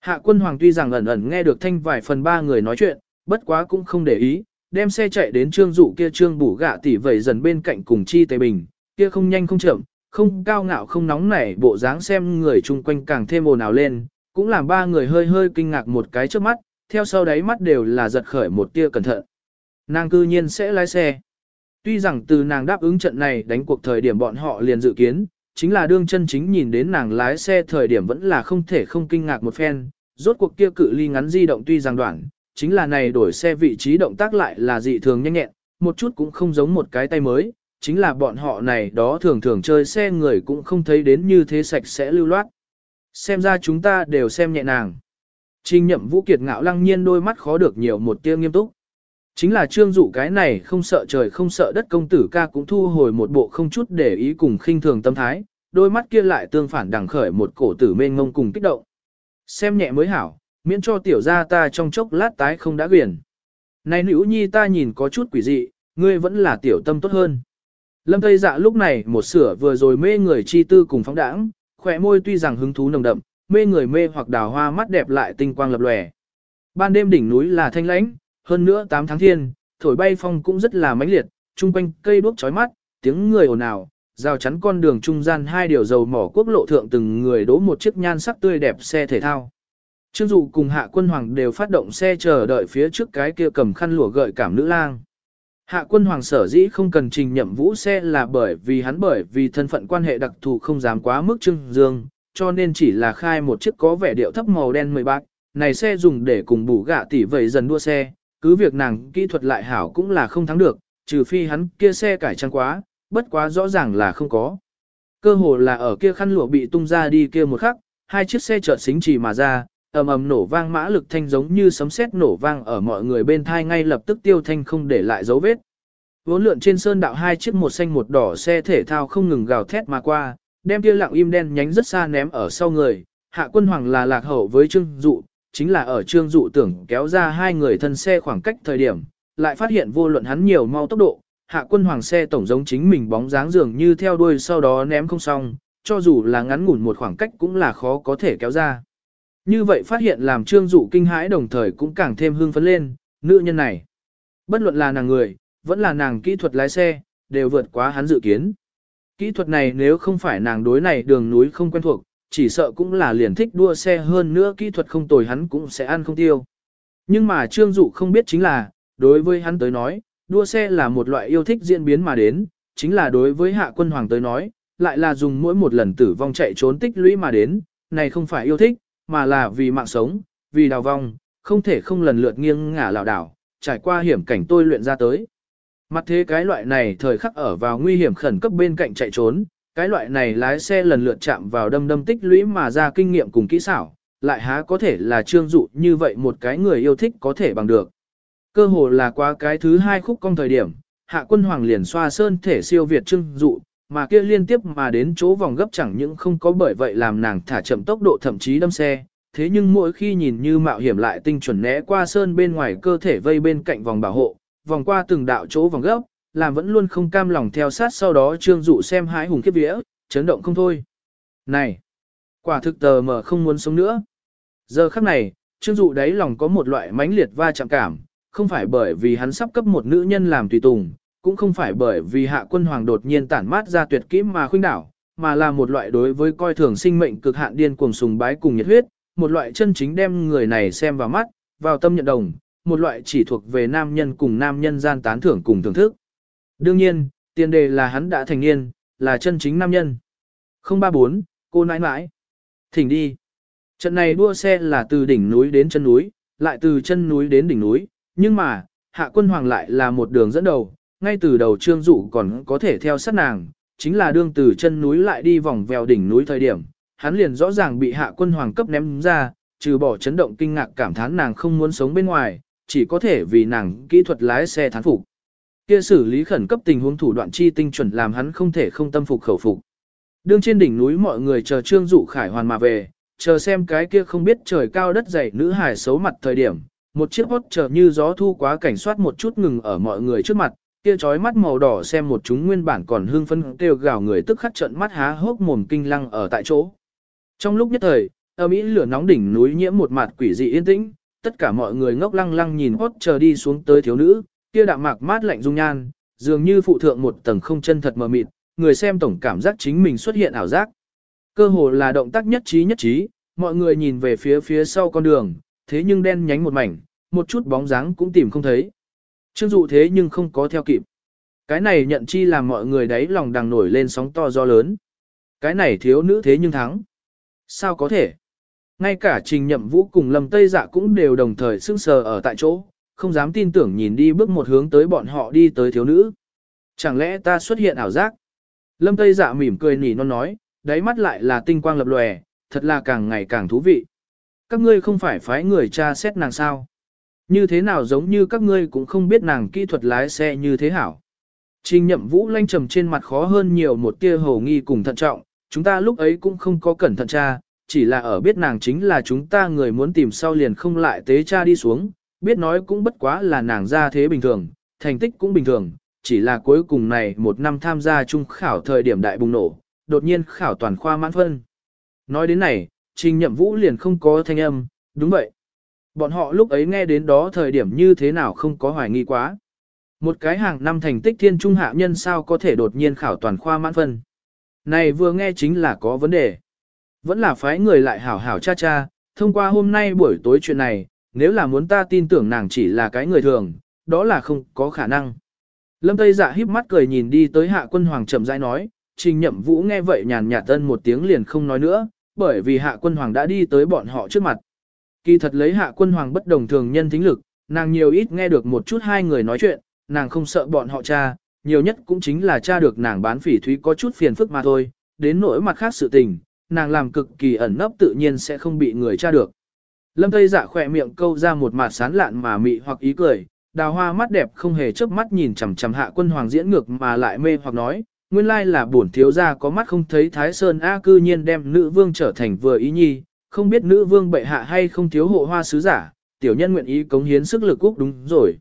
Hạ quân hoàng tuy rằng ẩn ẩn nghe được thanh vài phần ba người nói chuyện, bất quá cũng không để ý, đem xe chạy đến trương dụ kia trương bủ gạ tỉ vẩy dần bên cạnh cùng chi tề bình, kia không nhanh không chậm, không cao ngạo không nóng nảy bộ dáng xem người chung quanh càng thêm ồn ào lên, cũng làm ba người hơi hơi kinh ngạc một cái trước mắt, theo sau đáy mắt đều là giật khởi một tia cẩn thận. Nàng cư nhiên sẽ lái xe. Tuy rằng từ nàng đáp ứng trận này đánh cuộc thời điểm bọn họ liền dự kiến, chính là đương chân chính nhìn đến nàng lái xe thời điểm vẫn là không thể không kinh ngạc một phen, rốt cuộc kia cự ly ngắn di động tuy rằng đoạn, chính là này đổi xe vị trí động tác lại là dị thường nhanh nhẹn, một chút cũng không giống một cái tay mới, chính là bọn họ này đó thường thường chơi xe người cũng không thấy đến như thế sạch sẽ lưu loát. Xem ra chúng ta đều xem nhẹ nàng. Trình nhậm vũ kiệt ngạo lăng nhiên đôi mắt khó được nhiều một tia nghiêm túc. Chính là trương dụ cái này không sợ trời không sợ đất công tử ca cũng thu hồi một bộ không chút để ý cùng khinh thường tâm thái, đôi mắt kia lại tương phản đằng khởi một cổ tử mênh ngông cùng kích động. Xem nhẹ mới hảo, miễn cho tiểu gia ta trong chốc lát tái không đã quyển. Này nữ nhi ta nhìn có chút quỷ dị, ngươi vẫn là tiểu tâm tốt hơn. Lâm Tây Dạ lúc này một sửa vừa rồi mê người chi tư cùng phóng đãng, khỏe môi tuy rằng hứng thú nồng đậm, mê người mê hoặc đào hoa mắt đẹp lại tinh quang lập lòe. Ban đêm đỉnh núi là thanh lãnh, hơn nữa 8 tháng thiên, thổi bay phong cũng rất là mãnh liệt, trung quanh cây đuốc chói mắt, tiếng người ồn ào, rào chắn con đường trung gian hai điều dầu mỏ quốc lộ thượng từng người đỗ một chiếc nhan sắc tươi đẹp xe thể thao. Trương Dụ cùng Hạ Quân Hoàng đều phát động xe chờ đợi phía trước cái kia cầm khăn lụa gợi cảm nữ lang. Hạ Quân Hoàng sở dĩ không cần trình nhậm vũ xe là bởi vì hắn bởi vì thân phận quan hệ đặc thù không dám quá mức Trương Dương, cho nên chỉ là khai một chiếc có vẻ điệu thấp màu đen mười bạc. Này xe dùng để cùng bù gạ tỷ vầy dần đua xe, cứ việc nàng kỹ thuật lại hảo cũng là không thắng được, trừ phi hắn kia xe cải trang quá, bất quá rõ ràng là không có. Cơ hồ là ở kia khăn lụa bị tung ra đi kia một khắc, hai chiếc xe chợt xính chỉ mà ra, ầm ầm nổ vang mã lực thanh giống như sấm sét nổ vang ở mọi người bên thai ngay lập tức tiêu thanh không để lại dấu vết. Vốn lượn trên sơn đạo hai chiếc một xanh một đỏ xe thể thao không ngừng gào thét mà qua, đem kia lặng im đen nhánh rất xa ném ở sau người, hạ quân hoàng là lạc hậu với trương dụ, chính là ở trương dụ tưởng kéo ra hai người thân xe khoảng cách thời điểm, lại phát hiện vô luận hắn nhiều mau tốc độ, hạ quân hoàng xe tổng giống chính mình bóng dáng dường như theo đuôi sau đó ném không xong, cho dù là ngắn ngủn một khoảng cách cũng là khó có thể kéo ra. Như vậy phát hiện làm trương dụ kinh hãi đồng thời cũng càng thêm hưng phấn lên, nữ nhân này. Bất luận là nàng người, vẫn là nàng kỹ thuật lái xe, đều vượt quá hắn dự kiến. Kỹ thuật này nếu không phải nàng đối này đường núi không quen thuộc, chỉ sợ cũng là liền thích đua xe hơn nữa kỹ thuật không tồi hắn cũng sẽ ăn không tiêu. Nhưng mà Trương Dụ không biết chính là, đối với hắn tới nói, đua xe là một loại yêu thích diễn biến mà đến, chính là đối với hạ quân hoàng tới nói, lại là dùng mỗi một lần tử vong chạy trốn tích lũy mà đến, này không phải yêu thích, mà là vì mạng sống, vì đào vong, không thể không lần lượt nghiêng ngả lảo đảo, trải qua hiểm cảnh tôi luyện ra tới. Mặt thế cái loại này thời khắc ở vào nguy hiểm khẩn cấp bên cạnh chạy trốn, cái loại này lái xe lần lượt chạm vào đâm đâm tích lũy mà ra kinh nghiệm cùng kỹ xảo, lại há có thể là trương dụ như vậy một cái người yêu thích có thể bằng được. Cơ hồ là qua cái thứ hai khúc cong thời điểm, hạ quân hoàng liền xoa sơn thể siêu việt trương dụ, mà kia liên tiếp mà đến chỗ vòng gấp chẳng những không có bởi vậy làm nàng thả chậm tốc độ thậm chí đâm xe, thế nhưng mỗi khi nhìn như mạo hiểm lại tinh chuẩn né qua sơn bên ngoài cơ thể vây bên cạnh vòng bảo hộ, vòng qua từng đạo chỗ vòng gấp, làm vẫn luôn không cam lòng theo sát sau đó trương dụ xem hái hùng kiếp vía, chấn động không thôi. Này, quả thực tờ mờ không muốn sống nữa. Giờ khắc này, trương dụ đáy lòng có một loại mãnh liệt va chạm cảm, không phải bởi vì hắn sắp cấp một nữ nhân làm tùy tùng, cũng không phải bởi vì hạ quân hoàng đột nhiên tản mát ra tuyệt kỹ mà khuynh đảo, mà là một loại đối với coi thường sinh mệnh cực hạn điên cuồng sùng bái cùng nhiệt huyết, một loại chân chính đem người này xem vào mắt, vào tâm nhận đồng, một loại chỉ thuộc về nam nhân cùng nam nhân gian tán thưởng cùng thưởng thức. Đương nhiên, tiền đề là hắn đã thành niên, là chân chính nam nhân. 034, cô nãi nãi. Thỉnh đi. Trận này đua xe là từ đỉnh núi đến chân núi, lại từ chân núi đến đỉnh núi, nhưng mà, hạ quân hoàng lại là một đường dẫn đầu, ngay từ đầu trương dụ còn có thể theo sát nàng, chính là đương từ chân núi lại đi vòng vèo đỉnh núi thời điểm, hắn liền rõ ràng bị hạ quân hoàng cấp ném ra, trừ bỏ chấn động kinh ngạc cảm thán nàng không muốn sống bên ngoài, chỉ có thể vì nàng kỹ thuật lái xe thán phục. Kia xử lý khẩn cấp tình huống thủ đoạn chi tinh chuẩn làm hắn không thể không tâm phục khẩu phục. Đương trên đỉnh núi mọi người chờ Trương Dụ Khải hoàn mà về, chờ xem cái kia không biết trời cao đất dày nữ hài xấu mặt thời điểm, một chiếc hốt chờ như gió thu quá cảnh soát một chút ngừng ở mọi người trước mặt, kia chói mắt màu đỏ xem một chúng nguyên bản còn hương phấn kêu gào người tức khắc trận mắt há hốc mồm kinh lăng ở tại chỗ. Trong lúc nhất thời, ở Mỹ lửa nóng đỉnh núi nhiễm một mặt quỷ dị yên tĩnh, tất cả mọi người ngốc lăng lăng nhìn hốt chờ đi xuống tới thiếu nữ, kia đạm mạc mát lạnh dung nhan, dường như phụ thượng một tầng không chân thật mờ mịt, người xem tổng cảm giác chính mình xuất hiện ảo giác. Cơ hồ là động tác nhất trí nhất trí, mọi người nhìn về phía phía sau con đường, thế nhưng đen nhánh một mảnh, một chút bóng dáng cũng tìm không thấy. Trương dụ thế nhưng không có theo kịp. Cái này nhận chi làm mọi người đấy lòng đằng nổi lên sóng to gió lớn. Cái này thiếu nữ thế nhưng thắng. Sao có thể? Ngay cả trình nhậm vũ cùng lầm tây dạ cũng đều đồng thời sững sờ ở tại chỗ, không dám tin tưởng nhìn đi bước một hướng tới bọn họ đi tới thiếu nữ. Chẳng lẽ ta xuất hiện ảo giác? Lâm Tây Dạ mỉm cười nỉ non nói, đáy mắt lại là tinh quang lập lòe, thật là càng ngày càng thú vị. Các ngươi không phải phái người tra xét nàng sao? Như thế nào giống như các ngươi cũng không biết nàng kỹ thuật lái xe như thế hảo. Trình nhậm vũ lanh trầm trên mặt khó hơn nhiều một tia hầu nghi cùng thận trọng, chúng ta lúc ấy cũng không có cẩn thận cha chỉ là ở biết nàng chính là chúng ta người muốn tìm sau liền không lại tế cha đi xuống, biết nói cũng bất quá là nàng ra thế bình thường, thành tích cũng bình thường, chỉ là cuối cùng này một năm tham gia trung khảo thời điểm đại bùng nổ, đột nhiên khảo toàn khoa mãn phân. Nói đến này, trình nhậm vũ liền không có thanh âm, đúng vậy. Bọn họ lúc ấy nghe đến đó thời điểm như thế nào không có hoài nghi quá. Một cái hàng năm thành tích thiên trung hạ nhân sao có thể đột nhiên khảo toàn khoa mãn phân. Này vừa nghe chính là có vấn đề. Vẫn là phái người lại hảo hảo cha cha, thông qua hôm nay buổi tối chuyện này, nếu là muốn ta tin tưởng nàng chỉ là cái người thường, đó là không có khả năng. Lâm Tây Dạ híp mắt cười nhìn đi tới hạ quân hoàng chậm rãi nói, trình nhậm vũ nghe vậy nhàn nhạt tân một tiếng liền không nói nữa, bởi vì hạ quân hoàng đã đi tới bọn họ trước mặt. Kỳ thật lấy hạ quân hoàng bất đồng thường nhân tính lực, nàng nhiều ít nghe được một chút hai người nói chuyện, nàng không sợ bọn họ cha, nhiều nhất cũng chính là cha được nàng bán phỉ thúy có chút phiền phức mà thôi, đến nỗi mặt khác sự tình, nàng làm cực kỳ ẩn nấp tự nhiên sẽ không bị người cha được. Lâm Tây Dạ khỏe miệng câu ra một mặt sán lạn mà mị hoặc ý cười, đào hoa mắt đẹp không hề chớp mắt nhìn chằm chằm hạ quân hoàng diễn ngược mà lại mê hoặc nói, nguyên lai là bổn thiếu gia có mắt không thấy thái sơn a cư nhiên đem nữ vương trở thành vừa ý nhi, không biết nữ vương bệ hạ hay không thiếu hộ hoa sứ giả, tiểu nhân nguyện ý cống hiến sức lực quốc đúng rồi.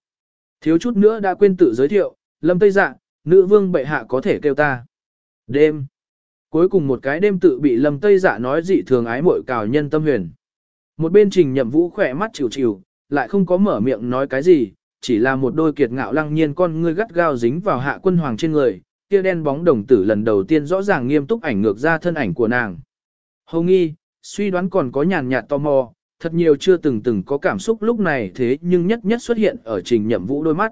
Thiếu chút nữa đã quên tự giới thiệu, lâm tây dạ, nữ vương bệ hạ có thể kêu ta. Đêm. Cuối cùng một cái đêm tự bị lâm tây dạ nói dị thường ái mội cào nhân tâm huyền. Một bên trình nhậm vũ khỏe mắt chịu chịu, lại không có mở miệng nói cái gì, chỉ là một đôi kiệt ngạo lăng nhiên con ngươi gắt gao dính vào hạ quân hoàng trên người, kia đen bóng đồng tử lần đầu tiên rõ ràng nghiêm túc ảnh ngược ra thân ảnh của nàng. Hầu nghi, suy đoán còn có nhàn nhạt tò mò, thật nhiều chưa từng từng có cảm xúc lúc này thế nhưng nhất nhất xuất hiện ở trình nhậm vũ đôi mắt.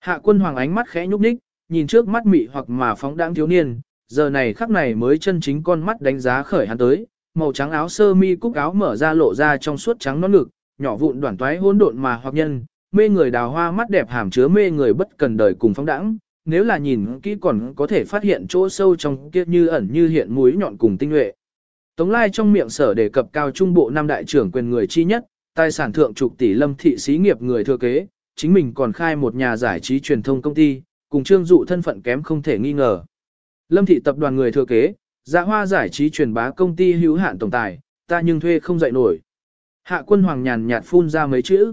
Hạ quân hoàng ánh mắt khẽ nhúc nhích, nhìn trước mắt mị hoặc mà phóng đãng thiếu niên, giờ này khắc này mới chân chính con mắt đánh giá khởi hắn tới, màu trắng áo sơ mi cúc áo mở ra lộ ra trong suốt trắng non ngực, nhỏ vụn đoàn toái hỗn độn mà hoặc nhân, mê người đào hoa mắt đẹp hàm chứa mê người bất cần đời cùng phóng đãng, nếu là nhìn kỹ còn có thể phát hiện chỗ sâu trong kia như ẩn như hiện mũi nhọn cùng tinh nhuệ. Tống Lai trong miệng sở đề cập cao trung bộ năm đại trưởng quyền người chi nhất, tài sản thượng trục tỷ lâm thị xí nghiệp người thừa kế, chính mình còn khai một nhà giải trí truyền thông công ty, cùng trương dụ thân phận kém không thể nghi ngờ. Lâm thị tập đoàn người thừa kế, dạ hoa giải trí truyền bá công ty hữu hạn tổng tài, ta nhưng thuê không dậy nổi. Hạ quân hoàng nhàn nhạt phun ra mấy chữ.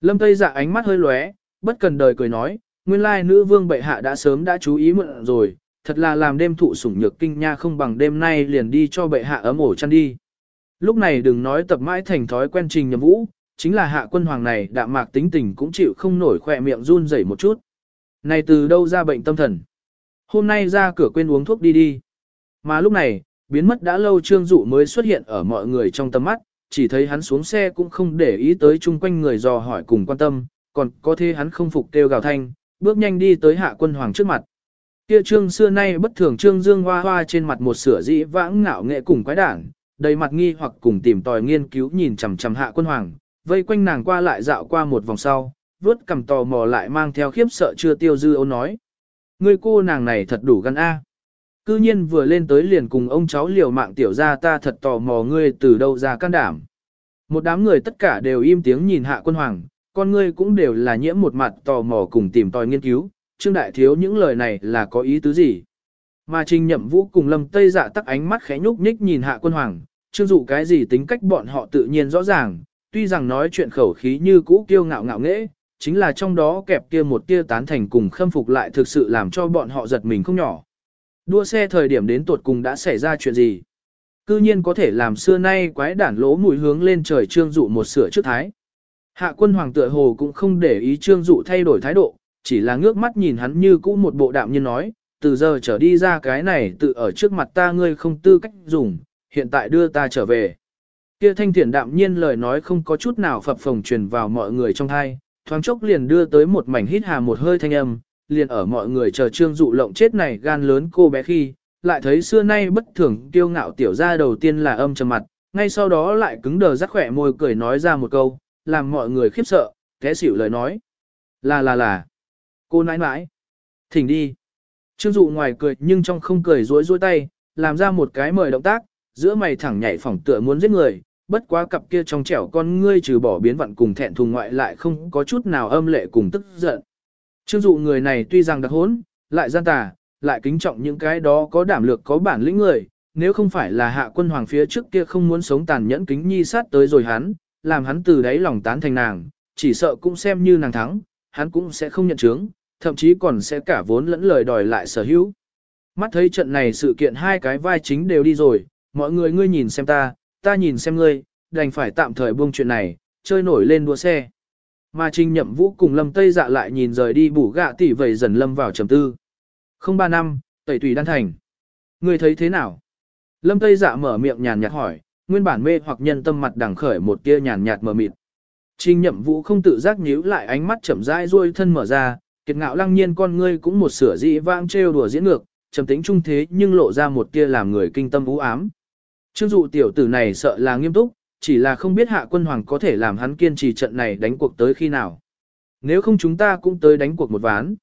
Lâm Tây dạ ánh mắt hơi lóe, bất cần đời cười nói, nguyên lai nữ vương bệ hạ đã sớm đã chú ý mượn rồi, thật là làm đêm thụ sủng nhược kinh nha không bằng đêm nay liền đi cho bệ hạ ấm ổ chăn đi. Lúc này đừng nói tập mãi thành thói quen trình nhầm vũ, chính là hạ quân hoàng này đạm mạc tính tình cũng chịu không nổi khỏe miệng run rẩy một chút. Này từ đâu ra bệnh tâm thần? Hôm nay ra cửa quên uống thuốc đi đi. Mà lúc này, biến mất đã lâu trương dụ mới xuất hiện ở mọi người trong tầm mắt, chỉ thấy hắn xuống xe cũng không để ý tới chung quanh người dò hỏi cùng quan tâm, còn có thế hắn không phục kêu gào thanh, bước nhanh đi tới hạ quân hoàng trước mặt. Kia trương xưa nay bất thường trương dương hoa hoa trên mặt một sửa dĩ vãng ngạo nghệ cùng quái đản, đầy mặt nghi hoặc cùng tìm tòi nghiên cứu nhìn chằm chằm hạ quân hoàng, vây quanh nàng qua lại dạo qua một vòng sau, vuốt cầm tò mò lại mang theo khiếp sợ chưa tiêu dư ôn nói. Người cô nàng này thật đủ gan A. Cư nhiên vừa lên tới liền cùng ông cháu liều mạng tiểu ra ta thật tò mò ngươi từ đâu ra can đảm. Một đám người tất cả đều im tiếng nhìn hạ quân hoàng, con ngươi cũng đều là nhiễm một mặt tò mò cùng tìm tòi nghiên cứu, Trương Đại Thiếu những lời này là có ý tứ gì. Mà Trình Nhậm Vũ cùng Lâm Tây Dạ tắc ánh mắt khẽ nhúc nhích nhìn hạ quân hoàng, Trương Dụ cái gì tính cách bọn họ tự nhiên rõ ràng, tuy rằng nói chuyện khẩu khí như cũ kiêu ngạo ngạo nghễ, chính là trong đó kẹp kia một tia tán thành cùng khâm phục lại thực sự làm cho bọn họ giật mình không nhỏ. Đua xe thời điểm đến tuột cùng đã xảy ra chuyện gì? Cư nhiên có thể làm xưa nay quái đản lỗ mùi hướng lên trời trương dụ một sửa trước thái. Hạ quân hoàng tựa hồ cũng không để ý trương dụ thay đổi thái độ, chỉ là ngước mắt nhìn hắn như cũ một bộ đạm nhiên nói, từ giờ trở đi ra cái này tự ở trước mặt ta ngươi không tư cách dùng, hiện tại đưa ta trở về. Kia thanh thiển đạm nhiên lời nói không có chút nào phập phồng truyền vào mọi người trong thai, thoáng chốc liền đưa tới một mảnh hít hà một hơi thanh âm, liền ở mọi người chờ trương dụ lộng chết này gan lớn cô bé khi, lại thấy xưa nay bất thường tiêu ngạo tiểu ra đầu tiên là âm trầm mặt, ngay sau đó lại cứng đờ rắc khỏe môi cười nói ra một câu, làm mọi người khiếp sợ, thế xỉu lời nói. Là là là, cô nãi nãi, thỉnh đi. Trương dụ ngoài cười nhưng trong không cười rối rối tay, làm ra một cái mời động tác, giữa mày thẳng nhảy phỏng tựa muốn giết người, bất quá cặp kia trong trẻo con ngươi trừ bỏ biến vặn cùng thẹn thùng ngoại lại không có chút nào âm lệ cùng tức giận. Trương dụ người này tuy rằng đặc hốn, lại gian tà, lại kính trọng những cái đó có đảm lược có bản lĩnh người, nếu không phải là hạ quân hoàng phía trước kia không muốn sống tàn nhẫn kính nhi sát tới rồi hắn, làm hắn từ đáy lòng tán thành nàng, chỉ sợ cũng xem như nàng thắng, hắn cũng sẽ không nhận chứng, thậm chí còn sẽ cả vốn lẫn lời đòi lại sở hữu. Mắt thấy trận này sự kiện hai cái vai chính đều đi rồi, mọi người ngươi nhìn xem ta, ta nhìn xem ngươi, đành phải tạm thời buông chuyện này, chơi nổi lên đua xe. Mà trình nhậm vũ cùng lâm tây dạ lại nhìn rời đi bủ gạ tỉ vầy dần lâm vào trầm tư. Không ba năm, tẩy tùy đan thành. Ngươi thấy thế nào? Lâm tây dạ mở miệng nhàn nhạt hỏi, nguyên bản mê hoặc nhân tâm mặt đằng khởi một tia nhàn nhạt mờ mịt. Trình nhậm vũ không tự giác nhíu lại ánh mắt chậm rãi ruôi thân mở ra, kiệt ngạo lăng nhiên con ngươi cũng một sửa dị vang trêu đùa diễn ngược, trầm tính trung thế nhưng lộ ra một tia làm người kinh tâm u ám. Trương dụ tiểu tử này sợ là nghiêm túc, chỉ là không biết hạ quân hoàng có thể làm hắn kiên trì trận này đánh cuộc tới khi nào. Nếu không chúng ta cũng tới đánh cuộc một ván.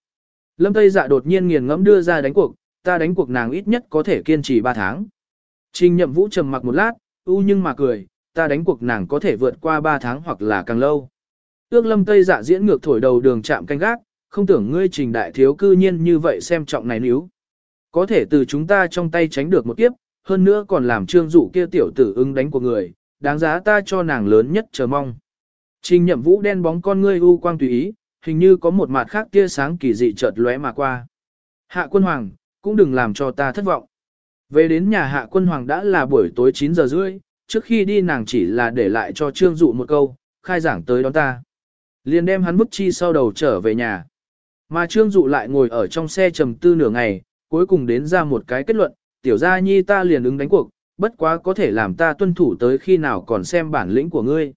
Lâm Tây dạ đột nhiên nghiền ngẫm đưa ra đánh cuộc, ta đánh cuộc nàng ít nhất có thể kiên trì 3 tháng. Trình nhậm vũ trầm mặc một lát, u nhưng mà cười, ta đánh cuộc nàng có thể vượt qua 3 tháng hoặc là càng lâu. Ước lâm Tây dạ diễn ngược thổi đầu đường chạm canh gác, không tưởng ngươi trình đại thiếu cư nhiên như vậy xem trọng này níu. Có thể từ chúng ta trong tay tránh được một kiếp, hơn nữa còn làm trương dụ kia tiểu tử ứng đánh của người, đáng giá ta cho nàng lớn nhất chờ mong. Trình nhậm vũ đen bóng con ngươi u quang tùy ý, hình như có một mặt khác tia sáng kỳ dị chợt lóe mà qua. Hạ quân hoàng, cũng đừng làm cho ta thất vọng. Về đến nhà hạ quân hoàng đã là buổi tối 9 giờ rưỡi, trước khi đi nàng chỉ là để lại cho trương dụ một câu, khai giảng tới đón ta. Liền đem hắn bức chi sau đầu trở về nhà. Mà trương dụ lại ngồi ở trong xe trầm tư nửa ngày, cuối cùng đến ra một cái kết luận, tiểu gia nhi ta liền ứng đánh cuộc, bất quá có thể làm ta tuân thủ tới khi nào còn xem bản lĩnh của ngươi.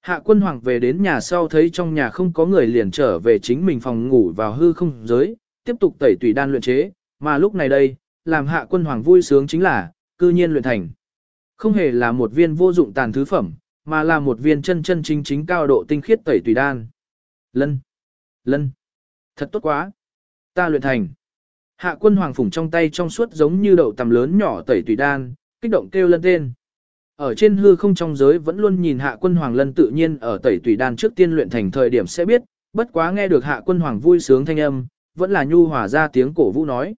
Hạ quân hoàng về đến nhà sau thấy trong nhà không có người liền trở về chính mình phòng ngủ vào hư không giới, tiếp tục tẩy tùy đan luyện chế, mà lúc này đây, làm hạ quân hoàng vui sướng chính là, cư nhiên luyện thành. Không hề là một viên vô dụng tàn thứ phẩm, mà là một viên chân chân chính chính cao độ tinh khiết tẩy tùy đan. Lân! Lân! Thật tốt quá! Ta luyện thành. Hạ quân hoàng phủng trong tay trong suốt giống như đậu tầm lớn nhỏ tẩy tùy đan, kích động kêu lân tên. Ở trên hư không trong giới vẫn luôn nhìn hạ quân hoàng lân tự nhiên ở tẩy tùy đan trước tiên luyện thành thời điểm sẽ biết, bất quá nghe được hạ quân hoàng vui sướng thanh âm, vẫn là nhu hòa ra tiếng cổ vũ nói.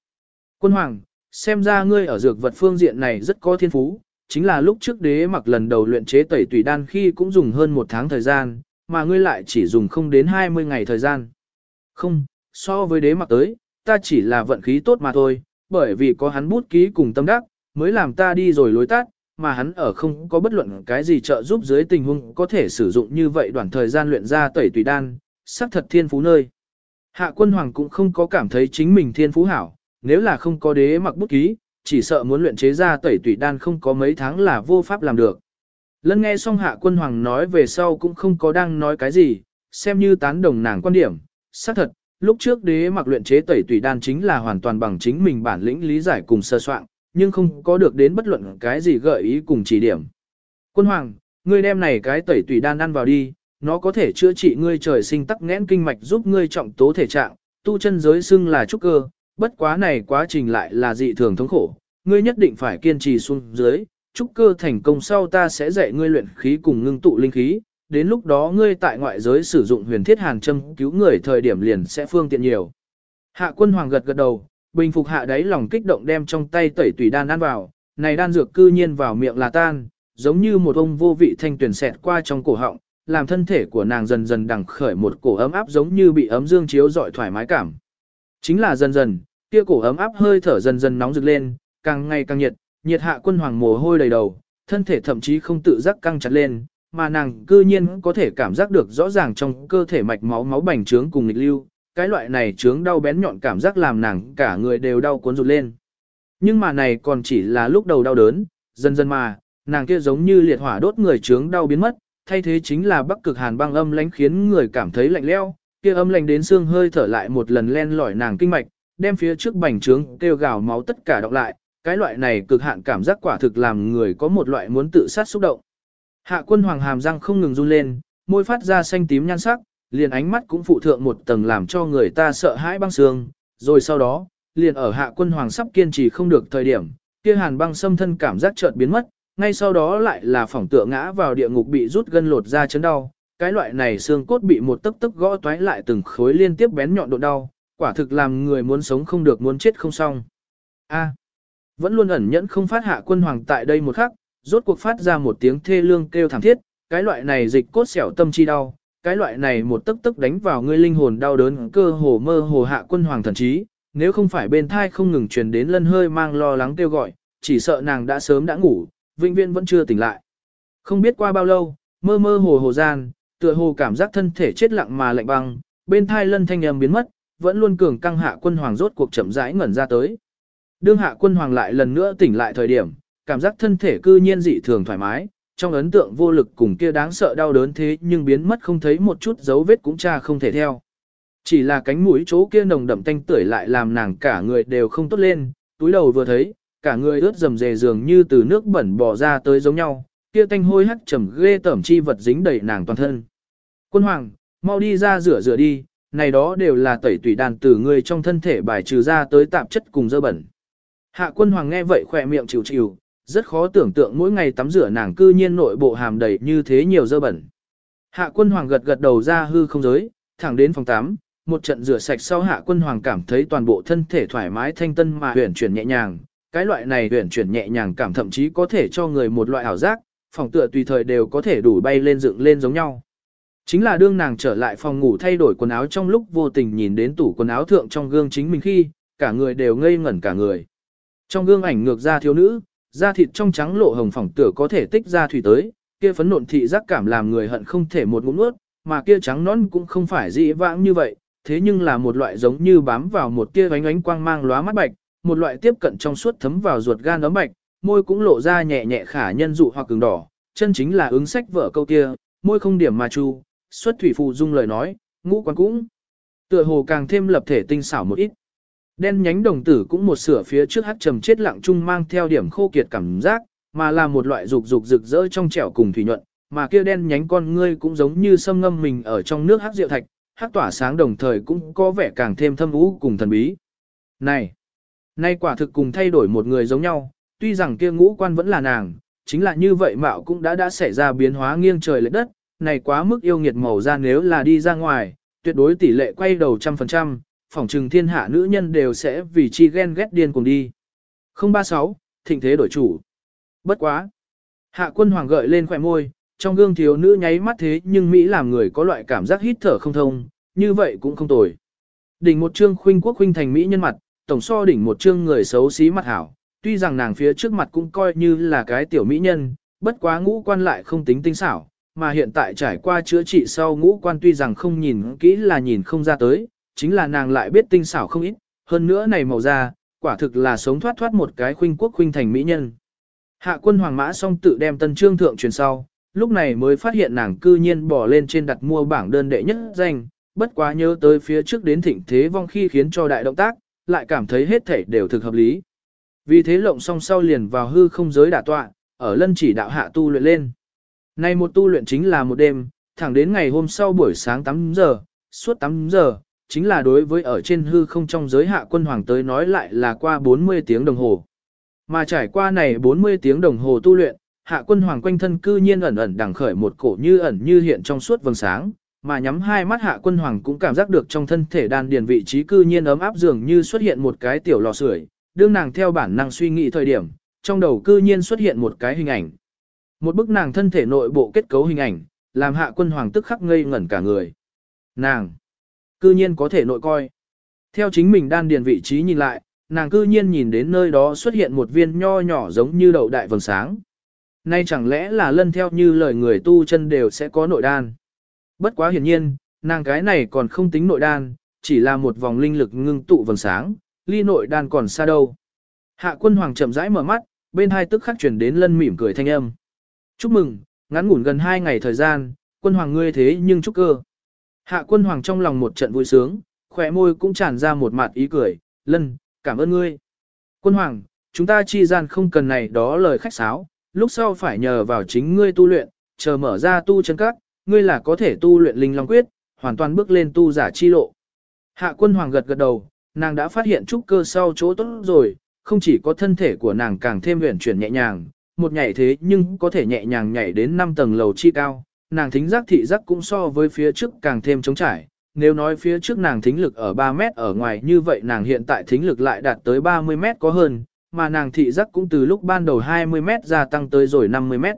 Quân hoàng, xem ra ngươi ở dược vật phương diện này rất có thiên phú, chính là lúc trước đế mặc lần đầu luyện chế tẩy tùy đan khi cũng dùng hơn một tháng thời gian, mà ngươi lại chỉ dùng không đến 20 ngày thời gian. Không, so với đế mặc tới, ta chỉ là vận khí tốt mà thôi, bởi vì có hắn bút ký cùng tâm đắc, mới làm ta đi rồi lối tắt, mà hắn ở không có bất luận cái gì trợ giúp dưới tình huống có thể sử dụng như vậy đoạn thời gian luyện ra tẩy tùy đan, sắc thật thiên phú nơi. Hạ quân hoàng cũng không có cảm thấy chính mình thiên phú hảo, nếu là không có đế mặc bút ký, chỉ sợ muốn luyện chế ra tẩy tùy đan không có mấy tháng là vô pháp làm được. Lân nghe xong hạ quân hoàng nói về sau cũng không có đang nói cái gì, xem như tán đồng nàng quan điểm, xác thật, lúc trước đế mặc luyện chế tẩy tùy đan chính là hoàn toàn bằng chính mình bản lĩnh lý giải cùng sơ soạn, nhưng không có được đến bất luận cái gì gợi ý cùng chỉ điểm. Quân hoàng, ngươi đem này cái tẩy tùy đan ăn vào đi, nó có thể chữa trị ngươi trời sinh tắc nghẽn kinh mạch giúp ngươi trọng tố thể trạng, tu chân giới xưng là trúc cơ, bất quá này quá trình lại là dị thường thống khổ, ngươi nhất định phải kiên trì xuống dưới, trúc cơ thành công sau ta sẽ dạy ngươi luyện khí cùng ngưng tụ linh khí, đến lúc đó ngươi tại ngoại giới sử dụng huyền thiết hàn châm cứu người thời điểm liền sẽ phương tiện nhiều. Hạ quân hoàng gật gật đầu, bình phục hạ đáy lòng kích động đem trong tay tẩy tùy đan ăn vào, này đan dược cư nhiên vào miệng là tan, giống như một ông vô vị thanh tuyển xẹt qua trong cổ họng, làm thân thể của nàng dần dần đằng khởi một cổ ấm áp giống như bị ấm dương chiếu dọi thoải mái cảm. Chính là dần dần, kia cổ ấm áp hơi thở dần dần nóng rực lên, càng ngày càng nhiệt, nhiệt hạ quân hoàng mồ hôi đầy đầu, thân thể thậm chí không tự giác căng chặt lên, mà nàng cư nhiên có thể cảm giác được rõ ràng trong cơ thể mạch máu máu bành trướng cùng nghịch lưu, cái loại này chướng đau bén nhọn cảm giác làm nàng cả người đều đau cuốn rụt lên. Nhưng mà này còn chỉ là lúc đầu đau đớn, dần dần mà, nàng kia giống như liệt hỏa đốt người chướng đau biến mất, thay thế chính là bắc cực hàn băng âm lãnh khiến người cảm thấy lạnh leo, kia âm lạnh đến xương hơi thở lại một lần len lỏi nàng kinh mạch, đem phía trước bành trướng kêu gào máu tất cả đọc lại, cái loại này cực hạn cảm giác quả thực làm người có một loại muốn tự sát xúc động. Hạ quân hoàng hàm răng không ngừng run lên, môi phát ra xanh tím nhan sắc, liền ánh mắt cũng phụ thượng một tầng làm cho người ta sợ hãi băng xương, rồi sau đó, liền ở hạ quân hoàng sắp kiên trì không được thời điểm, kia hàn băng xâm thân cảm giác chợt biến mất, ngay sau đó lại là phỏng tựa ngã vào địa ngục bị rút gân lột ra chấn đau, cái loại này xương cốt bị một tấc tấc gõ toái lại từng khối liên tiếp bén nhọn độ đau, quả thực làm người muốn sống không được muốn chết không xong. A. vẫn luôn ẩn nhẫn không phát hạ quân hoàng tại đây một khắc, rốt cuộc phát ra một tiếng thê lương kêu thảm thiết, cái loại này dịch cốt xẻo tâm chi đau, cái loại này một tức tức đánh vào ngươi linh hồn đau đớn cơ hồ mơ hồ hạ quân hoàng thần trí, nếu không phải bên thai không ngừng truyền đến lân hơi mang lo lắng kêu gọi, chỉ sợ nàng đã sớm đã ngủ, vĩnh viễn vẫn chưa tỉnh lại. Không biết qua bao lâu, mơ mơ hồ hồ gian, tựa hồ cảm giác thân thể chết lặng mà lạnh băng, bên thai lân thanh âm biến mất, vẫn luôn cường căng hạ quân hoàng rốt cuộc chậm rãi ngẩn ra tới. Đương hạ quân hoàng lại lần nữa tỉnh lại thời điểm, cảm giác thân thể cư nhiên dị thường thoải mái, trong ấn tượng vô lực cùng kia đáng sợ đau đớn thế nhưng biến mất không thấy một chút dấu vết cũng cha không thể theo. Chỉ là cánh mũi chỗ kia nồng đậm tanh tưởi lại làm nàng cả người đều không tốt lên, túi đầu vừa thấy, cả người ướt dầm dề dường như từ nước bẩn bò ra tới giống nhau, kia tanh hôi hắc trầm ghê tẩm chi vật dính đầy nàng toàn thân. Quân hoàng, mau đi ra rửa rửa đi, này đó đều là tẩy tủy đàn từ người trong thân thể bài trừ ra tới tạp chất cùng dơ bẩn. Hạ quân hoàng nghe vậy khỏe miệng chịu chịu, rất khó tưởng tượng mỗi ngày tắm rửa nàng cư nhiên nội bộ hàm đầy như thế nhiều dơ bẩn. Hạ quân hoàng gật gật đầu ra hư không giới, thẳng đến phòng 8, một trận rửa sạch sau hạ quân hoàng cảm thấy toàn bộ thân thể thoải mái thanh tân mà huyển chuyển nhẹ nhàng. Cái loại này huyển chuyển nhẹ nhàng cảm thậm chí có thể cho người một loại ảo giác, phòng tựa tùy thời đều có thể đủ bay lên dựng lên giống nhau. Chính là đương nàng trở lại phòng ngủ thay đổi quần áo trong lúc vô tình nhìn đến tủ quần áo thượng trong gương chính mình khi, cả người đều ngây ngẩn cả người. Trong gương ảnh ngược ra thiếu nữ, da thịt trong trắng lộ hồng phỏng tựa có thể tích ra thủy tới, kia phấn nộn thị giác cảm làm người hận không thể một ngụm nuốt, mà kia trắng nón cũng không phải dị vãng như vậy, thế nhưng là một loại giống như bám vào một tia ánh ánh quang mang lóa mắt bạch, một loại tiếp cận trong suốt thấm vào ruột gan ấm bạch, môi cũng lộ ra nhẹ nhẹ khả nhân dụ hoặc cứng đỏ, chân chính là ứng sách vợ câu kia, môi không điểm mà chu, xuất thủy phù dung lời nói, ngũ quan cũng tựa hồ càng thêm lập thể tinh xảo một ít. Đen nhánh đồng tử cũng một sửa phía trước hắc trầm chết lặng chung mang theo điểm khô kiệt cảm giác, mà là một loại dục dục rực rỡ trong trẻo cùng thủy nhuận, mà kia đen nhánh con ngươi cũng giống như sâm ngâm mình ở trong nước hắc rượu thạch, hắc tỏa sáng đồng thời cũng có vẻ càng thêm thâm ú cùng thần bí. Này, nay quả thực cùng thay đổi một người giống nhau, tuy rằng kia ngũ quan vẫn là nàng, chính là như vậy mạo cũng đã đã xảy ra biến hóa nghiêng trời lệch đất, này quá mức yêu nghiệt màu ra nếu là đi ra ngoài, tuyệt đối tỷ lệ quay đầu trăm phần trăm, phỏng trừng thiên hạ nữ nhân đều sẽ vì chi ghen ghét điên cùng đi. 036, thịnh thế đổi chủ. Bất quá. Hạ quân hoàng gợi lên khỏe môi, trong gương thiếu nữ nháy mắt thế nhưng Mỹ làm người có loại cảm giác hít thở không thông, như vậy cũng không tồi. Đỉnh một trương khuynh quốc khuynh thành Mỹ nhân mặt, tổng so đỉnh một trương người xấu xí mặt hảo, tuy rằng nàng phía trước mặt cũng coi như là cái tiểu Mỹ nhân, bất quá ngũ quan lại không tính tinh xảo, mà hiện tại trải qua chữa trị sau ngũ quan tuy rằng không nhìn kỹ là nhìn không ra tới, chính là nàng lại biết tinh xảo không ít, hơn nữa này màu da, quả thực là sống thoát thoát một cái khuynh quốc khuynh thành mỹ nhân. Hạ quân hoàng mã song tự đem tân trương thượng truyền sau, lúc này mới phát hiện nàng cư nhiên bỏ lên trên đặt mua bảng đơn đệ nhất danh, bất quá nhớ tới phía trước đến thịnh thế vong khi khiến cho đại động tác, lại cảm thấy hết thảy đều thực hợp lý. Vì thế lộng song sau liền vào hư không giới đả tọa, ở lân chỉ đạo hạ tu luyện lên. nay một tu luyện chính là một đêm, thẳng đến ngày hôm sau buổi sáng 8 giờ, suốt 8 giờ, chính là đối với ở trên hư không trong giới hạ quân hoàng tới nói lại là qua 40 tiếng đồng hồ. Mà trải qua này 40 tiếng đồng hồ tu luyện, hạ quân hoàng quanh thân cư nhiên ẩn ẩn đằng khởi một cổ như ẩn như hiện trong suốt vầng sáng, mà nhắm hai mắt hạ quân hoàng cũng cảm giác được trong thân thể đan điền vị trí cư nhiên ấm áp dường như xuất hiện một cái tiểu lò sưởi, đương nàng theo bản năng suy nghĩ thời điểm, trong đầu cư nhiên xuất hiện một cái hình ảnh. Một bức nàng thân thể nội bộ kết cấu hình ảnh, làm hạ quân hoàng tức khắc ngây ngẩn cả người. Nàng, cư nhiên có thể nội coi. Theo chính mình đan điền vị trí nhìn lại, nàng cư nhiên nhìn đến nơi đó xuất hiện một viên nho nhỏ giống như đậu đại vầng sáng. Nay chẳng lẽ là lân theo như lời người tu chân đều sẽ có nội đan. Bất quá hiển nhiên, nàng cái này còn không tính nội đan, chỉ là một vòng linh lực ngưng tụ vầng sáng, ly nội đan còn xa đâu. Hạ quân hoàng chậm rãi mở mắt, bên hai tức khắc chuyển đến lân mỉm cười thanh âm. Chúc mừng, ngắn ngủn gần hai ngày thời gian, quân hoàng ngươi thế nhưng chúc cơ. Hạ quân hoàng trong lòng một trận vui sướng, khỏe môi cũng tràn ra một mặt ý cười, lân, cảm ơn ngươi. Quân hoàng, chúng ta chi gian không cần này đó lời khách sáo, lúc sau phải nhờ vào chính ngươi tu luyện, chờ mở ra tu chân các, ngươi là có thể tu luyện linh long quyết, hoàn toàn bước lên tu giả chi lộ. Hạ quân hoàng gật gật đầu, nàng đã phát hiện trúc cơ sau chỗ tốt rồi, không chỉ có thân thể của nàng càng thêm huyền chuyển nhẹ nhàng, một nhảy thế nhưng có thể nhẹ nhàng nhảy đến 5 tầng lầu chi cao, nàng thính giác thị giác cũng so với phía trước càng thêm trống trải. Nếu nói phía trước nàng thính lực ở 3 mét ở ngoài như vậy nàng hiện tại thính lực lại đạt tới 30 mét có hơn, mà nàng thị giác cũng từ lúc ban đầu 20 mét gia tăng tới rồi 50 mét.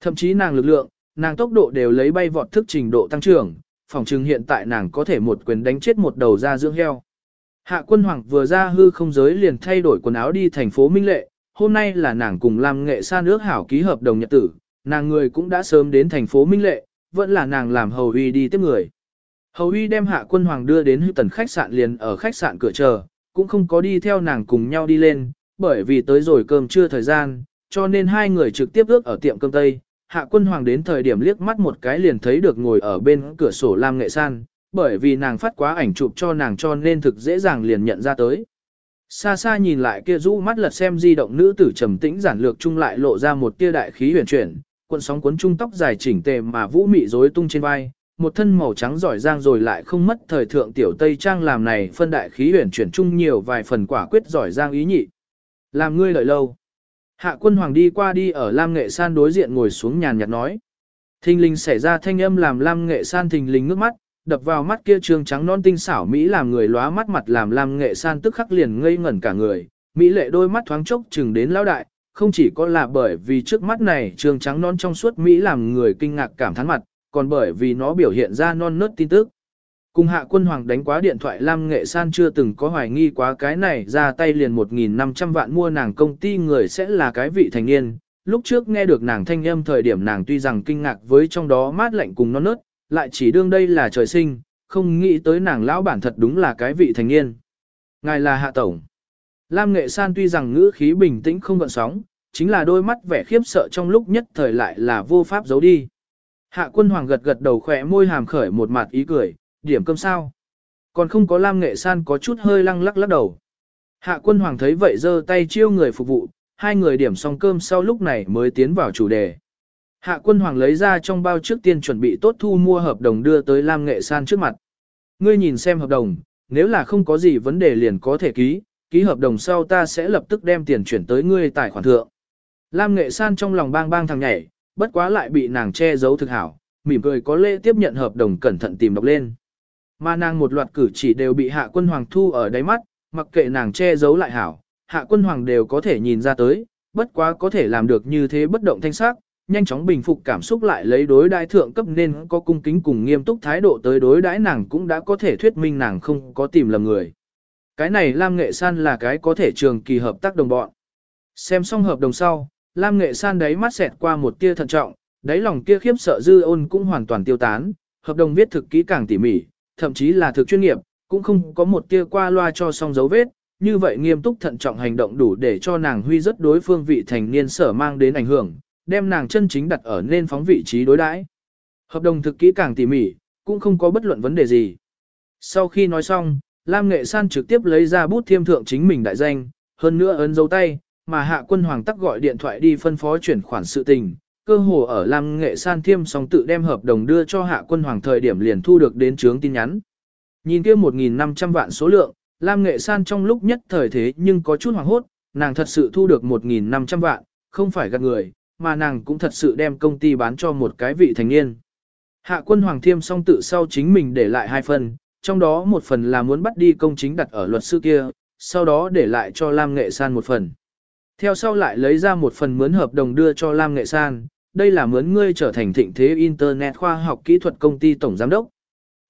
Thậm chí nàng lực lượng, nàng tốc độ đều lấy bay vọt thức trình độ tăng trưởng, phòng trừng hiện tại nàng có thể một quyền đánh chết một đầu ra dưỡng heo. Hạ quân hoàng vừa ra hư không giới liền thay đổi quần áo đi thành phố Minh Lệ, hôm nay là nàng cùng làm nghệ sa nước hảo ký hợp đồng nhật tử, nàng người cũng đã sớm đến thành phố Minh Lệ, vẫn là nàng làm hầu uy đi tiếp người. Hầu uy đem hạ quân hoàng đưa đến hư tần khách sạn liền ở khách sạn cửa chờ, cũng không có đi theo nàng cùng nhau đi lên, bởi vì tới rồi cơm trưa thời gian, cho nên hai người trực tiếp ước ở tiệm cơm Tây. Hạ quân hoàng đến thời điểm liếc mắt một cái liền thấy được ngồi ở bên cửa sổ Lam Nghệ San, bởi vì nàng phát quá ảnh chụp cho nàng cho nên thực dễ dàng liền nhận ra tới. Xa xa nhìn lại kia rũ mắt lật xem di động nữ tử trầm tĩnh giản lược chung lại lộ ra một tia đại khí huyền chuyển, cuộn sóng cuốn trung tóc dài chỉnh tề mà vũ mị rối tung trên vai, một thân màu trắng giỏi giang rồi lại không mất thời thượng tiểu tây trang làm này phân đại khí huyền chuyển chung nhiều vài phần quả quyết giỏi giang ý nhị. Làm ngươi lợi lâu. Hạ quân hoàng đi qua đi ở Lam Nghệ San đối diện ngồi xuống nhàn nhạt nói. Thình linh xảy ra thanh âm làm Lam Nghệ San thình linh ngước mắt, đập vào mắt kia trương trắng non tinh xảo Mỹ làm người lóa mắt mặt làm Lam Nghệ San tức khắc liền ngây ngẩn cả người. Mỹ lệ đôi mắt thoáng chốc chừng đến lão đại, không chỉ có là bởi vì trước mắt này trường trắng non trong suốt Mỹ làm người kinh ngạc cảm thán mặt, còn bởi vì nó biểu hiện ra non nớt tin tức. Cùng hạ quân hoàng đánh quá điện thoại Lam Nghệ San chưa từng có hoài nghi quá cái này ra tay liền 1.500 vạn mua nàng công ty người sẽ là cái vị thành niên. Lúc trước nghe được nàng thanh âm thời điểm nàng tuy rằng kinh ngạc với trong đó mát lạnh cùng non nớt, lại chỉ đương đây là trời sinh, không nghĩ tới nàng lão bản thật đúng là cái vị thành niên. Ngài là hạ tổng. Lam Nghệ San tuy rằng ngữ khí bình tĩnh không gợn sóng, chính là đôi mắt vẻ khiếp sợ trong lúc nhất thời lại là vô pháp giấu đi. Hạ quân hoàng gật gật đầu khỏe môi hàm khởi một mặt ý cười, điểm cơm sao. Còn không có Lam Nghệ San có chút hơi lăng lắc lắc đầu. Hạ quân hoàng thấy vậy giơ tay chiêu người phục vụ, hai người điểm xong cơm sau lúc này mới tiến vào chủ đề. Hạ quân hoàng lấy ra trong bao trước tiên chuẩn bị tốt thu mua hợp đồng đưa tới Lam Nghệ San trước mặt. Ngươi nhìn xem hợp đồng, nếu là không có gì vấn đề liền có thể ký, ký hợp đồng sau ta sẽ lập tức đem tiền chuyển tới ngươi tài khoản thượng. Lam Nghệ San trong lòng bang bang thằng nhảy, bất quá lại bị nàng che giấu thực hảo, mỉm cười có lễ tiếp nhận hợp đồng cẩn thận tìm đọc lên. Mà nàng một loạt cử chỉ đều bị hạ quân hoàng thu ở đáy mắt, mặc kệ nàng che giấu lại hảo, hạ quân hoàng đều có thể nhìn ra tới, bất quá có thể làm được như thế bất động thanh sắc, nhanh chóng bình phục cảm xúc lại lấy đối đãi thượng cấp nên có cung kính cùng nghiêm túc thái độ tới đối đãi nàng cũng đã có thể thuyết minh nàng không có tìm lầm người. Cái này Lam Nghệ San là cái có thể trường kỳ hợp tác đồng bọn. Xem xong hợp đồng sau, Lam Nghệ San đấy mắt xẹt qua một tia thận trọng, đáy lòng kia khiếp sợ dư ôn cũng hoàn toàn tiêu tán, hợp đồng viết thực kỹ càng tỉ mỉ, thậm chí là thực chuyên nghiệp, cũng không có một tia qua loa cho xong dấu vết, như vậy nghiêm túc thận trọng hành động đủ để cho nàng huy rất đối phương vị thành niên sở mang đến ảnh hưởng, đem nàng chân chính đặt ở nên phóng vị trí đối đãi. Hợp đồng thực kỹ càng tỉ mỉ, cũng không có bất luận vấn đề gì. Sau khi nói xong, Lam Nghệ San trực tiếp lấy ra bút thiêm thượng chính mình đại danh, hơn nữa ấn dấu tay, mà hạ quân hoàng tắc gọi điện thoại đi phân phó chuyển khoản sự tình, cơ hồ ở Lam Nghệ San thiêm xong tự đem hợp đồng đưa cho hạ quân hoàng thời điểm liền thu được đến chướng tin nhắn. Nhìn kia 1.500 vạn số lượng, Lam Nghệ San trong lúc nhất thời thế nhưng có chút hoàng hốt, nàng thật sự thu được 1.500 vạn, không phải gạt người, mà nàng cũng thật sự đem công ty bán cho một cái vị thành niên. Hạ quân hoàng thiêm xong tự sau chính mình để lại hai phần, trong đó một phần là muốn bắt đi công chính đặt ở luật sư kia, sau đó để lại cho Lam Nghệ San một phần. Theo sau lại lấy ra một phần mướn hợp đồng đưa cho Lam Nghệ San, đây là mướn ngươi trở thành thịnh thế Internet khoa học kỹ thuật công ty tổng giám đốc.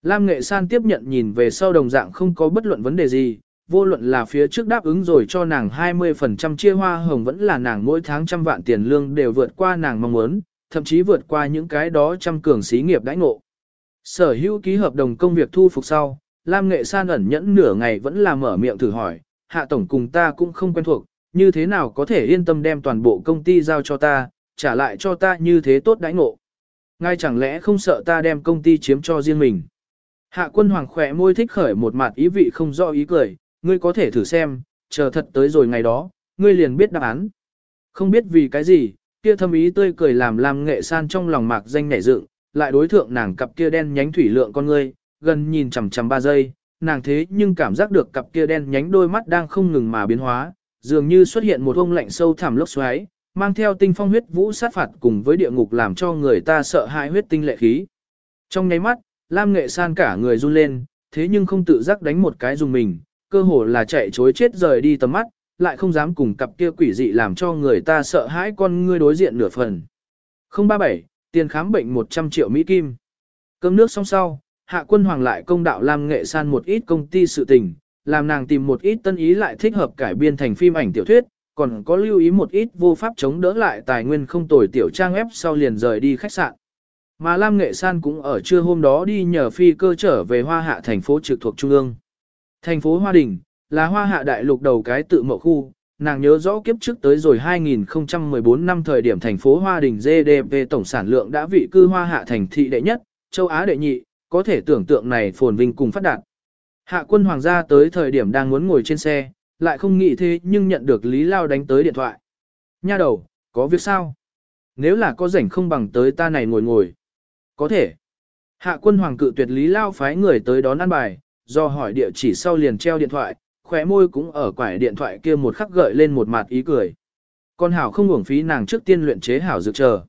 Lam Nghệ San tiếp nhận nhìn về sau đồng dạng không có bất luận vấn đề gì, vô luận là phía trước đáp ứng rồi cho nàng 20% chia hoa hồng vẫn là nàng mỗi tháng trăm vạn tiền lương đều vượt qua nàng mong muốn, thậm chí vượt qua những cái đó trăm cường xí nghiệp đãi ngộ. Sở hữu ký hợp đồng công việc thu phục sau, Lam Nghệ San ẩn nhẫn nửa ngày vẫn là mở miệng thử hỏi, hạ tổng cùng ta cũng không quen thuộc, như thế nào có thể yên tâm đem toàn bộ công ty giao cho ta, trả lại cho ta như thế tốt đãi ngộ. Ngay chẳng lẽ không sợ ta đem công ty chiếm cho riêng mình. Hạ quân hoàng khỏe môi thích khởi một mặt ý vị không rõ ý cười, ngươi có thể thử xem, chờ thật tới rồi ngày đó, ngươi liền biết đáp án. Không biết vì cái gì, kia thâm ý tươi cười làm làm nghệ san trong lòng mạc danh nhảy dựng, lại đối thượng nàng cặp kia đen nhánh thủy lượng con ngươi, gần nhìn chằm chằm ba giây, nàng thế nhưng cảm giác được cặp kia đen nhánh đôi mắt đang không ngừng mà biến hóa, dường như xuất hiện một ông lạnh sâu thẳm lốc xoáy, mang theo tinh phong huyết vũ sát phạt cùng với địa ngục làm cho người ta sợ hãi huyết tinh lệ khí. Trong nháy mắt, Lam Nghệ San cả người run lên, thế nhưng không tự giác đánh một cái dùng mình, cơ hồ là chạy chối chết rời đi tầm mắt, lại không dám cùng cặp kia quỷ dị làm cho người ta sợ hãi con ngươi đối diện nửa phần. 037, tiền khám bệnh 100 triệu Mỹ Kim. Cơm nước xong sau, hạ quân hoàng lại công đạo Lam Nghệ San một ít công ty sự tình, làm nàng tìm một ít tân ý lại thích hợp cải biên thành phim ảnh tiểu thuyết, còn có lưu ý một ít vô pháp chống đỡ lại tài nguyên không tồi tiểu trang ép sau liền rời đi khách sạn. Mà Lam Nghệ San cũng ở trưa hôm đó đi nhờ phi cơ trở về Hoa Hạ thành phố trực thuộc Trung ương. Thành phố Hoa Đình, là Hoa Hạ đại lục đầu cái tự mậu khu, nàng nhớ rõ kiếp trước tới rồi 2014 năm thời điểm thành phố Hoa Đình GDP tổng sản lượng đã vị cư Hoa Hạ thành thị đệ nhất, châu Á đệ nhị, có thể tưởng tượng này phồn vinh cùng phát đạt. Hạ quân hoàng gia tới thời điểm đang muốn ngồi trên xe, lại không nghĩ thế nhưng nhận được Lý Lao đánh tới điện thoại. Nha đầu, có việc sao? Nếu là có rảnh không bằng tới ta này ngồi ngồi. Có thể. Hạ quân hoàng cự tuyệt Lý Lao phái người tới đón ăn bài, do hỏi địa chỉ sau liền treo điện thoại, khóe môi cũng ở quải điện thoại kia một khắc gợi lên một mặt ý cười. Con Hảo không uổng phí nàng trước tiên luyện chế Hảo dược chờ.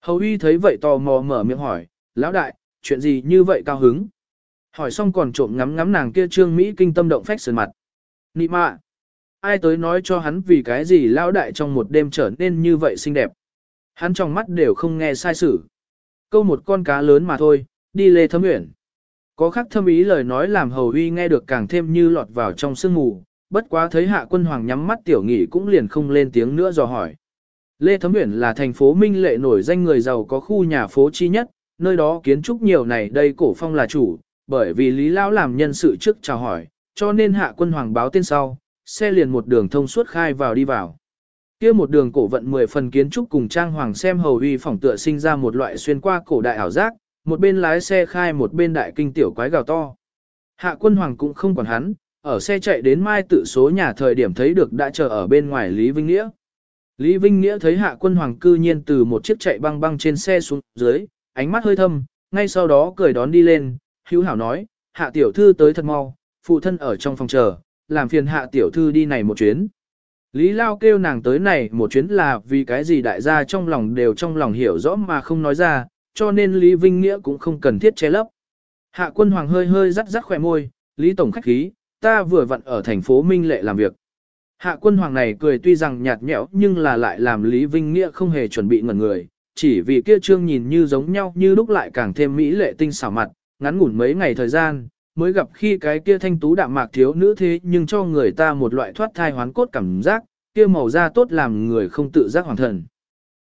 Hầu uy thấy vậy tò mò mở miệng hỏi, lão đại, chuyện gì như vậy cao hứng? Hỏi xong còn trộm ngắm ngắm nàng kia trương Mỹ kinh tâm động phách sườn mặt. Nị mạ! Ai tới nói cho hắn vì cái gì lão đại trong một đêm trở nên như vậy xinh đẹp. Hắn trong mắt đều không nghe sai sử. Câu một con cá lớn mà thôi, đi lê thấm uyển. Có khắc thâm ý lời nói làm hầu uy nghe được càng thêm như lọt vào trong sương mù, bất quá thấy hạ quân hoàng nhắm mắt tiểu nghỉ cũng liền không lên tiếng nữa dò hỏi. Lê Thấm Uyển là thành phố minh lệ nổi danh người giàu có khu nhà phố chi nhất, nơi đó kiến trúc nhiều này đây cổ phong là chủ, bởi vì Lý Lão làm nhân sự trước chào hỏi, cho nên hạ quân hoàng báo tên sau, xe liền một đường thông suốt khai vào đi vào. kia một đường cổ vận 10 phần kiến trúc cùng trang hoàng xem hầu uy phỏng tựa sinh ra một loại xuyên qua cổ đại ảo giác, một bên lái xe khai một bên đại kinh tiểu quái gào to. Hạ quân hoàng cũng không còn hắn, ở xe chạy đến mai tự số nhà thời điểm thấy được đã chờ ở bên ngoài Lý Vinh Nghĩa. Lý Vinh Nghĩa thấy hạ quân hoàng cư nhiên từ một chiếc chạy băng băng trên xe xuống dưới, ánh mắt hơi thâm, ngay sau đó cười đón đi lên, hữu hảo nói, hạ tiểu thư tới thật mau, phụ thân ở trong phòng chờ, làm phiền hạ tiểu thư đi này một chuyến. Lý Lao kêu nàng tới này một chuyến là vì cái gì đại gia trong lòng đều trong lòng hiểu rõ mà không nói ra, cho nên Lý Vinh Nghĩa cũng không cần thiết che lấp. Hạ quân hoàng hơi hơi rắt rắt khỏe môi, Lý Tổng khách khí, ta vừa vặn ở thành phố Minh Lệ làm việc. Hạ quân hoàng này cười tuy rằng nhạt nhẽo nhưng là lại làm Lý Vinh Nghĩa không hề chuẩn bị ngẩn người, chỉ vì kia trương nhìn như giống nhau như lúc lại càng thêm mỹ lệ tinh xảo mặt, ngắn ngủn mấy ngày thời gian, mới gặp khi cái kia thanh tú đạm mạc thiếu nữ thế nhưng cho người ta một loại thoát thai hoán cốt cảm giác, kia màu da tốt làm người không tự giác hoàng thần.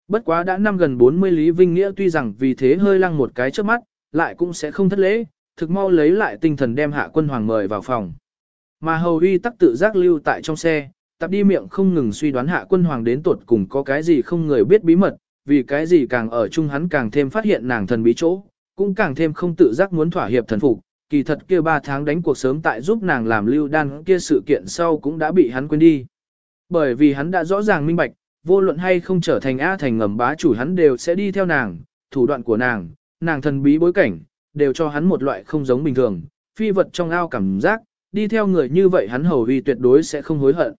Bất quá đã năm gần 40 Lý Vinh Nghĩa tuy rằng vì thế hơi lăng một cái trước mắt, lại cũng sẽ không thất lễ, thực mau lấy lại tinh thần đem hạ quân hoàng mời vào phòng. Mà hầu uy tắc tự giác lưu tại trong xe, tập đi miệng không ngừng suy đoán hạ quân hoàng đến tuột cùng có cái gì không người biết bí mật, vì cái gì càng ở chung hắn càng thêm phát hiện nàng thần bí chỗ, cũng càng thêm không tự giác muốn thỏa hiệp thần phục. Kỳ thật kia ba tháng đánh cuộc sớm tại giúp nàng làm lưu đan kia sự kiện sau cũng đã bị hắn quên đi. Bởi vì hắn đã rõ ràng minh bạch, vô luận hay không trở thành A thành ngầm bá chủ hắn đều sẽ đi theo nàng, thủ đoạn của nàng, nàng thần bí bối cảnh, đều cho hắn một loại không giống bình thường, phi vật trong ao cảm giác, đi theo người như vậy hắn hầu vì tuyệt đối sẽ không hối hận.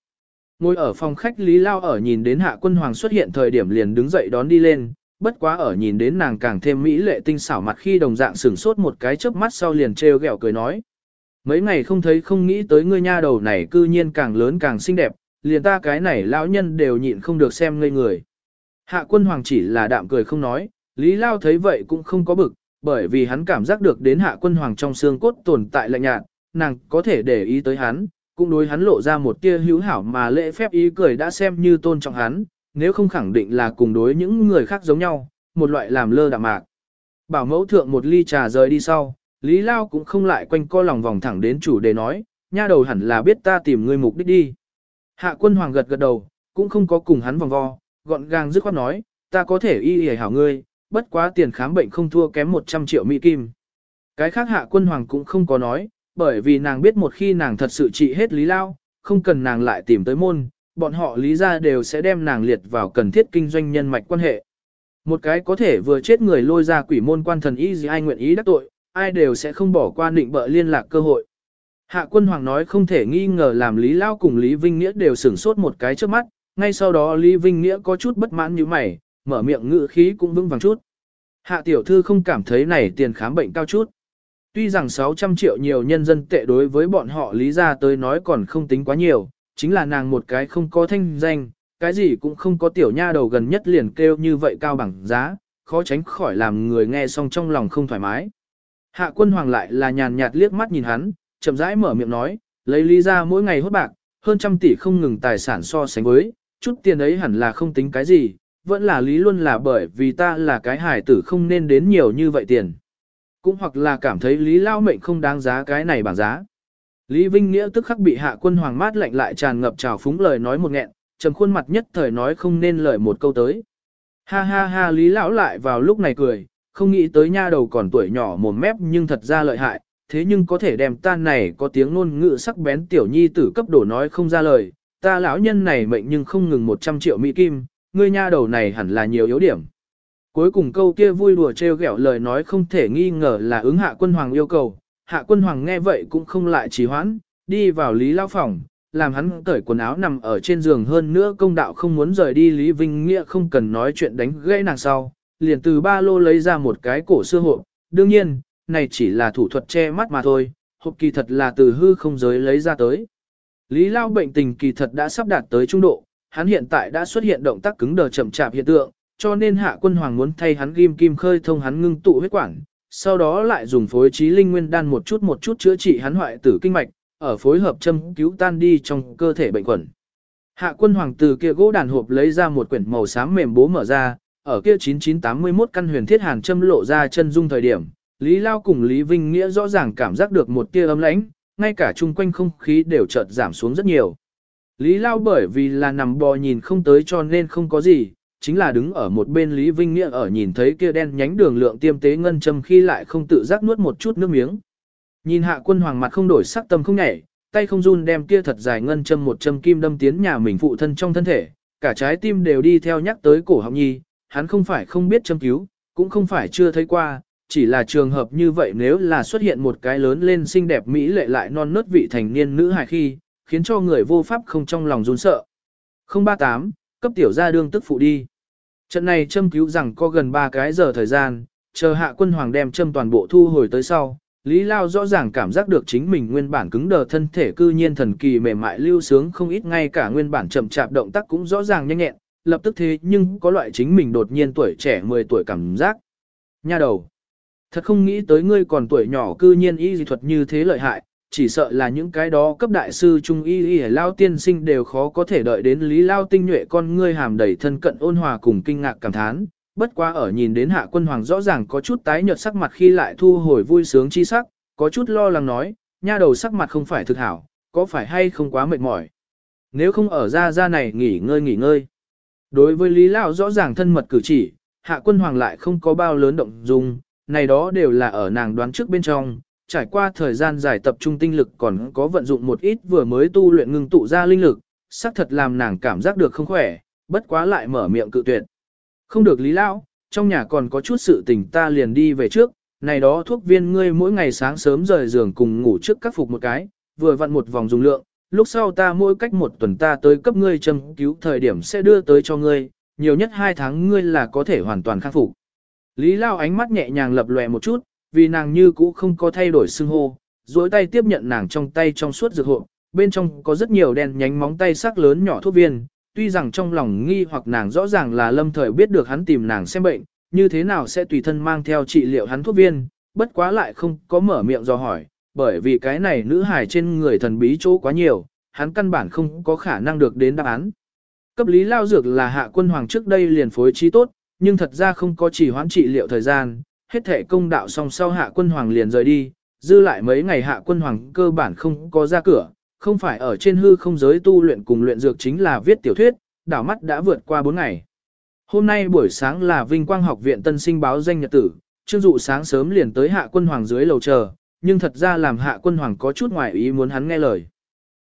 Ngồi ở phòng khách Lý Lao ở nhìn đến Hạ Quân Hoàng xuất hiện thời điểm liền đứng dậy đón đi lên, bất quá ở nhìn đến nàng càng thêm mỹ lệ tinh xảo mặt khi đồng dạng sửng sốt một cái chớp mắt sau liền trêu ghẹo cười nói. Mấy ngày không thấy không nghĩ tới ngươi nha đầu này cư nhiên càng lớn càng xinh đẹp, liền ta cái này lão nhân đều nhịn không được xem ngây người. Hạ quân hoàng chỉ là đạm cười không nói, Lý Lao thấy vậy cũng không có bực, bởi vì hắn cảm giác được đến hạ quân hoàng trong xương cốt tồn tại lạnh nhạt, nàng có thể để ý tới hắn, cũng đối hắn lộ ra một tia hữu hảo mà lễ phép ý cười đã xem như tôn trọng hắn, nếu không khẳng định là cùng đối những người khác giống nhau, một loại làm lơ đạm mạc. Bảo mẫu thượng một ly trà rời đi sau, Lý Lao cũng không lại quanh co lòng vòng thẳng đến chủ đề nói, nha đầu hẳn là biết ta tìm ngươi mục đích đi. Hạ quân hoàng gật gật đầu, cũng không có cùng hắn vòng vo, gọn gàng dứt khoát nói, ta có thể y y hảo ngươi, bất quá tiền khám bệnh không thua kém 100 triệu mỹ kim. Cái khác hạ quân hoàng cũng không có nói, bởi vì nàng biết một khi nàng thật sự trị hết Lý Lao, không cần nàng lại tìm tới môn, bọn họ lý ra đều sẽ đem nàng liệt vào cần thiết kinh doanh nhân mạch quan hệ. Một cái có thể vừa chết người lôi ra quỷ môn quan thần y gì ai nguyện ý đắc tội, ai đều sẽ không bỏ qua định bợ liên lạc cơ hội. Hạ quân hoàng nói không thể nghi ngờ làm Lý Lao cùng Lý Vinh Nghĩa đều sửng sốt một cái trước mắt, ngay sau đó Lý Vinh Nghĩa có chút bất mãn như mày, mở miệng ngự khí cũng vững vàng chút. Hạ tiểu thư không cảm thấy này tiền khám bệnh cao chút. Tuy rằng 600 triệu nhiều nhân dân tệ đối với bọn họ lý ra tới nói còn không tính quá nhiều, chính là nàng một cái không có thanh danh, cái gì cũng không có tiểu nha đầu gần nhất liền kêu như vậy cao bằng giá, khó tránh khỏi làm người nghe xong trong lòng không thoải mái. Hạ quân hoàng lại là nhàn nhạt liếc mắt nhìn hắn, chậm rãi mở miệng nói, lấy lý ra mỗi ngày hốt bạc, hơn trăm tỷ không ngừng tài sản so sánh với, chút tiền ấy hẳn là không tính cái gì, vẫn là lý luôn là bởi vì ta là cái hải tử không nên đến nhiều như vậy tiền. Cũng hoặc là cảm thấy lý lao mệnh không đáng giá cái này bằng giá. Lý Vinh Nghĩa tức khắc bị hạ quân hoàng mát lạnh lại tràn ngập trào phúng lời nói một nghẹn, trầm khuôn mặt nhất thời nói không nên lời một câu tới. Ha ha ha Lý lão lại vào lúc này cười, không nghĩ tới nha đầu còn tuổi nhỏ mồm mép nhưng thật ra lợi hại, thế nhưng có thể đem tan này có tiếng ngôn ngữ sắc bén tiểu nhi tử cấp đổ nói không ra lời, ta lão nhân này mệnh nhưng không ngừng 100 triệu mỹ kim, ngươi nha đầu này hẳn là nhiều yếu điểm. Cuối cùng câu kia vui đùa trêu ghẹo lời nói không thể nghi ngờ là ứng hạ quân hoàng yêu cầu, hạ quân hoàng nghe vậy cũng không lại trì hoãn, đi vào lý lao phòng, làm hắn cởi quần áo nằm ở trên giường hơn nữa công đạo không muốn rời đi Lý Vinh Nghĩa không cần nói chuyện đánh gãy nàng sau, liền từ ba lô lấy ra một cái cổ xưa hộp, đương nhiên, này chỉ là thủ thuật che mắt mà thôi, hộp kỳ thật là từ hư không giới lấy ra tới. Lý Lao bệnh tình kỳ thật đã sắp đạt tới trung độ, hắn hiện tại đã xuất hiện động tác cứng đờ chậm chạp hiện tượng, cho nên hạ quân hoàng muốn thay hắn ghim kim khơi thông hắn ngưng tụ huyết quản, sau đó lại dùng phối trí linh nguyên đan một chút một chút chữa trị hắn hoại tử kinh mạch, ở phối hợp châm cứu tan đi trong cơ thể bệnh quẩn. Hạ quân hoàng từ kia gỗ đàn hộp lấy ra một quyển màu xám mềm bố mở ra, ở kia 9981 căn huyền thiết hàn châm lộ ra chân dung thời điểm, Lý Lao cùng Lý Vinh Nghĩa rõ ràng cảm giác được một tia ấm lãnh, ngay cả chung quanh không khí đều chợt giảm xuống rất nhiều. Lý Lao bởi vì là nằm bò nhìn không tới cho nên không có gì, chính là đứng ở một bên Lý Vinh Nghĩa ở nhìn thấy kia đen nhánh đường lượng tiêm tế ngân châm khi lại không tự giác nuốt một chút nước miếng. Nhìn hạ quân hoàng mặt không đổi sắc tâm không nhảy, tay không run đem kia thật dài ngân châm một châm kim đâm tiến nhà mình phụ thân trong thân thể, cả trái tim đều đi theo nhắc tới cổ họng nhi, hắn không phải không biết châm cứu, cũng không phải chưa thấy qua, chỉ là trường hợp như vậy nếu là xuất hiện một cái lớn lên xinh đẹp mỹ lệ lại non nớt vị thành niên nữ hài khi, khiến cho người vô pháp không trong lòng run sợ. 038, cấp tiểu gia đương tức phụ đi. Trận này châm cứu rằng có gần 3 cái giờ thời gian, chờ hạ quân hoàng đem châm toàn bộ thu hồi tới sau, Lý Lao rõ ràng cảm giác được chính mình nguyên bản cứng đờ thân thể cư nhiên thần kỳ mềm mại lưu sướng không ít ngay cả nguyên bản chậm chạp động tác cũng rõ ràng nhanh nhẹn, lập tức thế nhưng có loại chính mình đột nhiên tuổi trẻ 10 tuổi cảm giác. Nha đầu, thật không nghĩ tới ngươi còn tuổi nhỏ cư nhiên y dị thuật như thế lợi hại, chỉ sợ là những cái đó cấp đại sư trung y y lao tiên sinh đều khó có thể đợi đến Lý Lao tinh nhuệ con ngươi hàm đầy thân cận ôn hòa cùng kinh ngạc cảm thán, bất qua ở nhìn đến hạ quân hoàng rõ ràng có chút tái nhợt sắc mặt khi lại thu hồi vui sướng chi sắc, có chút lo lắng nói, nha đầu sắc mặt không phải thực hảo, có phải hay không quá mệt mỏi. Nếu không ở ra ra này nghỉ ngơi nghỉ ngơi. Đối với Lý lao rõ ràng thân mật cử chỉ, hạ quân hoàng lại không có bao lớn động dung, này đó đều là ở nàng đoán trước bên trong, trải qua thời gian dài tập trung tinh lực còn có vận dụng một ít vừa mới tu luyện ngưng tụ ra linh lực, xác thật làm nàng cảm giác được không khỏe, bất quá lại mở miệng cự tuyệt. Không được lý lão, trong nhà còn có chút sự tình ta liền đi về trước, này đó thuốc viên ngươi mỗi ngày sáng sớm rời giường cùng ngủ trước các phục một cái, vừa vặn một vòng dùng lượng, lúc sau ta mỗi cách một tuần ta tới cấp ngươi châm cứu thời điểm sẽ đưa tới cho ngươi, nhiều nhất hai tháng ngươi là có thể hoàn toàn khắc phục. Lý Lao ánh mắt nhẹ nhàng lập lòe một chút, vì nàng như cũ không có thay đổi xưng hô, duỗi tay tiếp nhận nàng trong tay trong suốt dược hộ, bên trong có rất nhiều đen nhánh móng tay sắc lớn nhỏ thuốc viên, tuy rằng trong lòng nghi hoặc nàng rõ ràng là lâm thời biết được hắn tìm nàng xem bệnh, như thế nào sẽ tùy thân mang theo trị liệu hắn thuốc viên, bất quá lại không có mở miệng do hỏi, bởi vì cái này nữ hài trên người thần bí chỗ quá nhiều, hắn căn bản không có khả năng được đến đáp án. Cấp lý lao dược là hạ quân hoàng trước đây liền phối trí tốt, nhưng thật ra không có chỉ hoãn trị liệu thời gian, hết thể công đạo xong sau hạ quân hoàng liền rời đi, dư lại mấy ngày hạ quân hoàng cơ bản không có ra cửa, không phải ở trên hư không giới tu luyện cùng luyện dược chính là viết tiểu thuyết, đảo mắt đã vượt qua 4 ngày. Hôm nay buổi sáng là Vinh Quang học viện tân sinh báo danh nhật tử, Trương Dụ sáng sớm liền tới hạ quân hoàng dưới lầu chờ, nhưng thật ra làm hạ quân hoàng có chút ngoài ý muốn hắn nghe lời.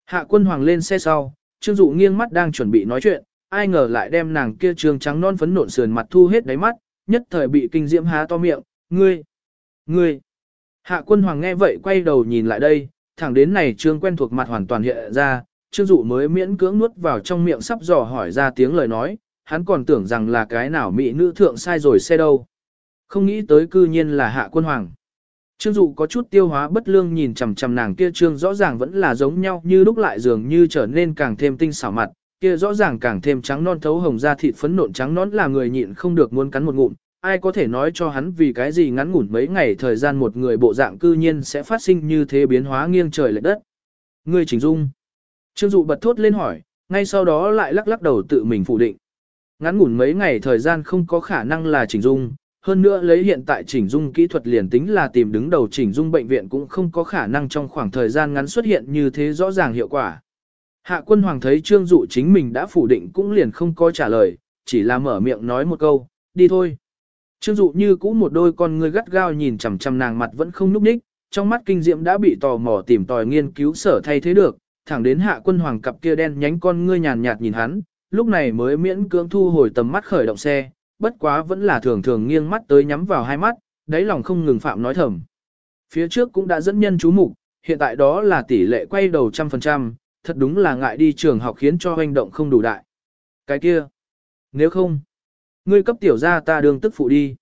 Hạ quân hoàng lên xe sau, Trương Dụ nghiêng mắt đang chuẩn bị nói chuyện, ai ngờ lại đem nàng kia trường trắng non phấn nộn sườn mặt thu hết đáy mắt, nhất thời bị kinh diễm há to miệng, ngươi, ngươi. Hạ quân hoàng nghe vậy quay đầu nhìn lại đây, thẳng đến này trương quen thuộc mặt hoàn toàn hiện ra, trương dụ mới miễn cưỡng nuốt vào trong miệng sắp dò hỏi ra tiếng lời nói, hắn còn tưởng rằng là cái nào mỹ nữ thượng sai rồi xe đâu. Không nghĩ tới cư nhiên là hạ quân hoàng. Trương dụ có chút tiêu hóa bất lương nhìn chằm chằm nàng kia trương rõ ràng vẫn là giống nhau như lúc lại dường như trở nên càng thêm tinh xảo mặt, kia rõ ràng càng thêm trắng non thấu hồng da thịt phấn nộn trắng nón là người nhịn không được muốn cắn một ngụm, ai có thể nói cho hắn vì cái gì ngắn ngủn mấy ngày thời gian một người bộ dạng cư nhiên sẽ phát sinh như thế biến hóa nghiêng trời lệch đất. Ngươi chỉnh dung. Trương dụ bật thốt lên hỏi, ngay sau đó lại lắc lắc đầu tự mình phủ định. Ngắn ngủn mấy ngày thời gian không có khả năng là chỉnh dung, hơn nữa lấy hiện tại chỉnh dung kỹ thuật liền tính là tìm đứng đầu chỉnh dung bệnh viện cũng không có khả năng trong khoảng thời gian ngắn xuất hiện như thế rõ ràng hiệu quả. Hạ quân hoàng thấy trương dụ chính mình đã phủ định cũng liền không có trả lời, chỉ là mở miệng nói một câu, đi thôi. Trương dụ như cũ một đôi con người gắt gao nhìn chằm chằm nàng mặt vẫn không núp ních, trong mắt kinh diệm đã bị tò mò tìm tòi nghiên cứu sở thay thế được, thẳng đến hạ quân hoàng cặp kia đen nhánh con ngươi nhàn nhạt nhìn hắn, lúc này mới miễn cưỡng thu hồi tầm mắt khởi động xe, bất quá vẫn là thường thường nghiêng mắt tới nhắm vào hai mắt, đáy lòng không ngừng phạm nói thầm. Phía trước cũng đã dẫn nhân chú mục, hiện tại đó là tỷ lệ quay đầu trăm phần trăm, thật đúng là ngại đi trường học khiến cho hành động không đủ đại. Cái kia, nếu không, ngươi cấp tiểu ra ta đường tức phụ đi.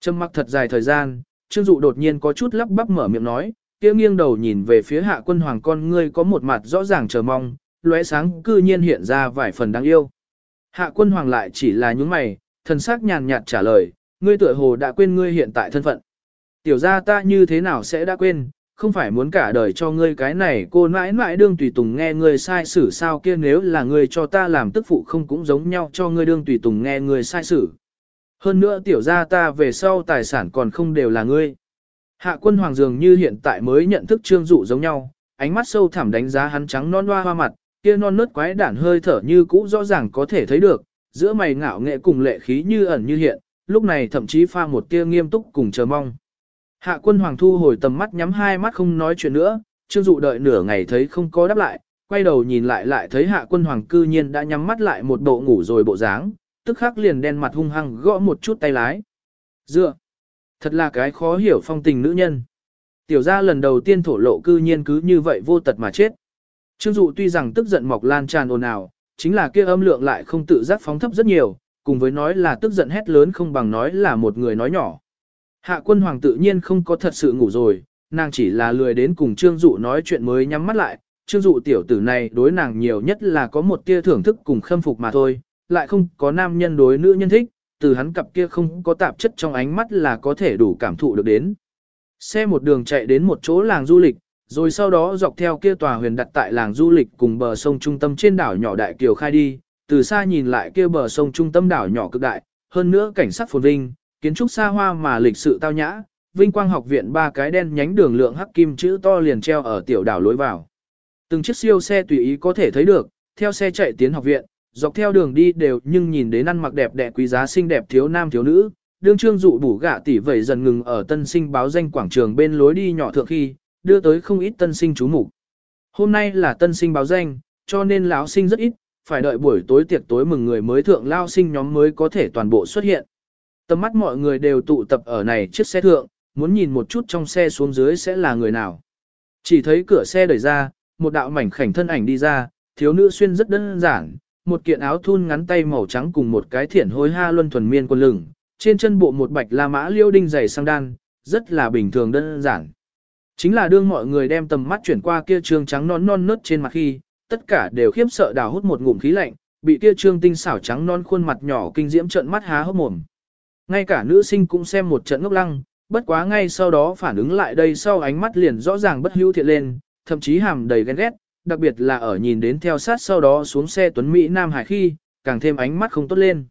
trầm mặc thật dài thời gian, Trương Dụ đột nhiên có chút lắp bắp mở miệng nói, kia nghiêng đầu nhìn về phía hạ quân hoàng con ngươi có một mặt rõ ràng chờ mong, lóe sáng cư nhiên hiện ra vài phần đáng yêu. Hạ quân hoàng lại chỉ là những mày, thần sắc nhàn nhạt trả lời, ngươi tựa hồ đã quên ngươi hiện tại thân phận. Tiểu ra ta như thế nào sẽ đã quên, không phải muốn cả đời cho ngươi cái này cô mãi mãi đương tùy tùng nghe ngươi sai xử sao kia nếu là ngươi cho ta làm tức phụ không cũng giống nhau cho ngươi đương tùy tùng nghe ngươi sai xử. Hơn nữa tiểu ra ta về sau tài sản còn không đều là ngươi. Hạ quân hoàng dường như hiện tại mới nhận thức trương dụ giống nhau, ánh mắt sâu thẳm đánh giá hắn trắng non hoa hoa mặt, kia non nớt quái đản hơi thở như cũ rõ ràng có thể thấy được, giữa mày ngạo nghệ cùng lệ khí như ẩn như hiện, lúc này thậm chí pha một tia nghiêm túc cùng chờ mong. Hạ quân hoàng thu hồi tầm mắt nhắm hai mắt không nói chuyện nữa, trương dụ đợi nửa ngày thấy không có đáp lại, quay đầu nhìn lại lại thấy hạ quân hoàng cư nhiên đã nhắm mắt lại một bộ ngủ rồi bộ dáng, tức khắc liền đen mặt hung hăng gõ một chút tay lái. Dựa, thật là cái khó hiểu phong tình nữ nhân. Tiểu gia lần đầu tiên thổ lộ cư nhiên cứ như vậy vô tật mà chết. Trương dụ tuy rằng tức giận mọc lan tràn ồn ào, chính là kia âm lượng lại không tự giác phóng thấp rất nhiều, cùng với nói là tức giận hét lớn không bằng nói là một người nói nhỏ. Hạ quân hoàng tự nhiên không có thật sự ngủ rồi, nàng chỉ là lười đến cùng Trương Dụ nói chuyện mới nhắm mắt lại. Trương Dụ tiểu tử này đối nàng nhiều nhất là có một tia thưởng thức cùng khâm phục mà thôi, lại không có nam nhân đối nữ nhân thích, từ hắn cặp kia không có tạp chất trong ánh mắt là có thể đủ cảm thụ được đến. Xe một đường chạy đến một chỗ làng du lịch, rồi sau đó dọc theo kia tòa huyền đặt tại làng du lịch cùng bờ sông trung tâm trên đảo nhỏ Đại Kiều khai đi, từ xa nhìn lại kia bờ sông trung tâm đảo nhỏ cực đại, hơn nữa cảnh sắc phồn vinh, kiến trúc xa hoa mà lịch sự tao nhã, Vinh Quang học viện ba cái đen nhánh đường lượng hắc kim chữ to liền treo ở tiểu đảo lối vào. Từng chiếc siêu xe tùy ý có thể thấy được, theo xe chạy tiến học viện, dọc theo đường đi đều nhưng nhìn đến ăn mặc đẹp đẽ quý giá xinh đẹp thiếu nam thiếu nữ. Đương trương dụ bủ gạ tỷ vẩy dần ngừng ở tân sinh báo danh quảng trường bên lối đi nhỏ thượng khi, đưa tới không ít tân sinh chú mục. Hôm nay là tân sinh báo danh, cho nên lão sinh rất ít, phải đợi buổi tối tiệc tối mừng người mới thượng lao sinh nhóm mới có thể toàn bộ xuất hiện. Tầm mắt mọi người đều tụ tập ở này chiếc xe thượng, muốn nhìn một chút trong xe xuống dưới sẽ là người nào. Chỉ thấy cửa xe đẩy ra, một đạo mảnh khảnh thân ảnh đi ra, thiếu nữ xuyên rất đơn giản, một kiện áo thun ngắn tay màu trắng cùng một cái thiển hối ha luân thuần miên quần lửng, trên chân bộ một bạch la mã liêu đinh dày sang đan, rất là bình thường đơn giản. Chính là đương mọi người đem tầm mắt chuyển qua kia trương trắng non non nớt trên mặt khi, tất cả đều khiếp sợ đào hút một ngụm khí lạnh, bị kia trương tinh xảo trắng non khuôn mặt nhỏ kinh diễm trợn mắt há hốc mồm. Ngay cả nữ sinh cũng xem một trận ngốc lăng, bất quá ngay sau đó phản ứng lại đây sau ánh mắt liền rõ ràng bất hữu thiện lên, thậm chí hàm đầy ghen ghét, đặc biệt là ở nhìn đến theo sát sau đó xuống xe Tuấn Mỹ Nam Hải khi, càng thêm ánh mắt không tốt lên.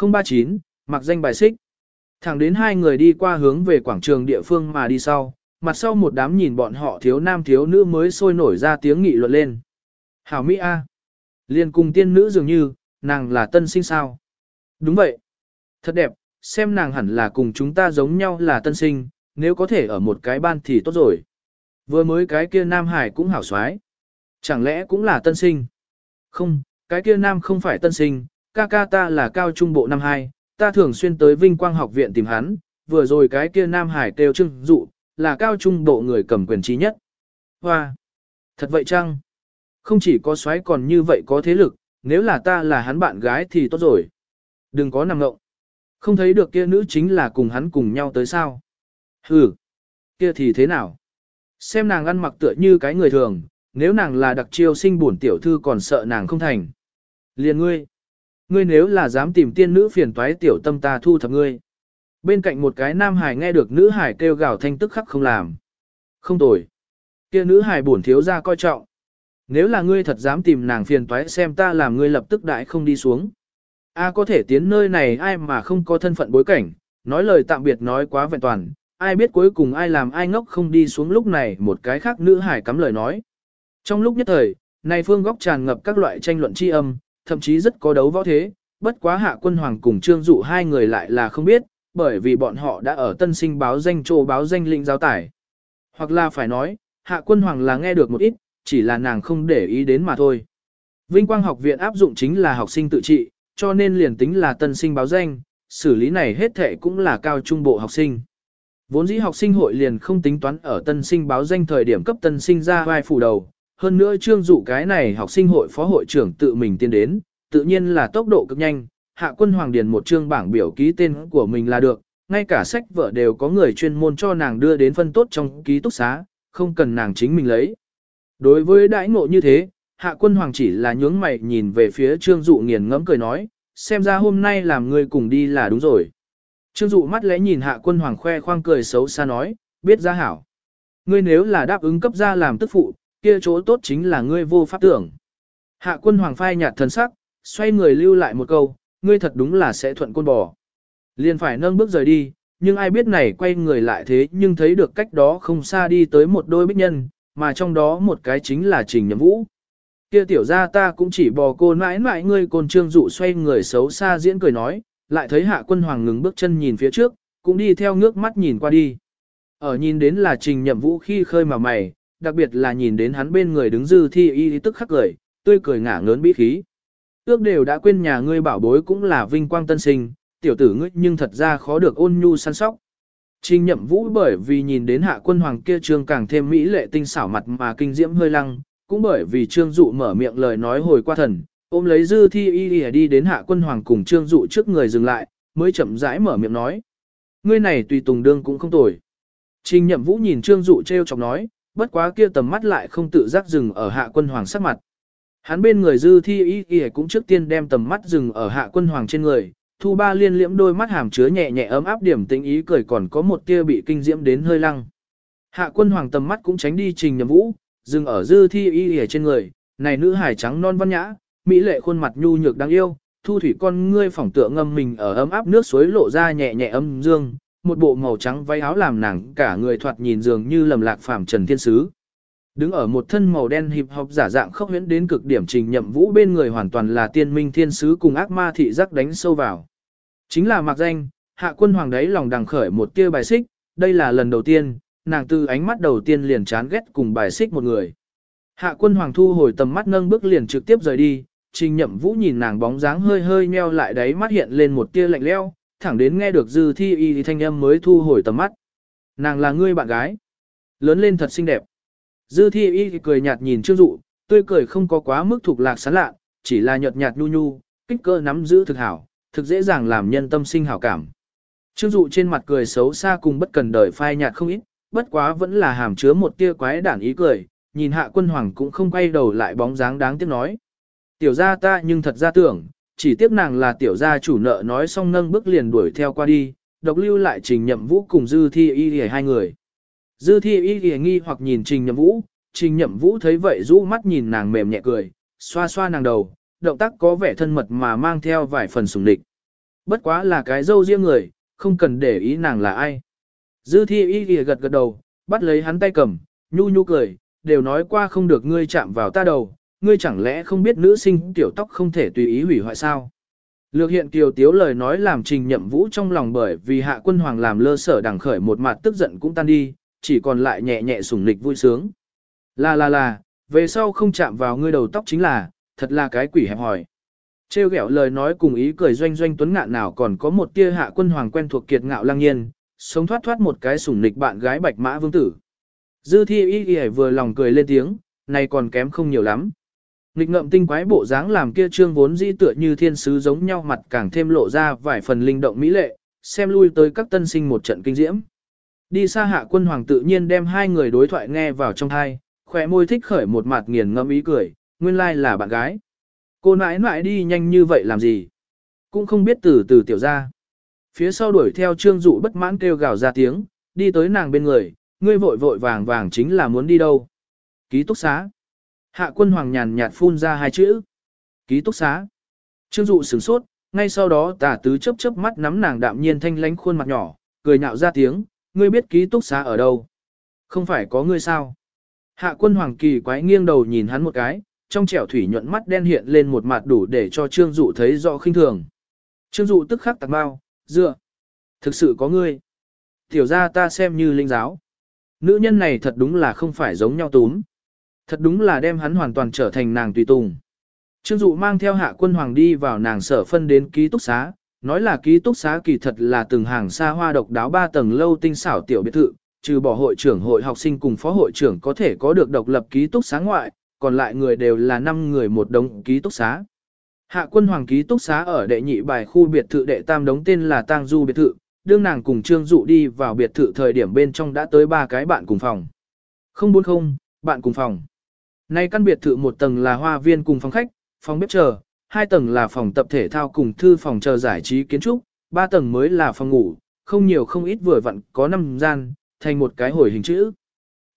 039, mặc danh bài xích. Thẳng đến hai người đi qua hướng về quảng trường địa phương mà đi sau, mặt sau một đám nhìn bọn họ thiếu nam thiếu nữ mới sôi nổi ra tiếng nghị luận lên. Hảo Mỹ A. Liên cùng tiên nữ dường như, nàng là tân sinh sao. Đúng vậy. Thật đẹp, xem nàng hẳn là cùng chúng ta giống nhau là tân sinh, nếu có thể ở một cái ban thì tốt rồi. Vừa mới cái kia Nam Hải cũng hảo xoái. Chẳng lẽ cũng là tân sinh? Không, cái kia Nam không phải tân sinh, ca ca ta là cao trung bộ năm 2, ta thường xuyên tới Vinh Quang học viện tìm hắn, vừa rồi cái kia Nam Hải kêu trưng dụ, là cao trung bộ người cầm quyền trí nhất. Hoa! Thật vậy chăng? Không chỉ có xoáy còn như vậy có thế lực, nếu là ta là hắn bạn gái thì tốt rồi. Đừng có nằm ngộng. Không thấy được kia nữ chính là cùng hắn cùng nhau tới sao. Ừ, kia thì thế nào? Xem nàng ăn mặc tựa như cái người thường, nếu nàng là đặc chiêu sinh bổn tiểu thư còn sợ nàng không thành. Liền ngươi. Ngươi nếu là dám tìm tiên nữ phiền toái tiểu tâm ta thu thập ngươi. Bên cạnh một cái nam hải nghe được nữ hải kêu gào thanh tức khắc không làm. Không tồi. Kia nữ hải bổn thiếu ra coi trọng. Nếu là ngươi thật dám tìm nàng phiền toái xem ta làm ngươi lập tức đại không đi xuống. A có thể tiến nơi này ai mà không có thân phận bối cảnh, nói lời tạm biệt nói quá vẹn toàn, ai biết cuối cùng ai làm ai ngốc không đi xuống lúc này một cái khác nữ hải cắm lời nói. Trong lúc nhất thời, này phương góc tràn ngập các loại tranh luận tri âm, thậm chí rất có đấu võ thế, bất quá hạ quân hoàng cùng trương dụ hai người lại là không biết, bởi vì bọn họ đã ở tân sinh báo danh trô báo danh lĩnh giáo tải. Hoặc là phải nói, hạ quân hoàng là nghe được một ít, chỉ là nàng không để ý đến mà thôi. Vinh Quang học viện áp dụng chính là học sinh tự trị, cho nên liền tính là tân sinh báo danh, xử lý này hết thệ cũng là cao trung bộ học sinh. Vốn dĩ học sinh hội liền không tính toán ở tân sinh báo danh thời điểm cấp tân sinh ra vai phủ đầu, hơn nữa trương dụ cái này học sinh hội phó hội trưởng tự mình tiến đến, tự nhiên là tốc độ cực nhanh, hạ quân hoàng điền một chương bảng biểu ký tên của mình là được, ngay cả sách vợ đều có người chuyên môn cho nàng đưa đến phân tốt trong ký túc xá, không cần nàng chính mình lấy. Đối với đãi ngộ như thế, hạ quân hoàng chỉ là nhướng mày nhìn về phía trương dụ nghiền ngẫm cười nói, xem ra hôm nay làm người cùng đi là đúng rồi. Trương dụ mắt lẽ nhìn hạ quân hoàng khoe khoang cười xấu xa nói, biết ra hảo. Ngươi nếu là đáp ứng cấp ra làm tức phụ, kia chỗ tốt chính là ngươi vô pháp tưởng. Hạ quân hoàng phai nhạt thần sắc, xoay người lưu lại một câu, ngươi thật đúng là sẽ thuận côn bò. Liền phải nâng bước rời đi, nhưng ai biết này quay người lại thế nhưng thấy được cách đó không xa đi tới một đôi bích nhân, mà trong đó một cái chính là Trình Nhậm Vũ. Kia tiểu ra ta cũng chỉ bò cô mãi mãi ngươi côn trương dụ xoay người xấu xa diễn cười nói, lại thấy hạ quân hoàng ngừng bước chân nhìn phía trước, cũng đi theo ngước mắt nhìn qua đi. Ở nhìn đến là Trình Nhậm Vũ khi khơi mà mày, đặc biệt là nhìn đến hắn bên người đứng dư thi y tức khắc cười, tươi cười ngả ngớn bí khí. Ước đều đã quên nhà ngươi bảo bối cũng là vinh quang tân sinh, tiểu tử ngươi nhưng thật ra khó được ôn nhu săn sóc. Trình nhậm vũ bởi vì nhìn đến hạ quân hoàng kia trương càng thêm mỹ lệ tinh xảo mặt mà kinh diễm hơi lăng, cũng bởi vì trương dụ mở miệng lời nói hồi qua thần, ôm lấy dư thi y y đi đến hạ quân hoàng cùng trương dụ trước người dừng lại, mới chậm rãi mở miệng nói. Ngươi này tùy tùng đương cũng không tồi. Trình nhậm vũ nhìn trương dụ treo chọc nói, bất quá kia tầm mắt lại không tự giác dừng ở hạ quân hoàng sắc mặt. Hắn bên người dư thi y y cũng trước tiên đem tầm mắt dừng ở hạ quân hoàng trên người, thu ba liên liễm đôi mắt hàm chứa nhẹ nhẹ ấm áp điểm tính ý cười còn có một tia bị kinh diễm đến hơi lăng. Hạ quân hoàng tầm mắt cũng tránh đi trình nhầm vũ, dừng ở dư thi y y trên người, này nữ hải trắng non văn nhã, mỹ lệ khuôn mặt nhu nhược đáng yêu, thu thủy con ngươi phỏng tựa ngâm mình ở ấm áp nước suối lộ ra nhẹ nhẹ âm dương, một bộ màu trắng váy áo làm nàng cả người thoạt nhìn dường như lầm lạc phàm trần thiên sứ. Đứng ở một thân màu đen hiệp học giả dạng khốc huyễn đến cực điểm trình nhậm vũ bên người hoàn toàn là tiên minh thiên sứ cùng ác ma thị giác đánh sâu vào. Chính là mặc danh, hạ quân hoàng đấy lòng đằng khởi một tia bài xích, đây là lần đầu tiên, nàng từ ánh mắt đầu tiên liền chán ghét cùng bài xích một người. Hạ quân hoàng thu hồi tầm mắt nâng bước liền trực tiếp rời đi, trình nhậm vũ nhìn nàng bóng dáng hơi hơi nheo lại đấy mắt hiện lên một tia lạnh leo, thẳng đến nghe được dư thi y thì thanh âm mới thu hồi tầm mắt. Nàng là ngươi bạn gái. Lớn lên thật xinh đẹp. Dư thi y cười nhạt nhìn trương dụ, tươi cười không có quá mức thuộc lạc sán lạ, chỉ là nhợt nhạt nhu nhu, kích cỡ nắm giữ thực hảo, thực dễ dàng làm nhân tâm sinh hảo cảm. Trương dụ trên mặt cười xấu xa cùng bất cần đời phai nhạt không ít, bất quá vẫn là hàm chứa một tia quái đản ý cười, nhìn hạ quân hoàng cũng không quay đầu lại bóng dáng đáng tiếc nói. Tiểu gia ta nhưng thật ra tưởng, chỉ tiếc nàng là tiểu gia chủ nợ nói xong nâng bước liền đuổi theo qua đi, độc lưu lại trình nhậm vũ cùng dư thi y y hai người. Dư thi y y nghi hoặc nhìn trình nhậm vũ, trình nhậm vũ thấy vậy rũ mắt nhìn nàng mềm nhẹ cười, xoa xoa nàng đầu, động tác có vẻ thân mật mà mang theo vài phần sùng địch. Bất quá là cái dâu riêng người, không cần để ý nàng là ai. Dư thi y ghi gật gật đầu, bắt lấy hắn tay cầm, nhu nhu cười, đều nói qua không được ngươi chạm vào ta đầu, ngươi chẳng lẽ không biết nữ sinh tiểu tóc không thể tùy ý hủy hoại sao? Lược hiện kiều tiếu lời nói làm trình nhậm vũ trong lòng bởi vì hạ quân hoàng làm lơ sở đằng khởi một mặt tức giận cũng tan đi, chỉ còn lại nhẹ nhẹ sủng nịch vui sướng. Là là là, về sau không chạm vào ngươi đầu tóc chính là, thật là cái quỷ hẹp hỏi. Trêu ghẹo lời nói cùng ý cười doanh doanh tuấn ngạn nào còn có một tia hạ quân hoàng quen thuộc kiệt ngạo lang nhiên, sống thoát thoát một cái sủng nịch bạn gái bạch mã vương tử. Dư thi y y vừa lòng cười lên tiếng, này còn kém không nhiều lắm. Nghịch ngậm tinh quái bộ dáng làm kia trương vốn dĩ tựa như thiên sứ giống nhau mặt càng thêm lộ ra vài phần linh động mỹ lệ, xem lui tới các tân sinh một trận kinh diễm. Đi xa hạ quân hoàng tự nhiên đem hai người đối thoại nghe vào trong thai, khỏe môi thích khởi một mặt nghiền ngẫm ý cười, nguyên lai là bạn gái. Cô nãi nãi đi nhanh như vậy làm gì? Cũng không biết từ từ tiểu ra. Phía sau đuổi theo trương dụ bất mãn kêu gào ra tiếng, đi tới nàng bên người, ngươi vội vội vàng vàng chính là muốn đi đâu? Ký túc xá. Hạ quân hoàng nhàn nhạt phun ra hai chữ. Ký túc xá. Trương dụ sửng sốt, ngay sau đó tả tứ chớp chớp mắt nắm nàng đạm nhiên thanh lánh khuôn mặt nhỏ, cười nhạo ra tiếng, ngươi biết ký túc xá ở đâu? Không phải có ngươi sao? Hạ quân hoàng kỳ quái nghiêng đầu nhìn hắn một cái, trong trẻo thủy nhuận mắt đen hiện lên một mặt đủ để cho trương dụ thấy rõ khinh thường. Trương dụ tức khắc tạc bao, dựa. Thực sự có ngươi. Tiểu ra ta xem như linh giáo. Nữ nhân này thật đúng là không phải giống nhau túm. Thật đúng là đem hắn hoàn toàn trở thành nàng tùy tùng. Trương Dụ mang theo hạ quân hoàng đi vào nàng sở phân đến ký túc xá, nói là ký túc xá kỳ thật là từng hàng xa hoa độc đáo ba tầng lâu tinh xảo tiểu biệt thự, trừ bỏ hội trưởng hội học sinh cùng phó hội trưởng có thể có được độc lập ký túc xá ngoại, còn lại người đều là 5 người một đống ký túc xá. Hạ quân hoàng ký túc xá ở đệ nhị bài khu biệt thự đệ tam đống tên là Tang Du biệt thự, đương nàng cùng Trương Dụ đi vào biệt thự thời điểm bên trong đã tới ba cái bạn cùng phòng. 040, bạn cùng phòng. Nay căn biệt thự một tầng là hoa viên cùng phòng khách, phòng bếp chờ, hai tầng là phòng tập thể thao cùng thư phòng chờ giải trí kiến trúc, ba tầng mới là phòng ngủ, không nhiều không ít vừa vặn có năm gian, thành một cái hồi hình chữ.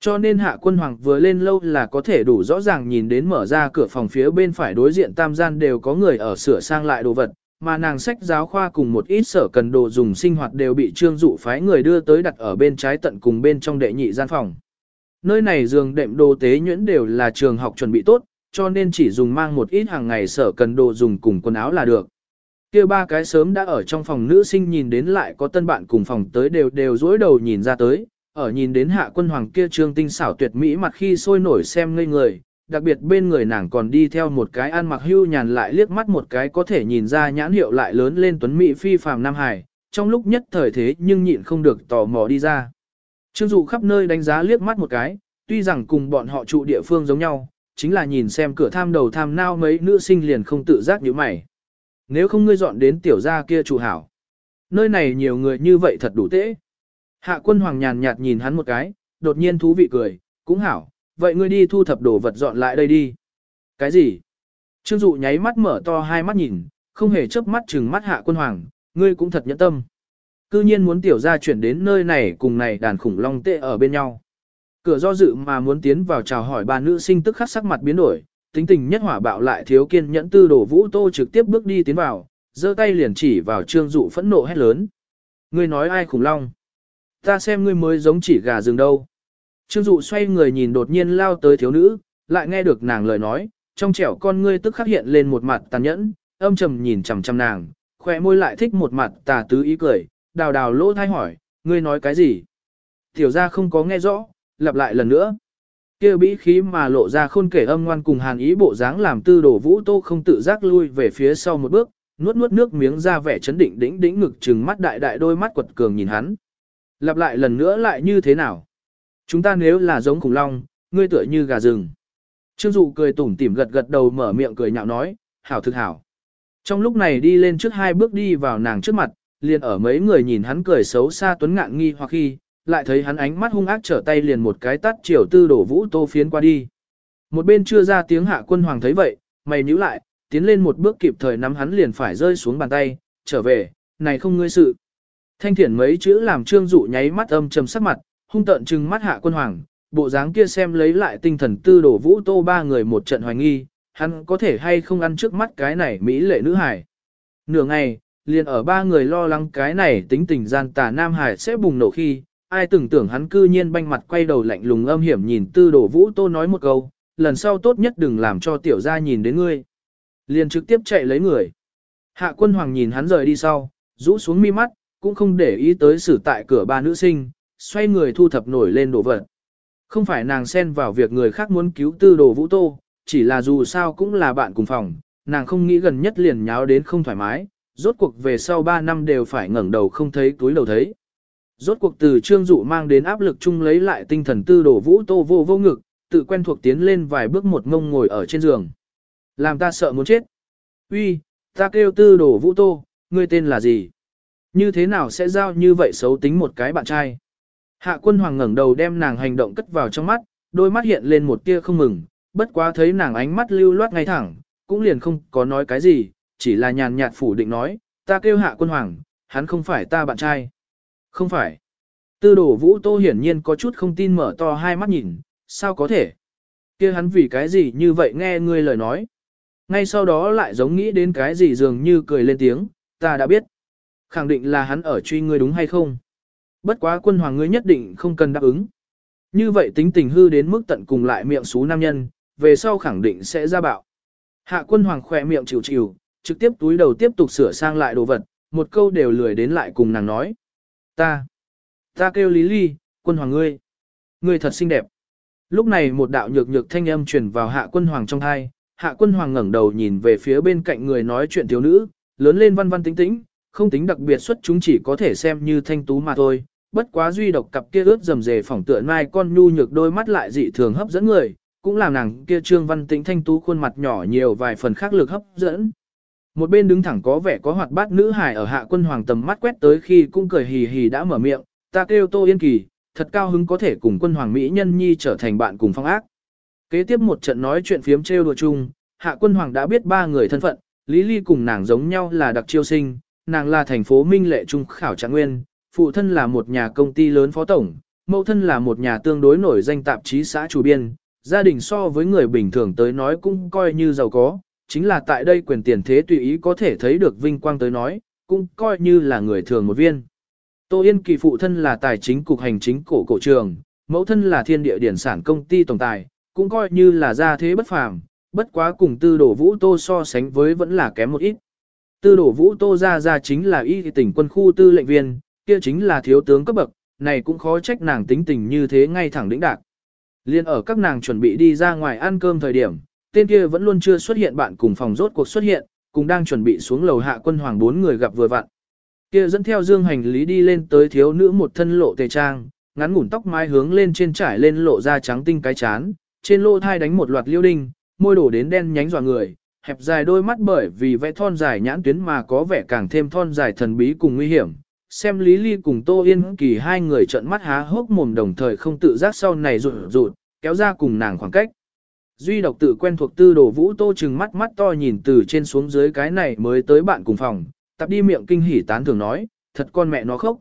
Cho nên hạ quân hoàng vừa lên lâu là có thể đủ rõ ràng nhìn đến mở ra cửa phòng phía bên phải đối diện tam gian đều có người ở sửa sang lại đồ vật, mà nàng sách giáo khoa cùng một ít sở cần đồ dùng sinh hoạt đều bị trương dụ phái người đưa tới đặt ở bên trái tận cùng bên trong đệ nhị gian phòng. Nơi này giường đệm đồ tế nhuyễn đều là trường học chuẩn bị tốt, cho nên chỉ dùng mang một ít hàng ngày sở cần đồ dùng cùng quần áo là được. Kia ba cái sớm đã ở trong phòng nữ sinh nhìn đến lại có tân bạn cùng phòng tới đều đều dối đầu nhìn ra tới, ở nhìn đến hạ quân hoàng kia trương tinh xảo tuyệt mỹ mặt khi sôi nổi xem ngây người, đặc biệt bên người nàng còn đi theo một cái ăn mặc hưu nhàn lại liếc mắt một cái có thể nhìn ra nhãn hiệu lại lớn lên tuấn mỹ phi phàm Nam Hải, trong lúc nhất thời thế nhưng nhịn không được tò mò đi ra. Trương Dụ khắp nơi đánh giá liếc mắt một cái, tuy rằng cùng bọn họ trụ địa phương giống nhau, chính là nhìn xem cửa tham đầu tham nao mấy nữ sinh liền không tự giác như mày. Nếu không ngươi dọn đến tiểu gia kia trụ hảo. Nơi này nhiều người như vậy thật đủ tễ. Hạ quân hoàng nhàn nhạt nhìn hắn một cái, đột nhiên thú vị cười, cũng hảo, vậy ngươi đi thu thập đồ vật dọn lại đây đi. Cái gì? Trương Dụ nháy mắt mở to hai mắt nhìn, không hề chớp mắt chừng mắt hạ quân hoàng, ngươi cũng thật nhẫn tâm. Cư nhiên muốn tiểu gia chuyển đến nơi này cùng này đàn khủng long tệ ở bên nhau. Cửa do dự mà muốn tiến vào chào hỏi ba nữ sinh tức khắc sắc mặt biến đổi, tính tình nhất hỏa bạo lại thiếu kiên nhẫn tư đổ vũ tô trực tiếp bước đi tiến vào, giơ tay liền chỉ vào trương dụ phẫn nộ hét lớn. Ngươi nói ai khủng long? Ta xem ngươi mới giống chỉ gà rừng đâu. Trương dụ xoay người nhìn đột nhiên lao tới thiếu nữ, lại nghe được nàng lời nói, trong trẻo con ngươi tức khắc hiện lên một mặt tàn nhẫn, âm trầm nhìn chằm chằm nàng, khỏe môi lại thích một mặt tà tứ ý cười, đào đào lỗ thai hỏi, ngươi nói cái gì? Tiểu ra không có nghe rõ, lặp lại lần nữa. kia bĩ khí mà lộ ra khôn kể âm ngoan cùng hàn ý bộ dáng làm tư đổ vũ tô không tự giác lui về phía sau một bước, nuốt nuốt nước miếng ra vẻ chấn định đĩnh đĩnh ngực trừng mắt đại đại đôi mắt quật cường nhìn hắn. Lặp lại lần nữa lại như thế nào? Chúng ta nếu là giống khủng long, ngươi tựa như gà rừng. Trương dụ cười tủm tỉm gật gật đầu mở miệng cười nhạo nói, hảo thực hảo. Trong lúc này đi lên trước hai bước đi vào nàng trước mặt, liền ở mấy người nhìn hắn cười xấu xa tuấn ngạn nghi hoặc khi, lại thấy hắn ánh mắt hung ác trở tay liền một cái tắt chiều tư đổ vũ tô phiến qua đi. Một bên chưa ra tiếng hạ quân hoàng thấy vậy, mày nhíu lại, tiến lên một bước kịp thời nắm hắn liền phải rơi xuống bàn tay, trở về, này không ngươi sự. Thanh thiển mấy chữ làm trương dụ nháy mắt âm trầm sắc mặt, hung tợn trừng mắt hạ quân hoàng, bộ dáng kia xem lấy lại tinh thần tư đổ vũ tô ba người một trận hoài nghi, hắn có thể hay không ăn trước mắt cái này mỹ lệ nữ hải. Nửa ngày, liền ở ba người lo lắng cái này tính tình gian tà nam hải sẽ bùng nổ khi, ai tưởng tưởng hắn cư nhiên banh mặt quay đầu lạnh lùng âm hiểm nhìn tư đổ vũ tô nói một câu, lần sau tốt nhất đừng làm cho tiểu gia nhìn đến ngươi. Liền trực tiếp chạy lấy người. Hạ quân hoàng nhìn hắn rời đi sau, rũ xuống mi mắt, cũng không để ý tới xử tại cửa ba nữ sinh, xoay người thu thập nổi lên đồ vật. Không phải nàng xen vào việc người khác muốn cứu tư đồ vũ tô, chỉ là dù sao cũng là bạn cùng phòng, nàng không nghĩ gần nhất liền nháo đến không thoải mái, rốt cuộc về sau 3 năm đều phải ngẩng đầu không thấy túi đầu thấy. Rốt cuộc từ trương dụ mang đến áp lực chung lấy lại tinh thần tư đồ vũ tô vô vô ngực, tự quen thuộc tiến lên vài bước một ngông ngồi ở trên giường. Làm ta sợ muốn chết. Uy, ta kêu tư đồ vũ tô, ngươi tên là gì? Như thế nào sẽ giao như vậy xấu tính một cái bạn trai? Hạ quân hoàng ngẩng đầu đem nàng hành động cất vào trong mắt, đôi mắt hiện lên một tia không mừng, bất quá thấy nàng ánh mắt lưu loát ngay thẳng, cũng liền không có nói cái gì, chỉ là nhàn nhạt phủ định nói, ta kêu hạ quân hoàng, hắn không phải ta bạn trai. Không phải. Tư đổ vũ tô hiển nhiên có chút không tin mở to hai mắt nhìn, sao có thể? kia hắn vì cái gì như vậy nghe ngươi lời nói. Ngay sau đó lại giống nghĩ đến cái gì dường như cười lên tiếng, ta đã biết. Khẳng định là hắn ở truy ngươi đúng hay không? Bất quá quân hoàng ngươi nhất định không cần đáp ứng. Như vậy tính tình hư đến mức tận cùng lại miệng xú nam nhân, về sau khẳng định sẽ ra bạo. Hạ quân hoàng khỏe miệng chịu chịu, trực tiếp túi đầu tiếp tục sửa sang lại đồ vật, một câu đều lười đến lại cùng nàng nói. Ta, ta kêu Lý Ly, quân hoàng ngươi. Ngươi thật xinh đẹp. Lúc này một đạo nhược nhược thanh âm truyền vào hạ quân hoàng trong thai, hạ quân hoàng ngẩng đầu nhìn về phía bên cạnh người nói chuyện thiếu nữ, lớn lên văn văn tính tĩnh, không tính đặc biệt xuất chúng chỉ có thể xem như thanh tú mà thôi. Bất quá duy độc cặp kia ướt rầm rề phỏng tựa mai con nhu nhược đôi mắt lại dị thường hấp dẫn người, cũng làm nàng kia trương văn tĩnh thanh tú khuôn mặt nhỏ nhiều vài phần khác lực hấp dẫn. Một bên đứng thẳng có vẻ có hoạt bát nữ hài ở hạ quân hoàng tầm mắt quét tới khi cũng cười hì hì đã mở miệng, ta kêu Tô Yên Kỳ, thật cao hứng có thể cùng quân hoàng Mỹ nhân nhi trở thành bạn cùng phong ác. Kế tiếp một trận nói chuyện phiếm trêu đùa chung, hạ quân hoàng đã biết ba người thân phận, Lý Ly cùng nàng giống nhau là đặc chiêu sinh, nàng là thành phố Minh Lệ Trung khảo trạng nguyên, phụ thân là một nhà công ty lớn phó tổng, mẫu thân là một nhà tương đối nổi danh tạp chí xã chủ biên, gia đình so với người bình thường tới nói cũng coi như giàu có, chính là tại đây quyền tiền thế tùy ý có thể thấy được vinh quang tới nói, cũng coi như là người thường một viên. Tô Yên Kỳ phụ thân là tài chính cục hành chính cổ cổ trường, mẫu thân là thiên địa điển sản công ty tổng tài, cũng coi như là gia thế bất phàm, bất quá cùng tư đổ vũ tô so sánh với vẫn là kém một ít. Tư đổ vũ tô ra ra chính là y tỉnh quân khu tư lệnh viên, kia chính là thiếu tướng cấp bậc, này cũng khó trách nàng tính tình như thế ngay thẳng đỉnh đạc. Liên ở các nàng chuẩn bị đi ra ngoài ăn cơm thời điểm, tên kia vẫn luôn chưa xuất hiện bạn cùng phòng rốt cuộc xuất hiện, cùng đang chuẩn bị xuống lầu hạ quân hoàng bốn người gặp vừa vặn. Kia dẫn theo dương hành lý đi lên tới thiếu nữ một thân lộ tề trang, ngắn ngủn tóc mái hướng lên trên trải lên lộ ra trắng tinh cái chán, trên lỗ thai đánh một loạt liêu đinh, môi đổ đến đen nhánh dọa người, hẹp dài đôi mắt bởi vì vẽ thon dài nhãn tuyến mà có vẻ càng thêm thon dài thần bí cùng nguy hiểm. Xem Lý Ly cùng Tô Yên Kỳ hai người trợn mắt há hốc mồm đồng thời không tự giác sau này rụt rụt, kéo ra cùng nàng khoảng cách. Duy độc tự quen thuộc tư đồ vũ tô chừng mắt mắt to nhìn từ trên xuống dưới cái này mới tới bạn cùng phòng, tập đi miệng kinh hỉ tán thường nói, thật con mẹ nó khóc.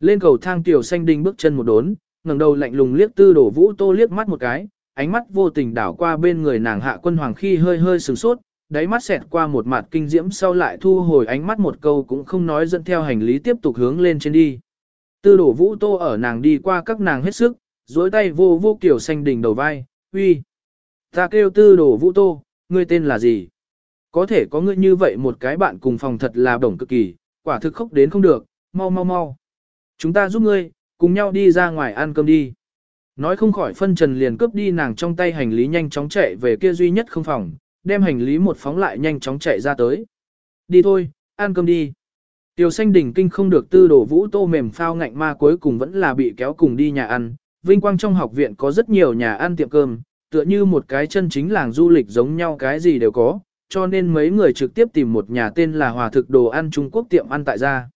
Lên cầu thang tiểu xanh đinh bước chân một đốn, ngẩng đầu lạnh lùng liếc tư đồ vũ tô liếc mắt một cái, ánh mắt vô tình đảo qua bên người nàng hạ quân hoàng khi hơi hơi sừng sốt, đáy mắt xẹt qua một mặt kinh diễm sau lại thu hồi ánh mắt một câu cũng không nói dẫn theo hành lý tiếp tục hướng lên trên đi. Tư đổ vũ tô ở nàng đi qua các nàng hết sức, dối tay vô vô kiểu xanh đỉnh đầu vai, uy. Ta kêu tư đổ vũ tô, ngươi tên là gì? Có thể có ngươi như vậy một cái bạn cùng phòng thật là đồng cực kỳ, quả thực khóc đến không được, mau mau mau. Chúng ta giúp ngươi, cùng nhau đi ra ngoài ăn cơm đi. Nói không khỏi phân trần liền cướp đi nàng trong tay hành lý nhanh chóng chạy về kia duy nhất không phòng, đem hành lý một phóng lại nhanh chóng chạy ra tới. Đi thôi, ăn cơm đi. Tiểu xanh đỉnh kinh không được tư đổ vũ tô mềm phao ngạnh ma cuối cùng vẫn là bị kéo cùng đi nhà ăn. Vinh quang trong học viện có rất nhiều nhà ăn tiệm cơm, tựa như một cái chân chính làng du lịch giống nhau cái gì đều có, cho nên mấy người trực tiếp tìm một nhà tên là Hòa thực đồ ăn Trung Quốc tiệm ăn tại gia.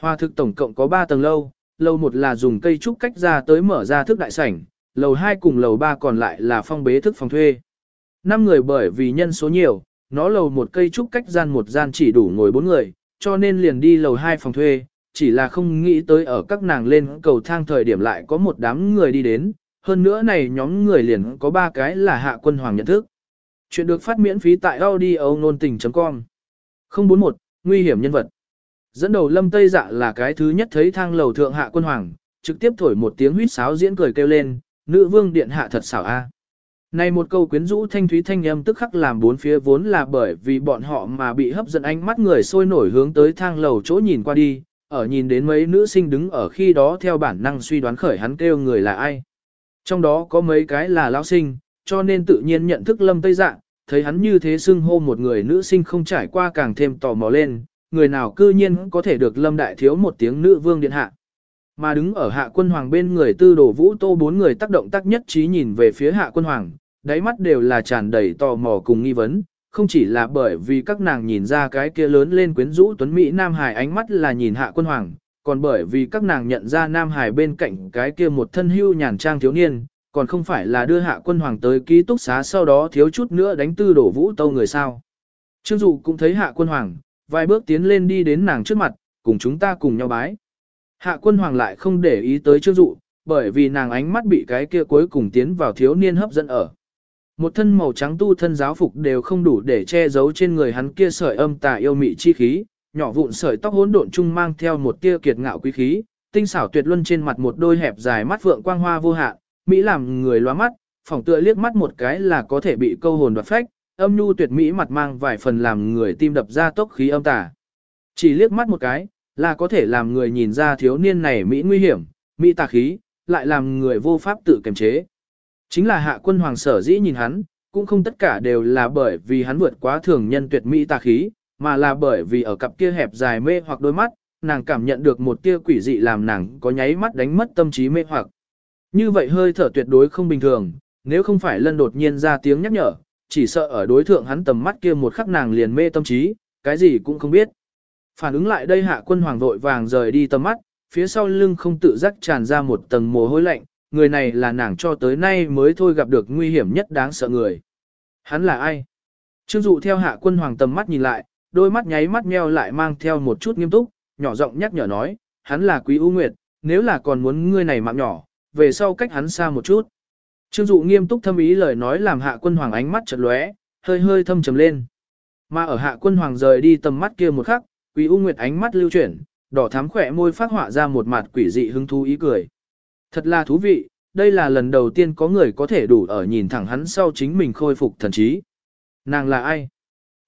Hòa thực tổng cộng có 3 tầng lâu, lầu 1 là dùng cây trúc cách ra tới mở ra thức đại sảnh, lầu 2 cùng lầu 3 còn lại là phong bế thức phòng thuê. Năm người bởi vì nhân số nhiều, nó lầu một cây trúc cách gian một gian chỉ đủ ngồi bốn người, cho nên liền đi lầu hai phòng thuê, chỉ là không nghĩ tới ở các nàng lên cầu thang thời điểm lại có một đám người đi đến, hơn nữa này nhóm người liền có ba cái là hạ quân hoàng nhận thức. Chuyện được phát miễn phí tại audio nôn tình.com 041, Nguy hiểm nhân vật Dẫn đầu lâm tây dạ là cái thứ nhất thấy thang lầu thượng hạ quân hoàng, trực tiếp thổi một tiếng huýt sáo diễn cười kêu lên, nữ vương điện hạ thật xảo a. Này một câu quyến rũ thanh thúy thanh âm tức khắc làm bốn phía vốn là bởi vì bọn họ mà bị hấp dẫn ánh mắt người sôi nổi hướng tới thang lầu chỗ nhìn qua đi, ở nhìn đến mấy nữ sinh đứng ở khi đó theo bản năng suy đoán khởi hắn kêu người là ai. Trong đó có mấy cái là lão sinh, cho nên tự nhiên nhận thức lâm tây dạng, thấy hắn như thế xưng hô một người nữ sinh không trải qua càng thêm tò mò lên, người nào cư nhiên có thể được lâm đại thiếu một tiếng nữ vương điện hạ. Mà đứng ở hạ quân hoàng bên người tư đổ vũ tô bốn người tác động tác nhất trí nhìn về phía hạ quân hoàng, đáy mắt đều là tràn đầy tò mò cùng nghi vấn, không chỉ là bởi vì các nàng nhìn ra cái kia lớn lên quyến rũ tuấn Mỹ Nam Hải ánh mắt là nhìn hạ quân hoàng, còn bởi vì các nàng nhận ra Nam Hải bên cạnh cái kia một thân hưu nhàn trang thiếu niên, còn không phải là đưa hạ quân hoàng tới ký túc xá sau đó thiếu chút nữa đánh tư đổ vũ tâu người sao. Trương Dụ cũng thấy hạ quân hoàng, vài bước tiến lên đi đến nàng trước mặt, cùng chúng ta cùng nhau bái. Hạ quân hoàng lại không để ý tới Trương Dụ, bởi vì nàng ánh mắt bị cái kia cuối cùng tiến vào thiếu niên hấp dẫn ở. Một thân màu trắng tu thân giáo phục đều không đủ để che giấu trên người hắn kia sợi âm tà yêu mị chi khí, nhỏ vụn sợi tóc hỗn độn chung mang theo một tia kiệt ngạo quý khí, tinh xảo tuyệt luân trên mặt một đôi hẹp dài mắt vượng quang hoa vô hạn, mỹ làm người loa mắt, phỏng tựa liếc mắt một cái là có thể bị câu hồn đoạt phách, âm nhu tuyệt mỹ mặt mang vài phần làm người tim đập ra tốc khí âm tà. Chỉ liếc mắt một cái, là có thể làm người nhìn ra thiếu niên này mỹ nguy hiểm, mỹ tà khí, lại làm người vô pháp tự kiềm chế. Chính là hạ quân hoàng sở dĩ nhìn hắn, cũng không tất cả đều là bởi vì hắn vượt quá thường nhân tuyệt mỹ tà khí, mà là bởi vì ở cặp kia hẹp dài mê hoặc đôi mắt, nàng cảm nhận được một tia quỷ dị làm nàng có nháy mắt đánh mất tâm trí mê hoặc. Như vậy hơi thở tuyệt đối không bình thường, nếu không phải lân đột nhiên ra tiếng nhắc nhở, chỉ sợ ở đối thượng hắn tầm mắt kia một khắc nàng liền mê tâm trí, cái gì cũng không biết. Phản ứng lại đây hạ quân hoàng vội vàng rời đi tầm mắt, phía sau lưng không tự giác tràn ra một tầng mồ hôi lạnh, người này là nàng cho tới nay mới thôi gặp được nguy hiểm nhất đáng sợ người. Hắn là ai? Trương dụ theo hạ quân hoàng tầm mắt nhìn lại, đôi mắt nháy mắt meo lại mang theo một chút nghiêm túc, nhỏ giọng nhắc nhở nói, hắn là quý ưu nguyệt, nếu là còn muốn ngươi này mạng nhỏ, về sau cách hắn xa một chút. Trương dụ nghiêm túc thâm ý lời nói làm hạ quân hoàng ánh mắt chật lóe, hơi hơi thâm trầm lên. Mà ở hạ quân hoàng rời đi tầm mắt kia một khắc, quý ưu nguyệt ánh mắt lưu chuyển, đỏ thắm khỏe môi phát họa ra một mặt quỷ dị hứng thú ý cười. Thật là thú vị, đây là lần đầu tiên có người có thể đủ ở nhìn thẳng hắn sau chính mình khôi phục thần trí. Nàng là ai?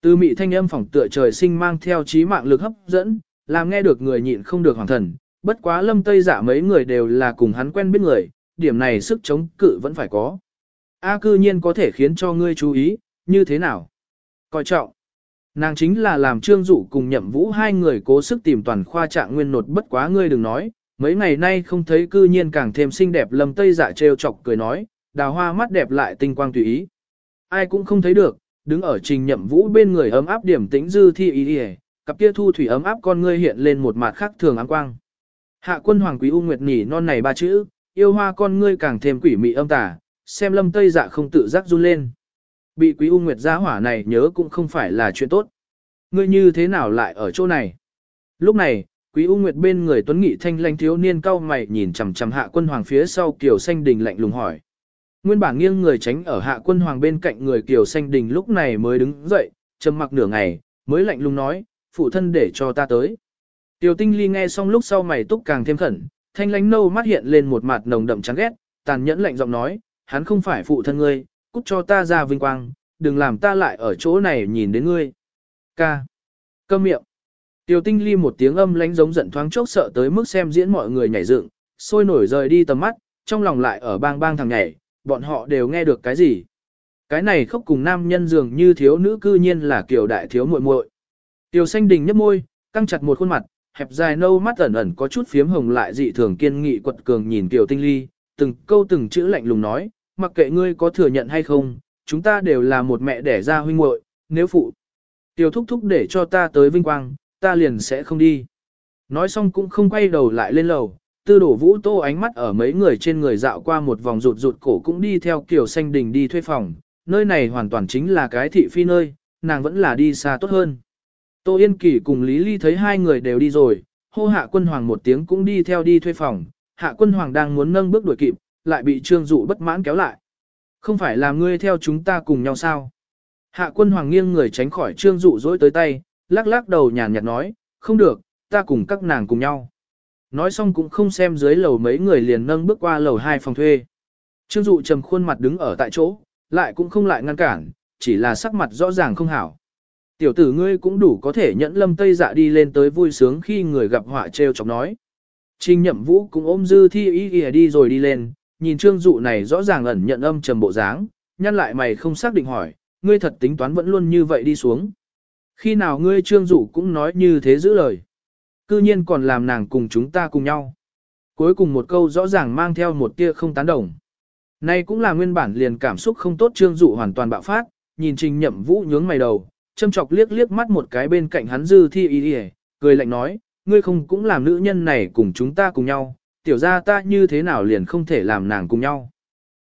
Từ mị thanh âm phỏng tựa trời sinh mang theo trí mạng lực hấp dẫn, làm nghe được người nhịn không được hoàng thần, bất quá lâm tây giả mấy người đều là cùng hắn quen biết người, điểm này sức chống cự vẫn phải có. A cư nhiên có thể khiến cho ngươi chú ý, như thế nào? Coi trọng. Nàng chính là làm trương dụ cùng nhậm vũ hai người cố sức tìm toàn khoa trạng nguyên nột bất quá ngươi đừng nói, mấy ngày nay không thấy cư nhiên càng thêm xinh đẹp lâm tây dạ trêu chọc cười nói, đào hoa mắt đẹp lại tinh quang tùy ý. Ai cũng không thấy được, đứng ở trình nhậm vũ bên người ấm áp điểm tĩnh dư thi ý đi cặp kia thu thủy ấm áp con ngươi hiện lên một mặt khác thường áng quang. Hạ quân hoàng quý u nguyệt nhỉ non này ba chữ, yêu hoa con ngươi càng thêm quỷ mị âm tả xem lâm tây dạ không tự giác run lên. Bị quý u nguyệt giá hỏa này nhớ cũng không phải là chuyện tốt. Ngươi như thế nào lại ở chỗ này? Lúc này, Quý U Nguyệt bên người Tuấn Nghị thanh lanh thiếu niên cao mày nhìn chằm chằm Hạ Quân Hoàng phía sau Kiều Xanh Đình lạnh lùng hỏi. Nguyên bản nghiêng người tránh ở Hạ Quân Hoàng bên cạnh người Kiều Xanh Đình lúc này mới đứng dậy, trầm mặc nửa ngày, mới lạnh lùng nói, phụ thân để cho ta tới. Tiểu Tinh Ly nghe xong lúc sau mày túc càng thêm khẩn, thanh lãnh nâu mắt hiện lên một mặt nồng đậm chán ghét, tàn nhẫn lạnh giọng nói, hắn không phải phụ thân ngươi, cút cho ta ra vinh quang, đừng làm ta lại ở chỗ này nhìn đến ngươi. Ca. Câm miệng. Tiểu tinh ly một tiếng âm lánh giống giận thoáng chốc sợ tới mức xem diễn mọi người nhảy dựng, sôi nổi rời đi tầm mắt, trong lòng lại ở bang bang thằng nhảy, bọn họ đều nghe được cái gì. Cái này khóc cùng nam nhân dường như thiếu nữ cư nhiên là kiểu đại thiếu muội muội. Tiểu xanh đình nhấp môi, căng chặt một khuôn mặt, hẹp dài nâu mắt ẩn ẩn có chút phiếm hồng lại dị thường kiên nghị quật cường nhìn tiểu tinh ly, từng câu từng chữ lạnh lùng nói, mặc kệ ngươi có thừa nhận hay không, chúng ta đều là một mẹ đẻ ra huynh muội, nếu phụ. Tiểu thúc thúc để cho ta tới vinh quang, ta liền sẽ không đi. Nói xong cũng không quay đầu lại lên lầu, tư đổ vũ tô ánh mắt ở mấy người trên người dạo qua một vòng rụt rụt cổ cũng đi theo kiểu xanh đình đi thuê phòng, nơi này hoàn toàn chính là cái thị phi nơi, nàng vẫn là đi xa tốt hơn. Tô Yên Kỳ cùng Lý Ly thấy hai người đều đi rồi, hô hạ quân hoàng một tiếng cũng đi theo đi thuê phòng, hạ quân hoàng đang muốn nâng bước đuổi kịp, lại bị trương dụ bất mãn kéo lại. Không phải là ngươi theo chúng ta cùng nhau sao? Hạ quân hoàng nghiêng người tránh khỏi trương dụ dối tới tay, lắc lắc đầu nhàn nhạt nói, không được, ta cùng các nàng cùng nhau. Nói xong cũng không xem dưới lầu mấy người liền nâng bước qua lầu hai phòng thuê. Trương dụ trầm khuôn mặt đứng ở tại chỗ, lại cũng không lại ngăn cản, chỉ là sắc mặt rõ ràng không hảo. Tiểu tử ngươi cũng đủ có thể nhẫn lâm tây dạ đi lên tới vui sướng khi người gặp họa treo chọc nói. Trình nhậm vũ cũng ôm dư thi ý ỉa đi rồi đi lên, nhìn trương dụ này rõ ràng ẩn nhận âm trầm bộ dáng, nhăn lại mày không xác định hỏi, ngươi thật tính toán vẫn luôn như vậy đi xuống. Khi nào ngươi trương dụ cũng nói như thế giữ lời. Cư nhiên còn làm nàng cùng chúng ta cùng nhau. Cuối cùng một câu rõ ràng mang theo một tia không tán đồng. Nay cũng là nguyên bản liền cảm xúc không tốt trương dụ hoàn toàn bạo phát, nhìn trình nhậm vũ nhướng mày đầu, châm chọc liếc liếc mắt một cái bên cạnh hắn dư thi y cười lạnh nói, ngươi không cũng làm nữ nhân này cùng chúng ta cùng nhau, tiểu ra ta như thế nào liền không thể làm nàng cùng nhau.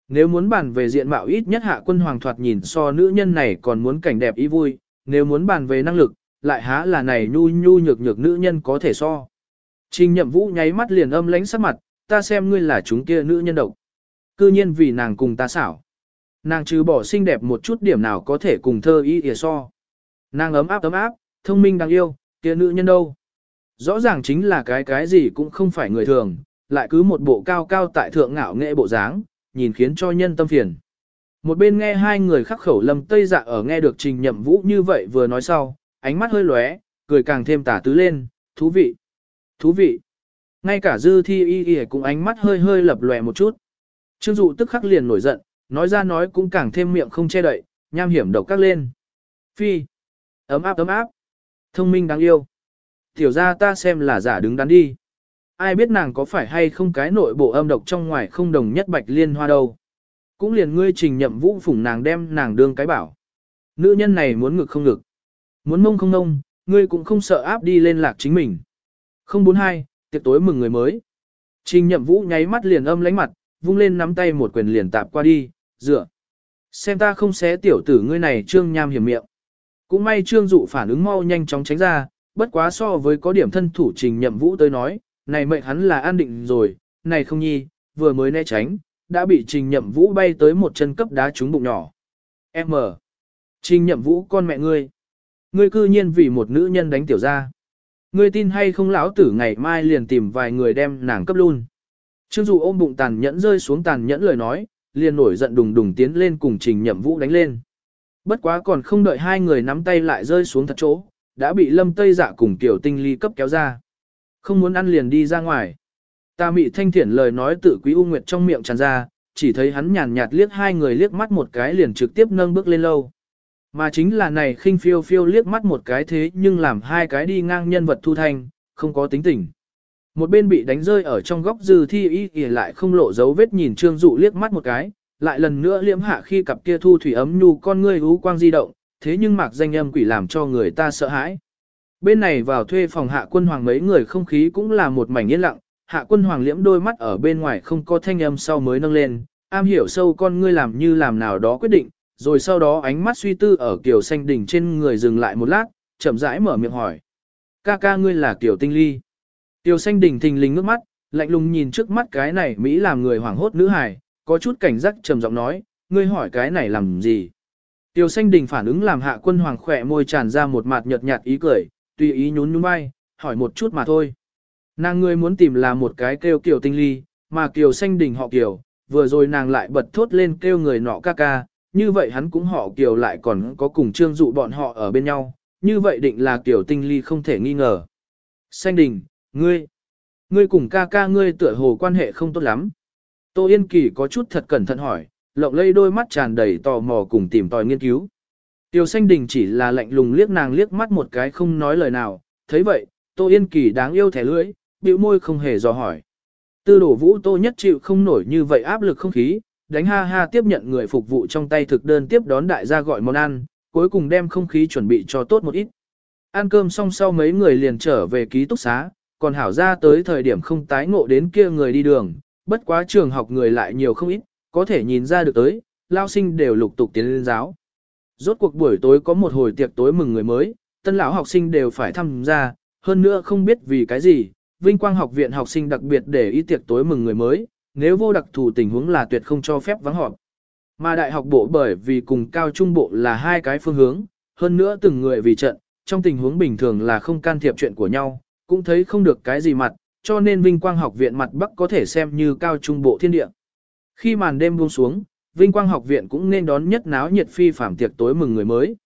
Nếu muốn bàn về diện mạo ít nhất hạ quân hoàng thoạt nhìn so nữ nhân này còn muốn cảnh đẹp ý vui, nếu muốn bàn về năng lực, lại há là này nhu nhu nhược nhược nữ nhân có thể so. Trình nhậm vũ nháy mắt liền âm lánh sắc mặt, ta xem ngươi là chúng kia nữ nhân độc. Cư nhiên vì nàng cùng ta xảo. Nàng trừ bỏ xinh đẹp một chút điểm nào có thể cùng thơ ý ỉa so. Nàng ấm áp ấm áp, thông minh đáng yêu, kia nữ nhân đâu. Rõ ràng chính là cái cái gì cũng không phải người thường, lại cứ một bộ cao cao tại thượng ngạo nghệ bộ dáng, nhìn khiến cho nhân tâm phiền. Một bên nghe hai người khắc khẩu lầm tây dạ ở nghe được trình nhậm vũ như vậy vừa nói sau, ánh mắt hơi lóe, cười càng thêm tả tứ lên, thú vị, thú vị. Ngay cả dư thi y y cũng ánh mắt hơi hơi lập lòe một chút. Trương dụ tức khắc liền nổi giận, nói ra nói cũng càng thêm miệng không che đậy, nham hiểm độc các lên. Phi, ấm áp ấm áp, thông minh đáng yêu. Tiểu ra ta xem là giả đứng đắn đi. Ai biết nàng có phải hay không cái nội bộ âm độc trong ngoài không đồng nhất bạch liên hoa đâu. Cũng liền ngươi trình nhậm vũ phủng nàng đem nàng đương cái bảo. Nữ nhân này muốn ngực không ngực. Muốn mông không mông, ngươi cũng không sợ áp đi lên lạc chính mình. 042, tiệc tối mừng người mới. Trình nhậm vũ nháy mắt liền âm lánh mặt, vung lên nắm tay một quyền liền tạp qua đi, dựa. Xem ta không xé tiểu tử ngươi này trương nham hiểm miệng. Cũng may trương dụ phản ứng mau nhanh chóng tránh ra, bất quá so với có điểm thân thủ trình nhậm vũ tới nói, này mệnh hắn là an định rồi, này không nhi, vừa mới né tránh, đã bị trình nhậm vũ bay tới một chân cấp đá trúng bụng nhỏ. M. Trình nhậm vũ con mẹ ngươi. Ngươi cư nhiên vì một nữ nhân đánh tiểu ra. Ngươi tin hay không lão tử ngày mai liền tìm vài người đem nàng cấp luôn. Trương dụ ôm bụng tàn nhẫn rơi xuống tàn nhẫn lời nói, liền nổi giận đùng đùng tiến lên cùng trình nhậm vũ đánh lên. Bất quá còn không đợi hai người nắm tay lại rơi xuống thật chỗ, đã bị lâm tây dạ cùng tiểu tinh ly cấp kéo ra. Không muốn ăn liền đi ra ngoài. Ta mị thanh thiển lời nói tự quý u nguyệt trong miệng tràn ra, chỉ thấy hắn nhàn nhạt liếc hai người liếc mắt một cái liền trực tiếp nâng bước lên lâu. Mà chính là này khinh phiêu phiêu liếc mắt một cái thế nhưng làm hai cái đi ngang nhân vật thu thanh, không có tính tình. Một bên bị đánh rơi ở trong góc dư thi y y lại không lộ dấu vết nhìn trương dụ liếc mắt một cái, lại lần nữa liễm hạ khi cặp kia thu thủy ấm nhu con ngươi hú quang di động, thế nhưng mạc danh âm quỷ làm cho người ta sợ hãi. Bên này vào thuê phòng hạ quân hoàng mấy người không khí cũng là một mảnh yên lặng, hạ quân hoàng liễm đôi mắt ở bên ngoài không có thanh âm sau mới nâng lên, am hiểu sâu con ngươi làm như làm nào đó quyết định, rồi sau đó ánh mắt suy tư ở kiểu xanh đỉnh trên người dừng lại một lát, chậm rãi mở miệng hỏi. Ca ca ngươi là kiểu tinh ly. Tiểu xanh đỉnh thình lình ngước mắt, lạnh lùng nhìn trước mắt cái này Mỹ làm người hoảng hốt nữ hài, có chút cảnh giác trầm giọng nói, ngươi hỏi cái này làm gì? Tiểu xanh Đỉnh phản ứng làm hạ quân hoàng khỏe môi tràn ra một mặt nhợt nhạt ý cười, tùy ý nhún nhún vai, hỏi một chút mà thôi. Nàng ngươi muốn tìm là một cái kêu kiều tinh ly, mà kiều xanh đình họ kiều, vừa rồi nàng lại bật thốt lên kêu người nọ ca ca, như vậy hắn cũng họ kiều lại còn có cùng trương dụ bọn họ ở bên nhau, như vậy định là kiều tinh ly không thể nghi ngờ. Xanh đình, ngươi, ngươi cùng ca ca ngươi tựa hồ quan hệ không tốt lắm. Tô Yên Kỳ có chút thật cẩn thận hỏi, lộng lây đôi mắt tràn đầy tò mò cùng tìm tòi nghiên cứu. Tiêu xanh đình chỉ là lạnh lùng liếc nàng liếc mắt một cái không nói lời nào, thấy vậy, Tô Yên Kỳ đáng yêu thẻ lưỡi, bĩu môi không hề dò hỏi. Tư đổ vũ Tô nhất chịu không nổi như vậy áp lực không khí, đánh ha ha tiếp nhận người phục vụ trong tay thực đơn tiếp đón đại gia gọi món ăn, cuối cùng đem không khí chuẩn bị cho tốt một ít. Ăn cơm xong sau mấy người liền trở về ký túc xá, còn hảo ra tới thời điểm không tái ngộ đến kia người đi đường, bất quá trường học người lại nhiều không ít, có thể nhìn ra được tới, lao sinh đều lục tục tiến lên giáo. Rốt cuộc buổi tối có một hồi tiệc tối mừng người mới, tân lão học sinh đều phải tham gia, hơn nữa không biết vì cái gì, Vinh Quang học viện học sinh đặc biệt để ý tiệc tối mừng người mới, nếu vô đặc thù tình huống là tuyệt không cho phép vắng họp. Mà đại học bộ bởi vì cùng cao trung bộ là hai cái phương hướng, hơn nữa từng người vì trận, trong tình huống bình thường là không can thiệp chuyện của nhau, cũng thấy không được cái gì mặt, cho nên Vinh Quang học viện mặt Bắc có thể xem như cao trung bộ thiên địa. Khi màn đêm buông xuống, Vinh Quang học viện cũng nên đón nhất náo nhiệt phi phạm tiệc tối mừng người mới.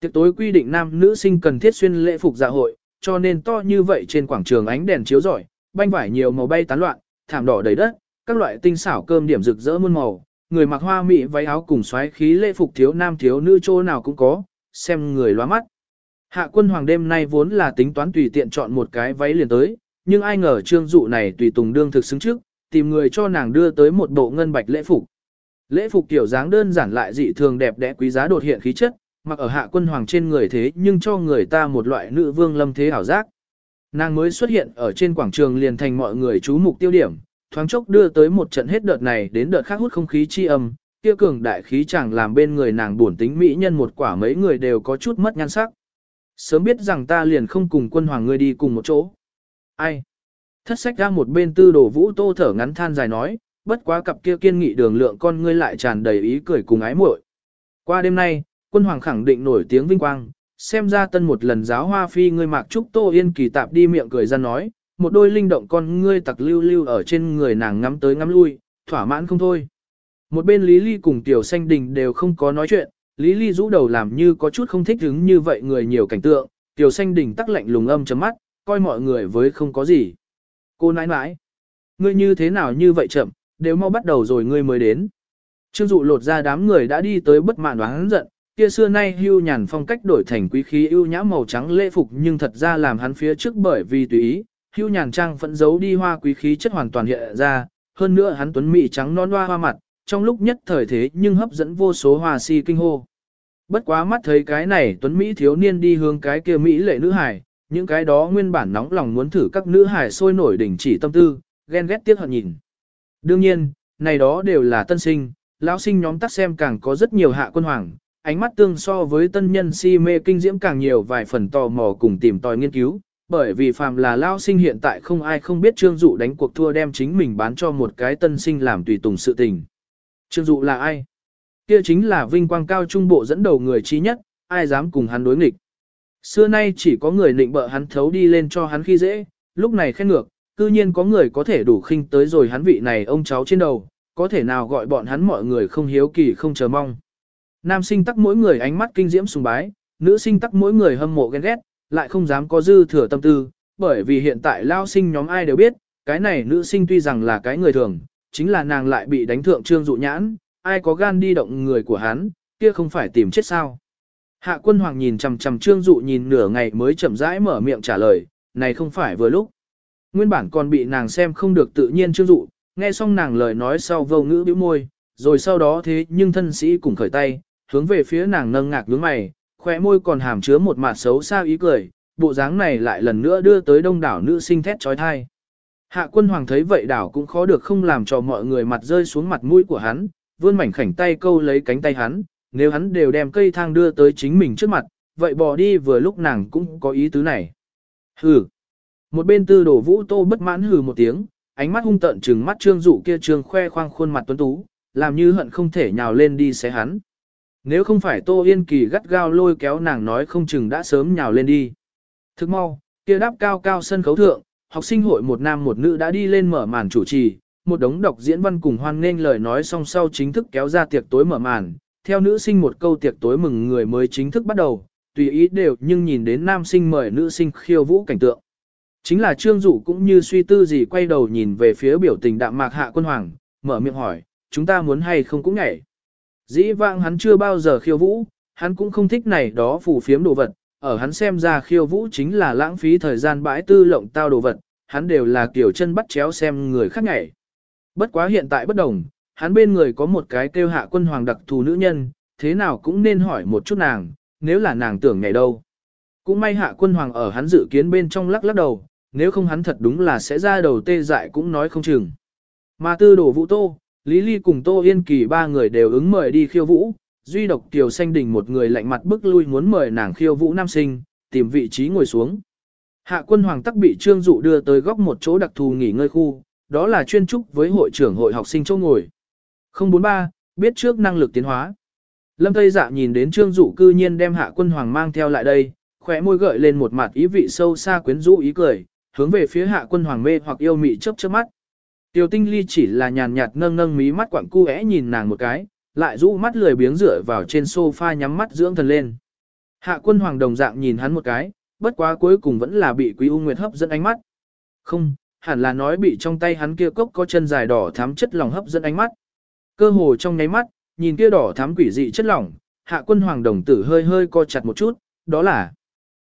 Tiệc tối quy định nam nữ sinh cần thiết xuyên lễ phục dạ hội, cho nên to như vậy trên quảng trường ánh đèn chiếu rọi, banh vải nhiều màu bay tán loạn, thảm đỏ đầy đất, các loại tinh xảo cơm điểm rực rỡ muôn màu, người mặc hoa mỹ váy áo cùng xoáy khí lễ phục thiếu nam thiếu nữ chỗ nào cũng có, xem người loa mắt. Hạ quân hoàng đêm nay vốn là tính toán tùy tiện chọn một cái váy liền tới, nhưng ai ngờ trương dụ này tùy tùng đương thực xứng trước, tìm người cho nàng đưa tới một bộ ngân bạch lễ phục. Lễ phục tiểu dáng đơn giản lại dị thường đẹp đẽ quý giá đột hiện khí chất, mặc ở hạ quân hoàng trên người thế nhưng cho người ta một loại nữ vương lâm thế ảo giác. Nàng mới xuất hiện ở trên quảng trường liền thành mọi người chú mục tiêu điểm, thoáng chốc đưa tới một trận hết đợt này đến đợt khác hút không khí chi âm, kia cường đại khí chẳng làm bên người nàng buồn tính mỹ nhân một quả mấy người đều có chút mất nhan sắc. Sớm biết rằng ta liền không cùng quân hoàng ngươi đi cùng một chỗ. Ai? Thất sách ra một bên tư đồ vũ tô thở ngắn than dài nói, bất quá cặp kia kiên nghị đường lượng con ngươi lại tràn đầy ý cười cùng ái muội. Qua đêm nay, quân hoàng khẳng định nổi tiếng vinh quang, xem ra tân một lần giáo hoa phi ngươi mạc trúc tô yên kỳ tạp đi miệng cười ra nói, một đôi linh động con ngươi tặc lưu lưu ở trên người nàng ngắm tới ngắm lui, thỏa mãn không thôi. Một bên Lý Ly cùng Tiểu Xanh Đình đều không có nói chuyện, Lý Ly rũ đầu làm như có chút không thích hứng như vậy người nhiều cảnh tượng, Tiểu Xanh Đình tắc lạnh lùng âm chấm mắt, coi mọi người với không có gì. Cô nãi nãi, ngươi như thế nào như vậy chậm, đều mau bắt đầu rồi ngươi mới đến. Trương dụ lột ra đám người đã đi tới bất mãn đoán giận, kia xưa nay hưu nhàn phong cách đổi thành quý khí ưu nhã màu trắng lễ phục nhưng thật ra làm hắn phía trước bởi vì tùy ý, hưu nhàn trang phẫn giấu đi hoa quý khí chất hoàn toàn hiện ra, hơn nữa hắn tuấn mỹ trắng non hoa hoa mặt, trong lúc nhất thời thế nhưng hấp dẫn vô số hoa si kinh hô. Bất quá mắt thấy cái này tuấn mỹ thiếu niên đi hướng cái kia mỹ lệ nữ hải, những cái đó nguyên bản nóng lòng muốn thử các nữ hải sôi nổi đỉnh chỉ tâm tư, ghen ghét tiếc hận nhìn. Đương nhiên, này đó đều là tân sinh, lão sinh nhóm tắt xem càng có rất nhiều hạ quân hoàng, ánh mắt tương so với tân nhân si mê kinh diễm càng nhiều vài phần tò mò cùng tìm tòi nghiên cứu, bởi vì phàm là lao sinh hiện tại không ai không biết Trương Dụ đánh cuộc thua đem chính mình bán cho một cái tân sinh làm tùy tùng sự tình. Trương Dụ là ai? Kia chính là vinh quang cao trung bộ dẫn đầu người trí nhất, ai dám cùng hắn đối nghịch. Xưa nay chỉ có người định bợ hắn thấu đi lên cho hắn khi dễ, lúc này khen ngược, cư nhiên có người có thể đủ khinh tới rồi hắn vị này ông cháu trên đầu, có thể nào gọi bọn hắn mọi người không hiếu kỳ không chờ mong. Nam sinh tắc mỗi người ánh mắt kinh diễm sùng bái, nữ sinh tắc mỗi người hâm mộ ghen ghét, lại không dám có dư thừa tâm tư, bởi vì hiện tại lao sinh nhóm ai đều biết, cái này nữ sinh tuy rằng là cái người thường, chính là nàng lại bị đánh thượng trương dụ nhãn, ai có gan đi động người của hắn, kia không phải tìm chết sao. Hạ quân hoàng nhìn chằm chằm trương dụ nhìn nửa ngày mới chậm rãi mở miệng trả lời, này không phải vừa lúc. Nguyên bản còn bị nàng xem không được tự nhiên trương dụ, nghe xong nàng lời nói sau vô ngữ bĩu môi, rồi sau đó thế nhưng thân sĩ cùng khởi tay, hướng về phía nàng nâng ngạc nhướng mày, khóe môi còn hàm chứa một mạt xấu xa ý cười, bộ dáng này lại lần nữa đưa tới đông đảo nữ sinh thét trói thai. Hạ quân hoàng thấy vậy đảo cũng khó được không làm cho mọi người mặt rơi xuống mặt mũi của hắn, vươn mảnh khảnh tay câu lấy cánh tay hắn, nếu hắn đều đem cây thang đưa tới chính mình trước mặt, vậy bỏ đi vừa lúc nàng cũng có ý tứ này. Hừ. Một bên tư đổ vũ tô bất mãn hừ một tiếng, ánh mắt hung tợn trừng mắt trương dụ kia trương khoe khoang khuôn mặt tuấn tú, làm như hận không thể nhào lên đi xé hắn. Nếu không phải Tô Yên Kỳ gắt gao lôi kéo nàng nói không chừng đã sớm nhào lên đi. Thức mau, kia đáp cao cao sân khấu thượng, học sinh hội một nam một nữ đã đi lên mở màn chủ trì, một đống đọc diễn văn cùng hoan nghênh lời nói song sau chính thức kéo ra tiệc tối mở màn, theo nữ sinh một câu tiệc tối mừng người mới chính thức bắt đầu, tùy ý đều nhưng nhìn đến nam sinh mời nữ sinh khiêu vũ cảnh tượng. Chính là Trương Dụ cũng như suy tư gì quay đầu nhìn về phía biểu tình đạm mạc hạ quân hoàng, mở miệng hỏi, chúng ta muốn hay không cũng nhảy. Dĩ vãng hắn chưa bao giờ khiêu vũ, hắn cũng không thích này đó phù phiếm đồ vật, ở hắn xem ra khiêu vũ chính là lãng phí thời gian bãi tư lộng tao đồ vật, hắn đều là kiểu chân bắt chéo xem người khác nhảy. Bất quá hiện tại bất đồng, hắn bên người có một cái kêu hạ quân hoàng đặc thù nữ nhân, thế nào cũng nên hỏi một chút nàng, nếu là nàng tưởng nhảy đâu. Cũng may hạ quân hoàng ở hắn dự kiến bên trong lắc lắc đầu, nếu không hắn thật đúng là sẽ ra đầu tê dại cũng nói không chừng. Mà tư đồ vũ tô, Lý Ly cùng Tô Yên Kỳ ba người đều ứng mời đi khiêu vũ, duy độc Kiều Xanh Đình một người lạnh mặt bức lui muốn mời nàng khiêu vũ nam sinh, tìm vị trí ngồi xuống. Hạ quân hoàng tắc bị trương dụ đưa tới góc một chỗ đặc thù nghỉ ngơi khu, đó là chuyên trúc với hội trưởng hội học sinh chỗ ngồi. 043, biết trước năng lực tiến hóa. Lâm Tây Dạ nhìn đến trương dụ cư nhiên đem hạ quân hoàng mang theo lại đây, khỏe môi gợi lên một mặt ý vị sâu xa quyến rũ ý cười, hướng về phía hạ quân hoàng mê hoặc yêu mị chớp chớp mắt. Tiêu tinh ly chỉ là nhàn nhạt nâng nâng mí mắt quặng cu é nhìn nàng một cái, lại rũ mắt lười biếng rửa vào trên sofa nhắm mắt dưỡng thần lên. Hạ quân hoàng đồng dạng nhìn hắn một cái, bất quá cuối cùng vẫn là bị quý u nguyệt hấp dẫn ánh mắt. Không, hẳn là nói bị trong tay hắn kia cốc có chân dài đỏ thắm chất lỏng hấp dẫn ánh mắt. Cơ hồ trong nháy mắt, nhìn kia đỏ thắm quỷ dị chất lỏng, hạ quân hoàng đồng tử hơi hơi co chặt một chút, đó là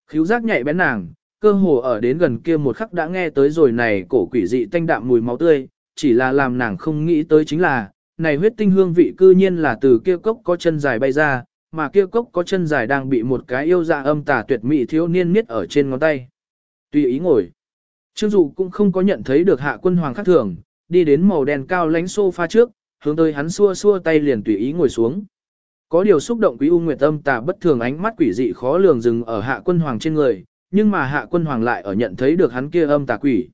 khiếu giác nhạy bén nàng, cơ hồ ở đến gần kia một khắc đã nghe tới rồi này cổ quỷ dị tanh đạm mùi máu tươi, chỉ là làm nàng không nghĩ tới chính là, này huyết tinh hương vị cư nhiên là từ kia cốc có chân dài bay ra, mà kia cốc có chân dài đang bị một cái yêu dạ âm tà tuyệt mỹ thiếu niên niết ở trên ngón tay. Tùy ý ngồi. Trương Dụ cũng không có nhận thấy được hạ quân hoàng khác thường, đi đến màu đen cao lánh sofa trước, hướng tới hắn xua xua tay liền tùy ý ngồi xuống. Có điều xúc động quý u nguyệt âm tà bất thường ánh mắt quỷ dị khó lường dừng ở hạ quân hoàng trên người, nhưng mà hạ quân hoàng lại ở nhận thấy được hắn kia âm tà quỷ.